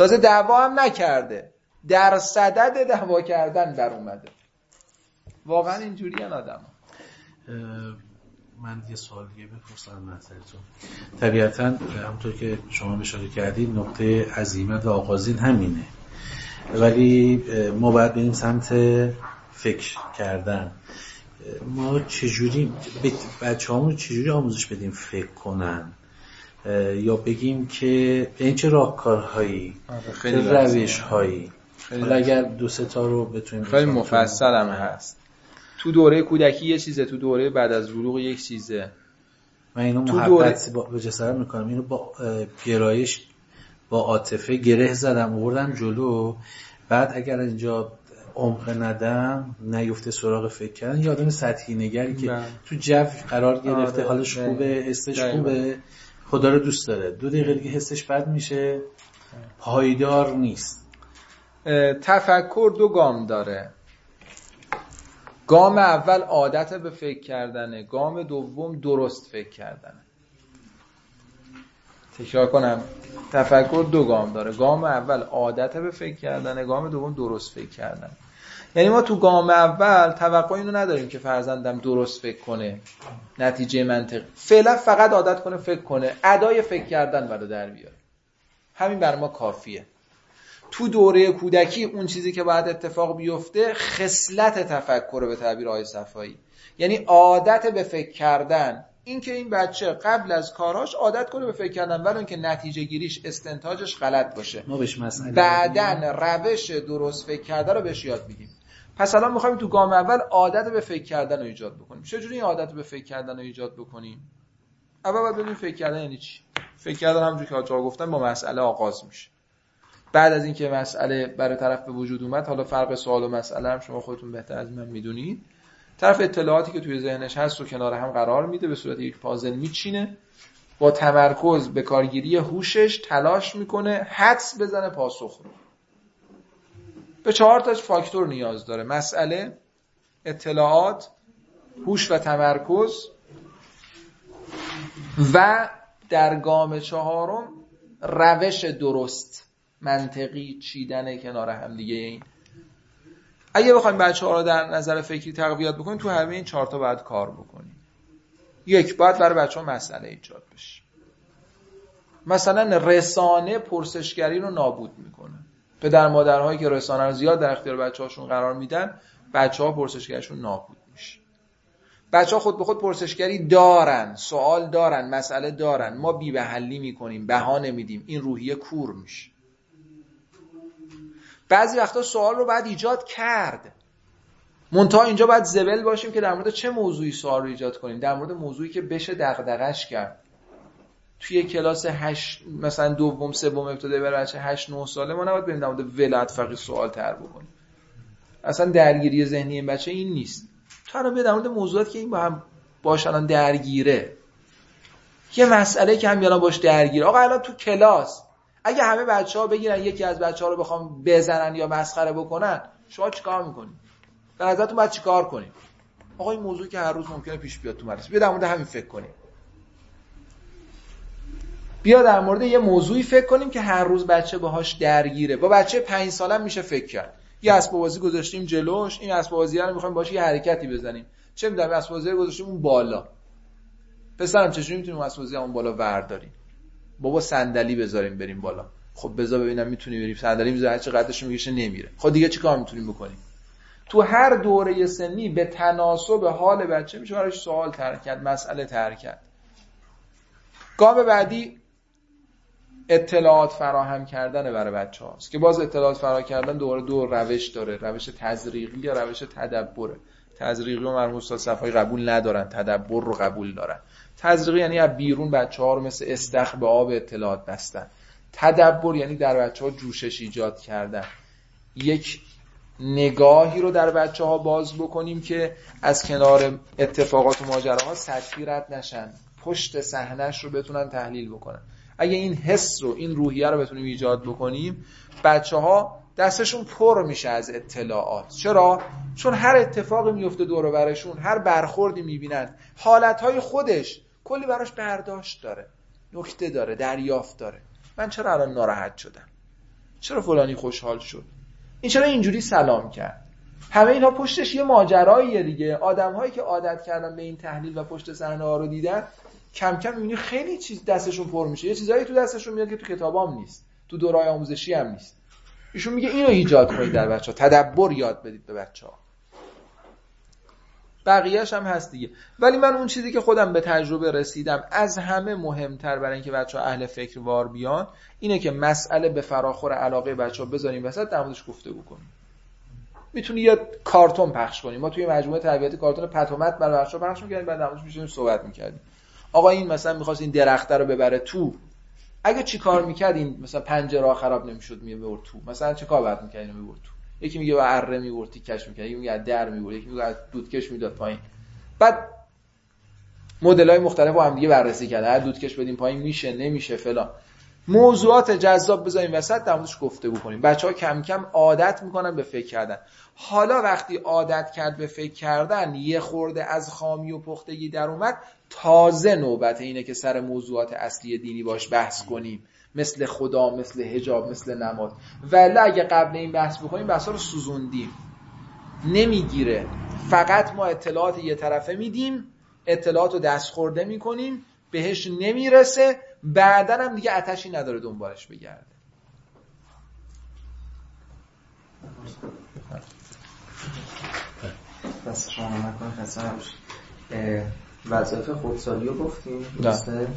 S4: تازه دعوا هم نکرده. در صدد دعوا کردن بر اومده. واقعا اینجوری آدم.
S3: من یه سوال دیگه بپرسم نظرتون طبیعتا همونطور که شما اشاره کردید نقطه عظیمت و آغازین همینه. ولی ما باید بریم سمت فکر کردن. ما چجوری بچه همون چجوری آموزش بدیم فکر کنن؟ یا بگیم که این چه راهکارهایی
S4: آره،
S3: خیلی روش هایی حالا اگر دو ستا رو بتونیم
S4: خیلی مفصل هم هست. تو دوره کودکی یه چیزه تو دوره بعد از بلوغ یک چیزه.
S3: من اینو محبت با به جسارت می‌کنم. اینو با گرایش با عاطفه گره زدم آوردم جلو. بعد اگر اینجا عمق ندم نیفته سراغ فکر کردن یه آدم سطحی نگری که. تو جو قرار گرفته آره، حالش خوبه حسش خوبه. خدا رو دوست داره. دو دقیقه دیگه حسش بد میشه. پایدار نیست.
S4: تفکر دو گام داره. گام اول عادت به فکر کردنه. گام دوم درست فکر کردنه. تکرار کنم. تفکر دو گام داره. گام اول عادت به فکر کردنه. گام دوم درست فکر کردن یعنی ما تو گام اول توقع اینو نداریم که فرزندم درست فکر کنه. نتیجه منطق فعلا فقط عادت کنه فکر کنه. ادای فکر کردن برای در بیاره. همین بر ما کافیه. تو دوره کودکی اون چیزی که باید اتفاق بیفته خصلت تفکر به تعبیر آقای صفایی. یعنی عادت به فکر کردن. اینکه این بچه قبل از کاراش عادت کنه به فکر کردن ولی اینکه نتیجه گیریش استنتاجش غلط باشه.
S3: ما بهش مسئله
S4: بعدن روش درست فکر کرده رو بهش یاد میدیم. پس الان می‌خوایم تو گام اول عادت به فکر کردن رو ایجاد بکنیم. چجوری این عادت به فکر کردن رو ایجاد بکنیم؟ اول باید بدونیم فکر کردن یعنی چی؟ فکر کردن همونجوری که آقا گفتن با مسئله آغاز میشه. بعد از اینکه مسئله برای طرف به وجود اومد حالا فرق سوال و مسئله هم شما خودتون بهتر از من می‌دونید. طرف اطلاعاتی که توی ذهنش هست و کنار هم قرار میده به صورت یک پازل میچینه. با تمرکز به کارگیری هوشش تلاش می‌کنه حدس بزنه پاسخ رو. به چهار تا فاکتور نیاز داره. مسئله اطلاعات هوش و تمرکز و در گام چهارم روش درست منطقی چیدن کنار هم دیگه این. اگه بخوایم بچه ها رو در نظر فکری تقویت بکنیم تو همه این چهار تا باید کار بکنیم. یک باید برای بچه ها مسئله ایجاد بشه. مثلا رسانه پرسشگری رو نابود می‌کنه. پدر مادرهایی که رسانه رو زیاد در اختیار بچه هاشون قرار میدن بچه ها پرسشگریشون نابود میشه. بچه ها خود به خود پرسشگری دارن سوال دارن مسئله دارن. ما بی به حلی می‌کنیم بهانه میدیم این روحیه کور میشه. بعضی وقتا سوال رو باید ایجاد کرد. منتها اینجا باید زبل باشیم که در مورد چه موضوعی سوال رو ایجاد کنیم؟ در مورد موضوعی که بشه دغدغش کرد. توی کلاس هشت مثلا دوم سوم ابتدایی برای بچه 8 9 ساله ما نباید بریم در مورد ولادت فقط سوال تر بکنیم. اصلا درگیری ذهنی این بچه این نیست. تو الان در مورد موضوعات که این با هم باش الان درگیره. یه مسئله که هم الان باش درگیره. آقا الان تو کلاس اگه همه بچه ها بگیرن یکی از بچه ها رو بخوام بزنن یا مسخره بکنن شما چیکار می‌کنید به نظرتون باید چیکار کنیم؟ آقا این موضوعی که هر روز ممکنه پیش بیاد تو مدرسه. بیا در همین فکر کنیم. بیا در مورد یه موضوعی فکر کنیم که هر روز بچه باهاش درگیره. با بچه پنج ساله میشه فکر کرد. یه اسباب بازی گذاشتیم جلوش این اسباب بازی رو می‌خوایم باشه یه حرکتی بزنیم. چه می‌دونم اسباب بازی گذاشتیم اون بالا. پسرم چجوری می‌تونیم اسباب بازی اون بالا ورداریم؟ بابا صندلی بذاریم بریم بالا. خب بذار ببینم می‌تونی بریم. صندلی می‌ذاری چه قدش میگیشه نمیره. خب دیگه چیکار می‌تونیم بکنیم؟ تو هر دوره سنی به تناسب حال بچه میشه براش سوال ترک کرد مسئله ترک کرد. گام بعدی اطلاعات فراهم کردن برای بچه هاست که باز اطلاعات فراهم کردن دوباره دو روش داره. روش تزریقی یا روش تدبره. تزریقی و مرموز تا صفای قبول ندارن. تدبر رو قبول دارن. تزریقی یعنی از بیرون بچه ها رو مثل استخ به آب اطلاعات بستن. تدبر یعنی در بچه ها جوشش ایجاد کردن. یک نگاهی رو در بچه ها باز بکنیم که از کنار اتفاقات و ماجراها سطحی رد نشن. پشت صحنهش رو بتونن تحلیل بکنن. اگه این حس رو این روحیه رو بتونیم ایجاد بکنیم بچه ها دستشون پر میشه از اطلاعات. چرا؟ چون هر اتفاقی میفته دور برشون هر برخوردی می‌بینن حالتهای خودش کلی براش برداشت داره نکته داره دریافت داره. من چرا الان ناراحت شدم؟ چرا فلانی خوشحال شد؟ این چرا اینجوری سلام کرد؟ همه اینها پشتش یه ماجراییه دیگه. آدمهایی که عادت کردن به این تحلیل و پشت صحنه ها رو دیدن کم کم می‌بینی خیلی چیز دستشون پر میشه. یه چیزایی تو دستشون میاد که تو کتابام نیست. تو دورای آموزشی هم نیست. ایشون میگه اینو ایجاد کنید در بچه ها تدبر یاد بدید به بچه ها بقیهش هم هست دیگه. ولی من اون چیزی که خودم به تجربه رسیدم از همه مهمتر برای اینکه بچه ها اهل فکر وار بیان اینه که مسئله به فراخور علاقه بچه ها بذاریم وسط در موردش بکنیم می‌تونی یه کارتون پخش کنیم ما توی مجموعه تربیتی کارتون پتومت برای بچه‌ها پخش می‌کردیم بعد در موردش صحبت می‌کردیم. آقا این مثلا می‌خواست این درخته رو ببره تو. اگه چی کار می‌کرد این مثلا پنجره خراب نمی‌شد می‌برد تو. مثلا چه کار باید می‌کرد اینو می‌برد تو. یکی میگه با اره می‌برد تیکش می‌کرد. یکی میگه در می‌برد یکی میگه دودکش می‌داد پایین. بعد مدل های مختلف با هم دیگه بررسی کرده هر دودکش بدیم پایین میشه نمیشه فلان. موضوعات جذاب بذاریم وسط در موردش گفته بکنیم بچه ها کم کم عادت می‌کنن به فکر کردن. حالا وقتی عادت کرد به فکر کردن یه خورده از خامی و پختگی در اومد تازه نوبت اینه که سر موضوعات اصلی دینی باش بحث کنیم. مثل خدا مثل هجاب مثل نماز ولی اگه قبل این بحث بکنیم بحث رو سوزوندیم. نمی‌گیره. فقط ما اطلاعات یه طرفه میدیم اطلاعات رو دست خورده می‌کنیم بهش نمی‌رسه بعدا هم دیگه آتشی نداره دنبالش بگرده.
S2: بس شما وظایف خودسالی رو گفتیم درسته؟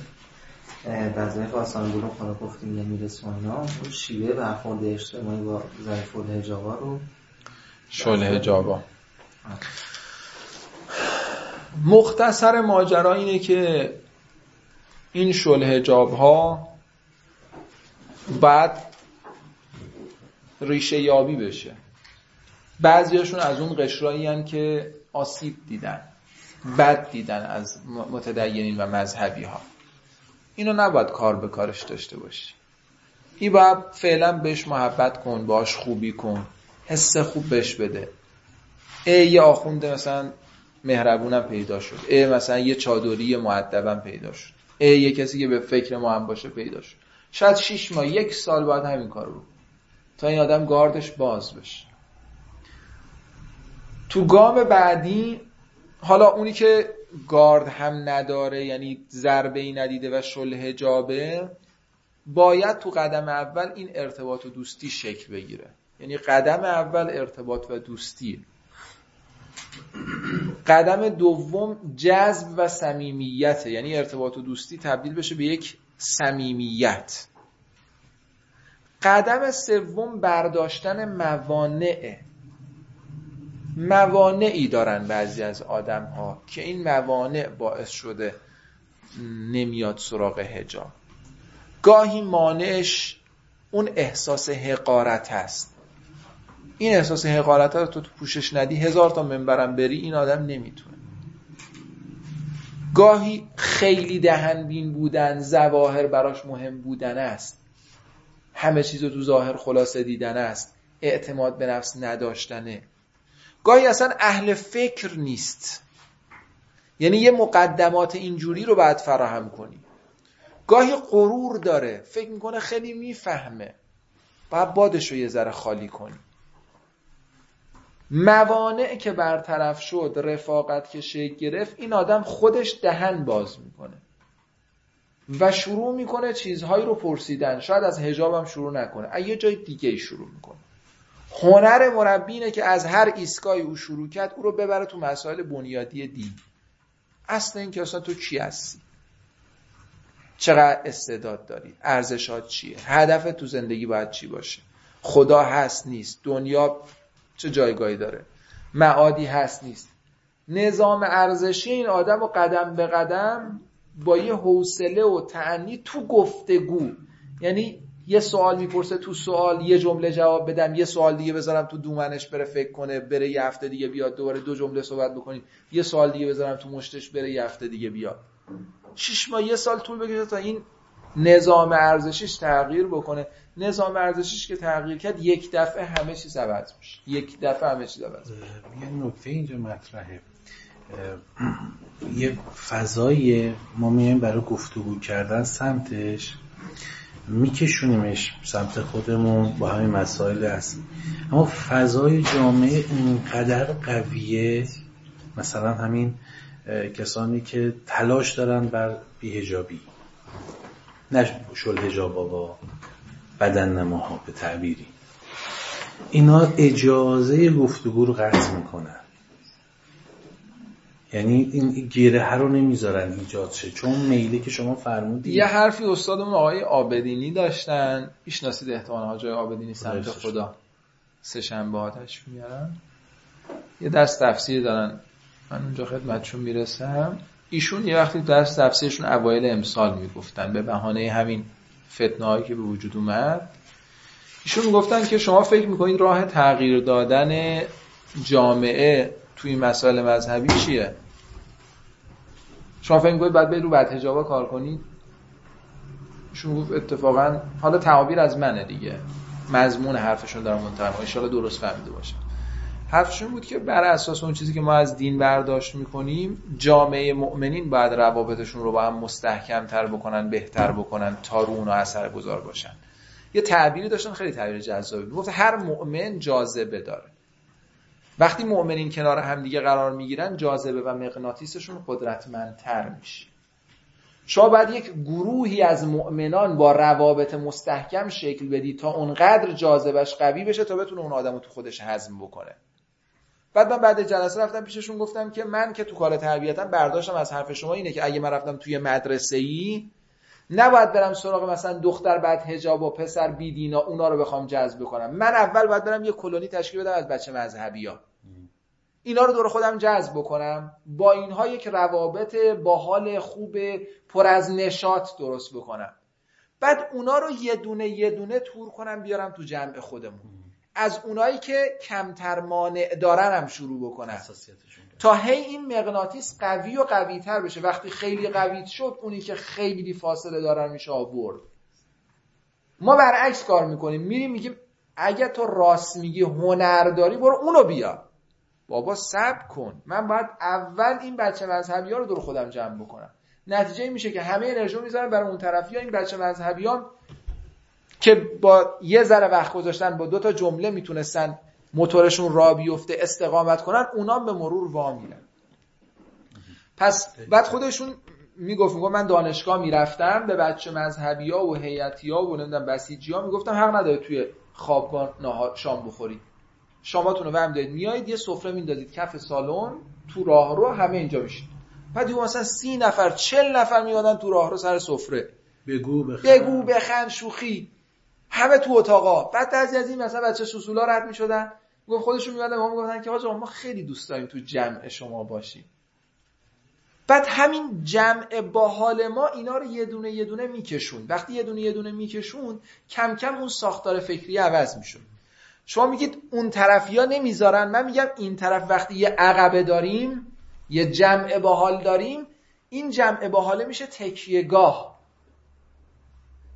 S2: وظایف آسانگول رو گفتیم یه میرس و اینا اون شیوه برخورد اجتماعی با ظریف الهجابا رو.
S4: شله هجابا مختصر ماجرا اینه که این شله هجاب ها بعد ریشه یابی بشه. بعضیاشون از اون قشرایی که آسیب دیدن. بد دیدن از متدینین و مذهبی ها اینو نباید کار به کارش داشته باشی. این باید فعلا بهش محبت کن باش خوبی کن حس خوب بهش بده. ای یه آخونده مثلا مهربونم پیدا شد. ای مثلا یه چادری معدبم پیدا شد. ای یه کسی که به فکر ما هم باشه پیدا شد. شاید شیش ماه یک سال باید همین کار رو. تا این آدم گاردش باز بشه. تو گام بعدی حالا اونی که گارد هم نداره یعنی ضربه ای ندیده و شل جابه باید تو قدم اول این ارتباط و دوستی شکل بگیره. یعنی قدم اول ارتباط و دوستی. قدم دوم جذب و صمیمیت. یعنی ارتباط و دوستی تبدیل بشه به یک صمیمیت. قدم سوم برداشتن موانعه موانعی دارن بعضی از آدم ها که این موانع باعث شده نمیاد سراغ هجاب گاهی مانعش اون احساس حقارت هست. این احساس حقارت رو تو پوشش ندی هزار تا منبرم بری این آدم نمی‌تونه. گاهی خیلی دهنبین بودن زواهر براش مهم بودن است. همه چیز رو تو ظاهر خلاصه دیدن است. اعتماد به نفس نداشتنه. گاهی اصلا اهل فکر نیست. یعنی یه مقدمات اینجوری رو باید فراهم کنی. گاهی غرور داره. فکر می‌کنه خیلی می‌فهمه. باید بادش رو یه ذره خالی کنی. موانع که برطرف شد رفاقت که شکل گرفت این آدم خودش دهن باز می‌کنه. و شروع می‌کنه چیزهایی رو پرسیدن. شاید از هجابم شروع نکنه. از یه جای دیگه شروع می‌کنه. هنر مربی اینه که از هر ایستگاهی او شروع کرد او رو ببره تو مسائل بنیادی دین. اصل این که اصلا تو کی هستی؟ چقدر استعداد داری؟ ارزشات چیه؟ هدف تو زندگی باید چی باشه؟ خدا هست نیست. دنیا چه جایگاهی داره؟ معادی هست نیست. نظام ارزشی این آدم و قدم به قدم با یه حوصله و تعنی تو گفتگو. یعنی یه سوال می‌پرسه تو سوال یه جمله جواب بدم یه سوال دیگه بذارم تو دومنش بره فکر کنه بره یه هفته دیگه بیاد دوباره دو جمله صحبت بکنیم. یه سوال دیگه بذارم تو مشتش بره یه هفته دیگه بیاد. شش ماه یه سال طول بکشه تا این نظام ارزشیش تغییر بکنه. نظام ارزشیش که تغییر کرد یک دفعه همه چیز عوض میشه. یک دفعه همه چیز عوض
S3: میشه. یه نکته اینجا مطرحه. یه فضای ما میایم برای گفتگو کردن سمتش. میکشونیمش سمت خودمون با همین مسائل هست اما فضای جامعه اینقدر قویه مثلا همین کسانی که تلاش دارن بر بیهجابی نه شل هجابا با بدن نماها به تعبیری. اینا اجازه گفتگو رو قطع می‌کنن. یعنی این گیره رو نمی‌ذارن ایجاد شه. چون میلی که شما فرمودید.
S4: یه حرفی استادمون آقای آبدینی داشتن. می‌شناسید احتمال حاجای آبدینی سمت خدا. سه شنبه آتش میارن یه دست تفسیر دارن. من اونجا خدمتشون می‌رسم. ایشون یه وقتی درس تفسیرشون اوایل امسال می‌گفتن. به بهانه همین فتنه هایی که به وجود اومد. ایشون گفتن که شما فکر می‌کنید راه تغییر دادن جامعه توی این مسائل مذهبی چیه؟ شما فکر می‌کنید برید رو بعد هجابا کار کنید؟ ایشون گفت اتفاقا حالا تعابیر از منه دیگه. مضمون حرفشون دارم منتقل ان درست فهمیده باشه حرفشون بود که بر اساس اون چیزی که ما از دین برداشت می‌کنیم جامعه مؤمنین باید روابطشون رو با هم مستحکم تر بکنن بهتر بکنن تا رو اون اثر باشن. یه تعبیری داشتن خیلی تعبیر جذابی گفت هر مؤمن جاذبه داره. وقتی مؤمنین کنار هم دیگه قرار می‌گیرن جاذبه و مغناطیسشون قدرتمندتر میشه. شما باید یک گروهی از مؤمنان با روابط مستحکم شکل بدی تا اونقدر جاذبش قوی بشه تا بتونه اون آدم رو تو خودش هضم بکنه. بعد من بعد جلسه رفتم پیششون گفتم که من که تو کار تربیتم برداشتم از حرف شما اینه که اگه من رفتم توی مدرسه ای نباید برم سراغ مثلا دختر بعد هجاب و پسر بیدینا اونا رو بخوام جذب کنم من اول باید برم یه کلونی تشکیل بدم از بچه مذهبی ها اینا رو دور خودم جذب بکنم. با اینها یک روابط با حال خوب پر از نشاط درست بکنم. بعد اونا رو یه دونه یه دونه تور کنم بیارم تو جمع خودمون. از اونایی که کمتر مانع دارن هم شروع بکنم. تا هی این مغناطیس قوی و قوی تر بشه. وقتی خیلی قوی شد اونی که خیلی فاصله دارن میشه آورد. ما برعکس کار می‌کنیم. میریم میگیم اگه تو راست میگی هنر داری برو اونو بیا. بابا سب کن. من باید اول این بچه مذهبی ها رو دور خودم جمع بکنم. نتیجه میشه که همه انرژی می‌ذارن برای اون طرفی ها این بچه مذهبی ها که با یه ذره وقت گذاشتن با دو تا جمله می‌تونستن موتورشون را بیفته استقامت کنن اونا به مرور وا میرن. پس بعد خودشون می‌گفت می‌گفت من دانشگاه می‌رفتم به بچه مذهبی ها و هیئتی ها و نمی‌دونم بسیجی ها می‌گفتم حق نداره توی خوابگاه شام بخورید شاماتون رو برم دارید میایید یه سفره میندازید کف سالن تو راهرو همه اینجا میشید. بعد مثلا سی نفر چل نفر میادن تو راهرو سر سفره.
S3: بگو بخند.
S4: بگو بخند شوخی. همه تو اتاقا بعد از این مثلا بچه سوسولا رد می‌شدن. گفت خودشون میادن ما می‌گفتن که آقا ما خیلی دوست داریم تو جمع شما باشیم. بعد همین جمع با حال ما اینا رو یه دونه یه دونه میکشون وقتی یه دونه یه دونه میکشون کم کم اون ساختار فکری عوض میشون شما میگید اون طرفی ها نمی‌ذارن. من میگم این طرف وقتی یه عقبه داریم یه جمع باحال داریم این جمع باحاله میشه تکیهگاه.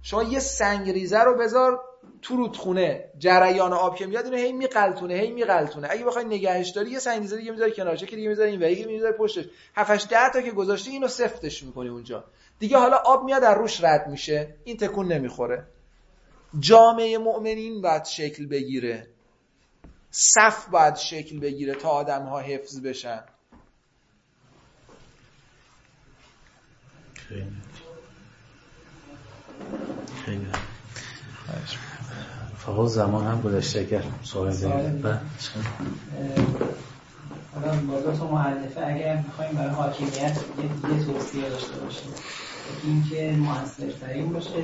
S4: شما یه سنگریزه رو بذار تو رودخونه جریان آب که میاد اینو هی میقلتونه هی میقلتونه. اگه بخوای نگهش داری یه سنگریزه دیگه می‌ذاری کنارش که دیگه می‌ذاری یکی می‌ذاری پشتش. 7 8 10 تا که گذاشتی اینو سفتش می‌کنی اونجا. دیگه حالا آب میاد در روش رد میشه. این تکون نمی‌خوره. جامعه مؤمنین باید شکل بگیره. صف باید شکل بگیره تا آدم ها حفظ بشن.
S3: خیلی. خیلی. فقط زمان هم گذشته اگر سوال دارید.
S5: حالا با دو تا معلفه اگر می‌خوایم برای حاکمیت یه توصیه داشته باشیم. اینکه موثرترین باشه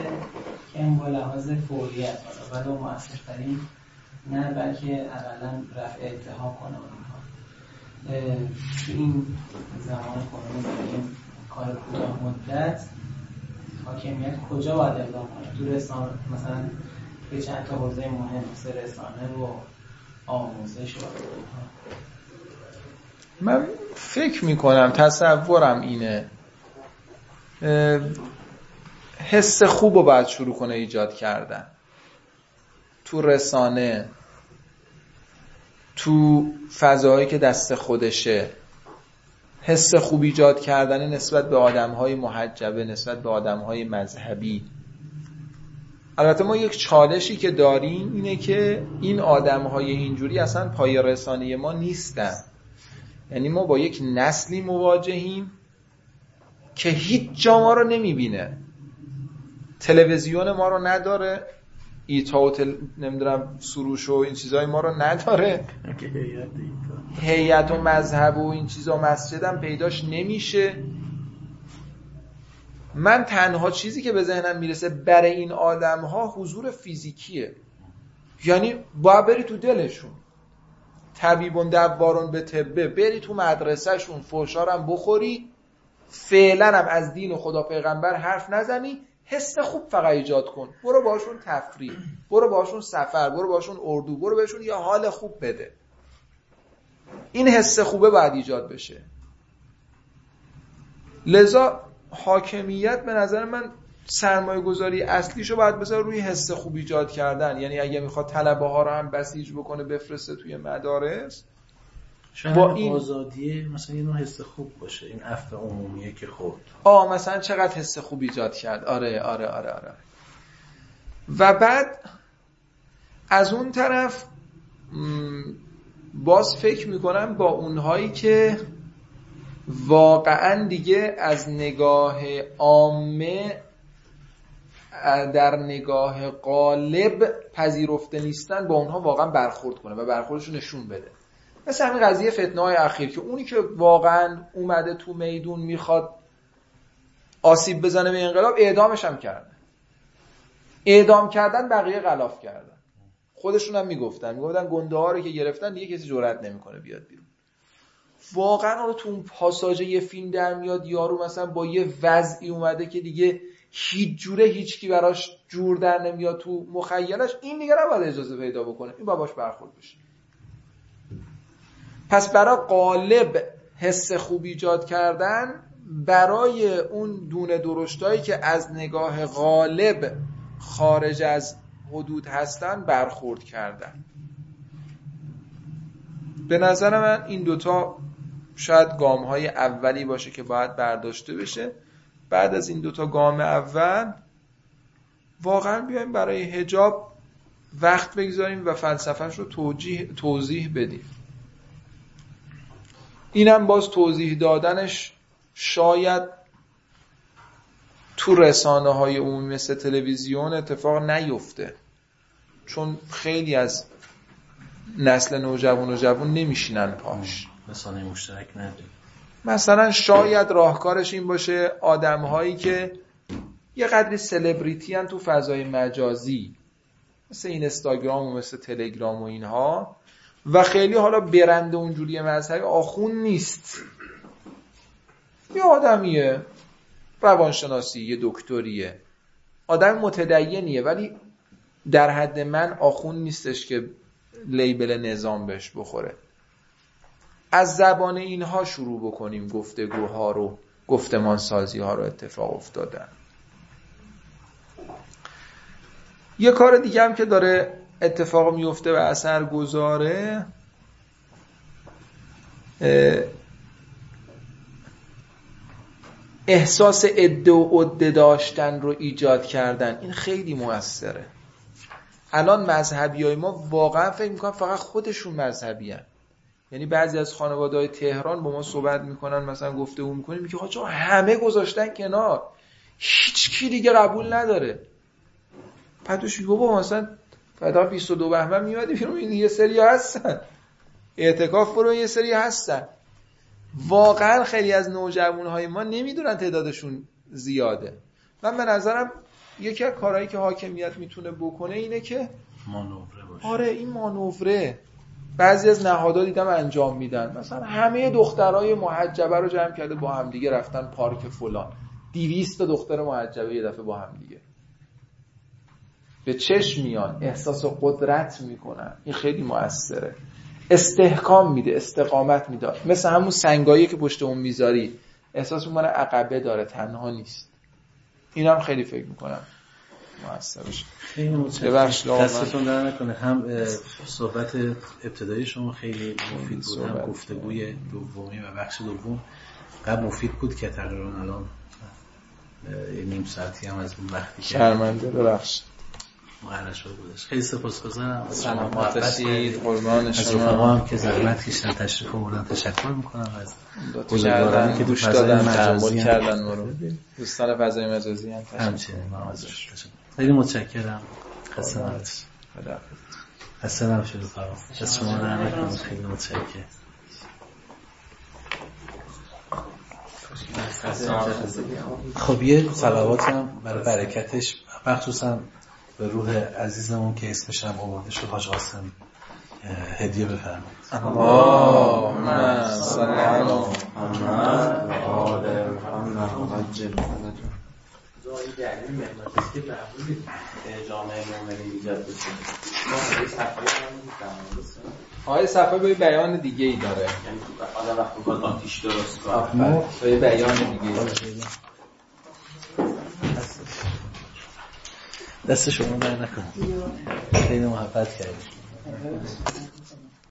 S5: که با لحاظ فوریت حالا ولو موثرترین نه بلکه اولا رفع اتهام کنه تو این زمان کنون کار کوتاه مدت حاکمیت کجا باید اقدام کنه؟ تو رسانه مثلا به چند تا حوزه مهم مثل رسانه و آموزش و
S4: من فکر می‌کنم تصورم اینه حس خوب رو باید شروع کنه ایجاد کردن. تو رسانه تو فضاهایی که دست خودشه حس خوب ایجاد کردن نسبت به آدمهای محجبه نسبت به آدمهای مذهبی. البته ما یک چالشی که داریم اینه که این آدمهای اینجوری اصلا پای رسانه ما نیستن. یعنی ما با یک نسلی مواجهیم که هیچ جا ما رو نمی‌بینه. تلویزیون ما رو نداره ایتا و تل... نمی‌دونم سروش و این چیزهای ما رو نداره. هیئت و مذهب و این چیزا مسجدم پیداش نمیشه. من تنها چیزی که به ذهنم می‌رسه برای این آدم ها حضور فیزیکیه. یعنی باید بری تو دلشون. طبیبون دوارون به طبه بری تو مدرسهشون فوشارم بخوری فعلا هم از دین و خدا پیغمبر حرف نزنی حس خوب فقط ایجاد کن. برو باشون تفریح برو باشون سفر برو باشون اردو برو بهشون یه حال خوب بده. این حس خوبه باید ایجاد بشه. لذا حاکمیت به نظر من سرمایه گذاری اصلیشو باید بذار روی حس خوب ایجاد کردن. یعنی اگه می‌خواد طلبه ها رو هم بسیج بکنه بفرسته توی مدارس
S3: شاید با این آزادی مثلا یه نوع حس خوب باشه این عفو عمومیه که خورد.
S4: آه مثلا چقدر حس خوب ایجاد کرد. آره آره آره آره. و بعد از اون طرف باز فکر می‌کنم با اونهایی که واقعا دیگه از نگاه عامه در نگاه قالب پذیرفته نیستن با اونها واقعا برخورد کنه و برخوردش نشون بده. مثل همین قضیه فتنه های اخیر که اونی که واقعا اومده تو میدون می‌خواد آسیب بزنه به انقلاب اعدامش هم کردن اعدام کردن بقیه غلاف کردن. خودشون هم می‌گفتن. می‌گفتن گنده ها رو که گرفتن دیگه کسی جرئت نمی‌کنه بیاد بیرون. واقعا رو تو اون پاساژ یه فیلم در میاد یارو مثلا با یه وضعی اومده که دیگه هیچ جوره هیچکی براش جور در نمیاد تو مخیلش این دیگه نباید اجازه پیدا بکنه. این باباش برخورد بشه. پس برای قالب حس خوب ایجاد کردن برای اون دونه درشتایی که از نگاه غالب خارج از حدود هستن برخورد کردن. به نظر من این دوتا شاید گام های اولی باشه که باید برداشته بشه. بعد از این دوتا گام اول واقعا بیایم برای هجاب وقت بگذاریم و فلسفهش رو توجیه، توضیح بدیم. اینم باز توضیح دادنش شاید تو رسانه های عمومی مثل تلویزیون اتفاق نیفته. چون خیلی از نسل نوجوان و جوان نمیشینن پاش.
S3: رسانه مشترک نداره
S4: مثلا شاید راهکارش این باشه آدم هایی که یه قدری سلبریتی تو فضای مجازی مثل این استاگرام و مثل تلگرام و اینها و خیلی حالا برند اونجوری مذهبی آخون نیست. یه آدمیه روانشناسی یه دکتریه. آدم متدینیه ولی در حد من آخون نیستش که لیبل نظام بهش بخوره. از زبان اینها شروع بکنیم گفتگوها رو گفتمان سازی ها رو اتفاق افتادن. یه کار دیگه هم که داره اتفاق میفته و اثر گذاره احساس عده و عده داشتن رو ایجاد کردن. این خیلی موثره. الان مذهبی های ما واقعا فکر می‌کنن فقط خودشون مذهبی هن. یعنی بعضی از خانواده های تهران با ما صحبت می‌کنن مثلا گفته اون می‌کنیم میگه چون همه گذاشتن کنار؟ هیچ کی دیگه قبول نداره. پدوش بابا مثلا فدا 22 بهمن میادی بیرون این یه سری هستن. اعتکاف برو یه سری هستن. واقعا خیلی از نوجوان های ما نمی‌دونن تعدادشون زیاده. من به نظرم یکی از کارهایی که حاکمیت می‌تونه بکنه اینه که
S3: مانوره باشه.
S4: آره این مانوره. بعضی از نهادها دیدم انجام میدن. مثلا همه دخترای محجبه رو جمع کرده با هم دیگه رفتن پارک فلان. 200 تا دختر محجبه یه دفعه با هم دیگه. به چشم میان احساس قدرت می‌کنن. این خیلی موثره. استحکام میده استقامت میده. مثل همون سنگایی که پشت اون می‌ذاری احساس می‌کنه عقبه داره تنها نیست. این هم خیلی فکر می‌کنم. موثر باشه.
S3: خیلی متشکرم. دستتون در نکنه. هم صحبت ابتدایی شما خیلی مفید بود هم گفتگوی دومی و بخش دوم. قبل مفید بود که تقریبا الان نیم ساعتی هم از اون وقتی که
S4: شرمنده ببخشید.
S3: مقرر شده بودش. خیلی سپاسگزارم.
S4: سلامت باشید. قربان
S3: از
S4: شما.
S3: رفقا هم که زحمت کشیدن تشریف آوردن تشکر می‌کنم. از
S4: کردن
S3: که فضای
S4: دادن تحمل کردن ما رو. دوستان فضای مجازی هم.
S3: همچنین. من ازش تشکر. خیلی متشکرم. خسته نباشید.
S4: خدا.
S3: خسته نباشید رفقا از شما در خیلی متشکرم. خب یه صلوات هم برای برکتش. مخصوصا به روح عزیزمون که اسمش هم آورده شد حاج قاسم هدیه بفرمایید.
S4: اللهم صل علی
S3: جامعه ایجاد بشه.
S4: آقای صفحه به بیان دیگه ای داره
S3: آدم وقتی می‌خواد آتیش درست کنه.
S4: به بیان دیگه ای داره.
S3: دست شما در نکنه. خیلی محبت کردید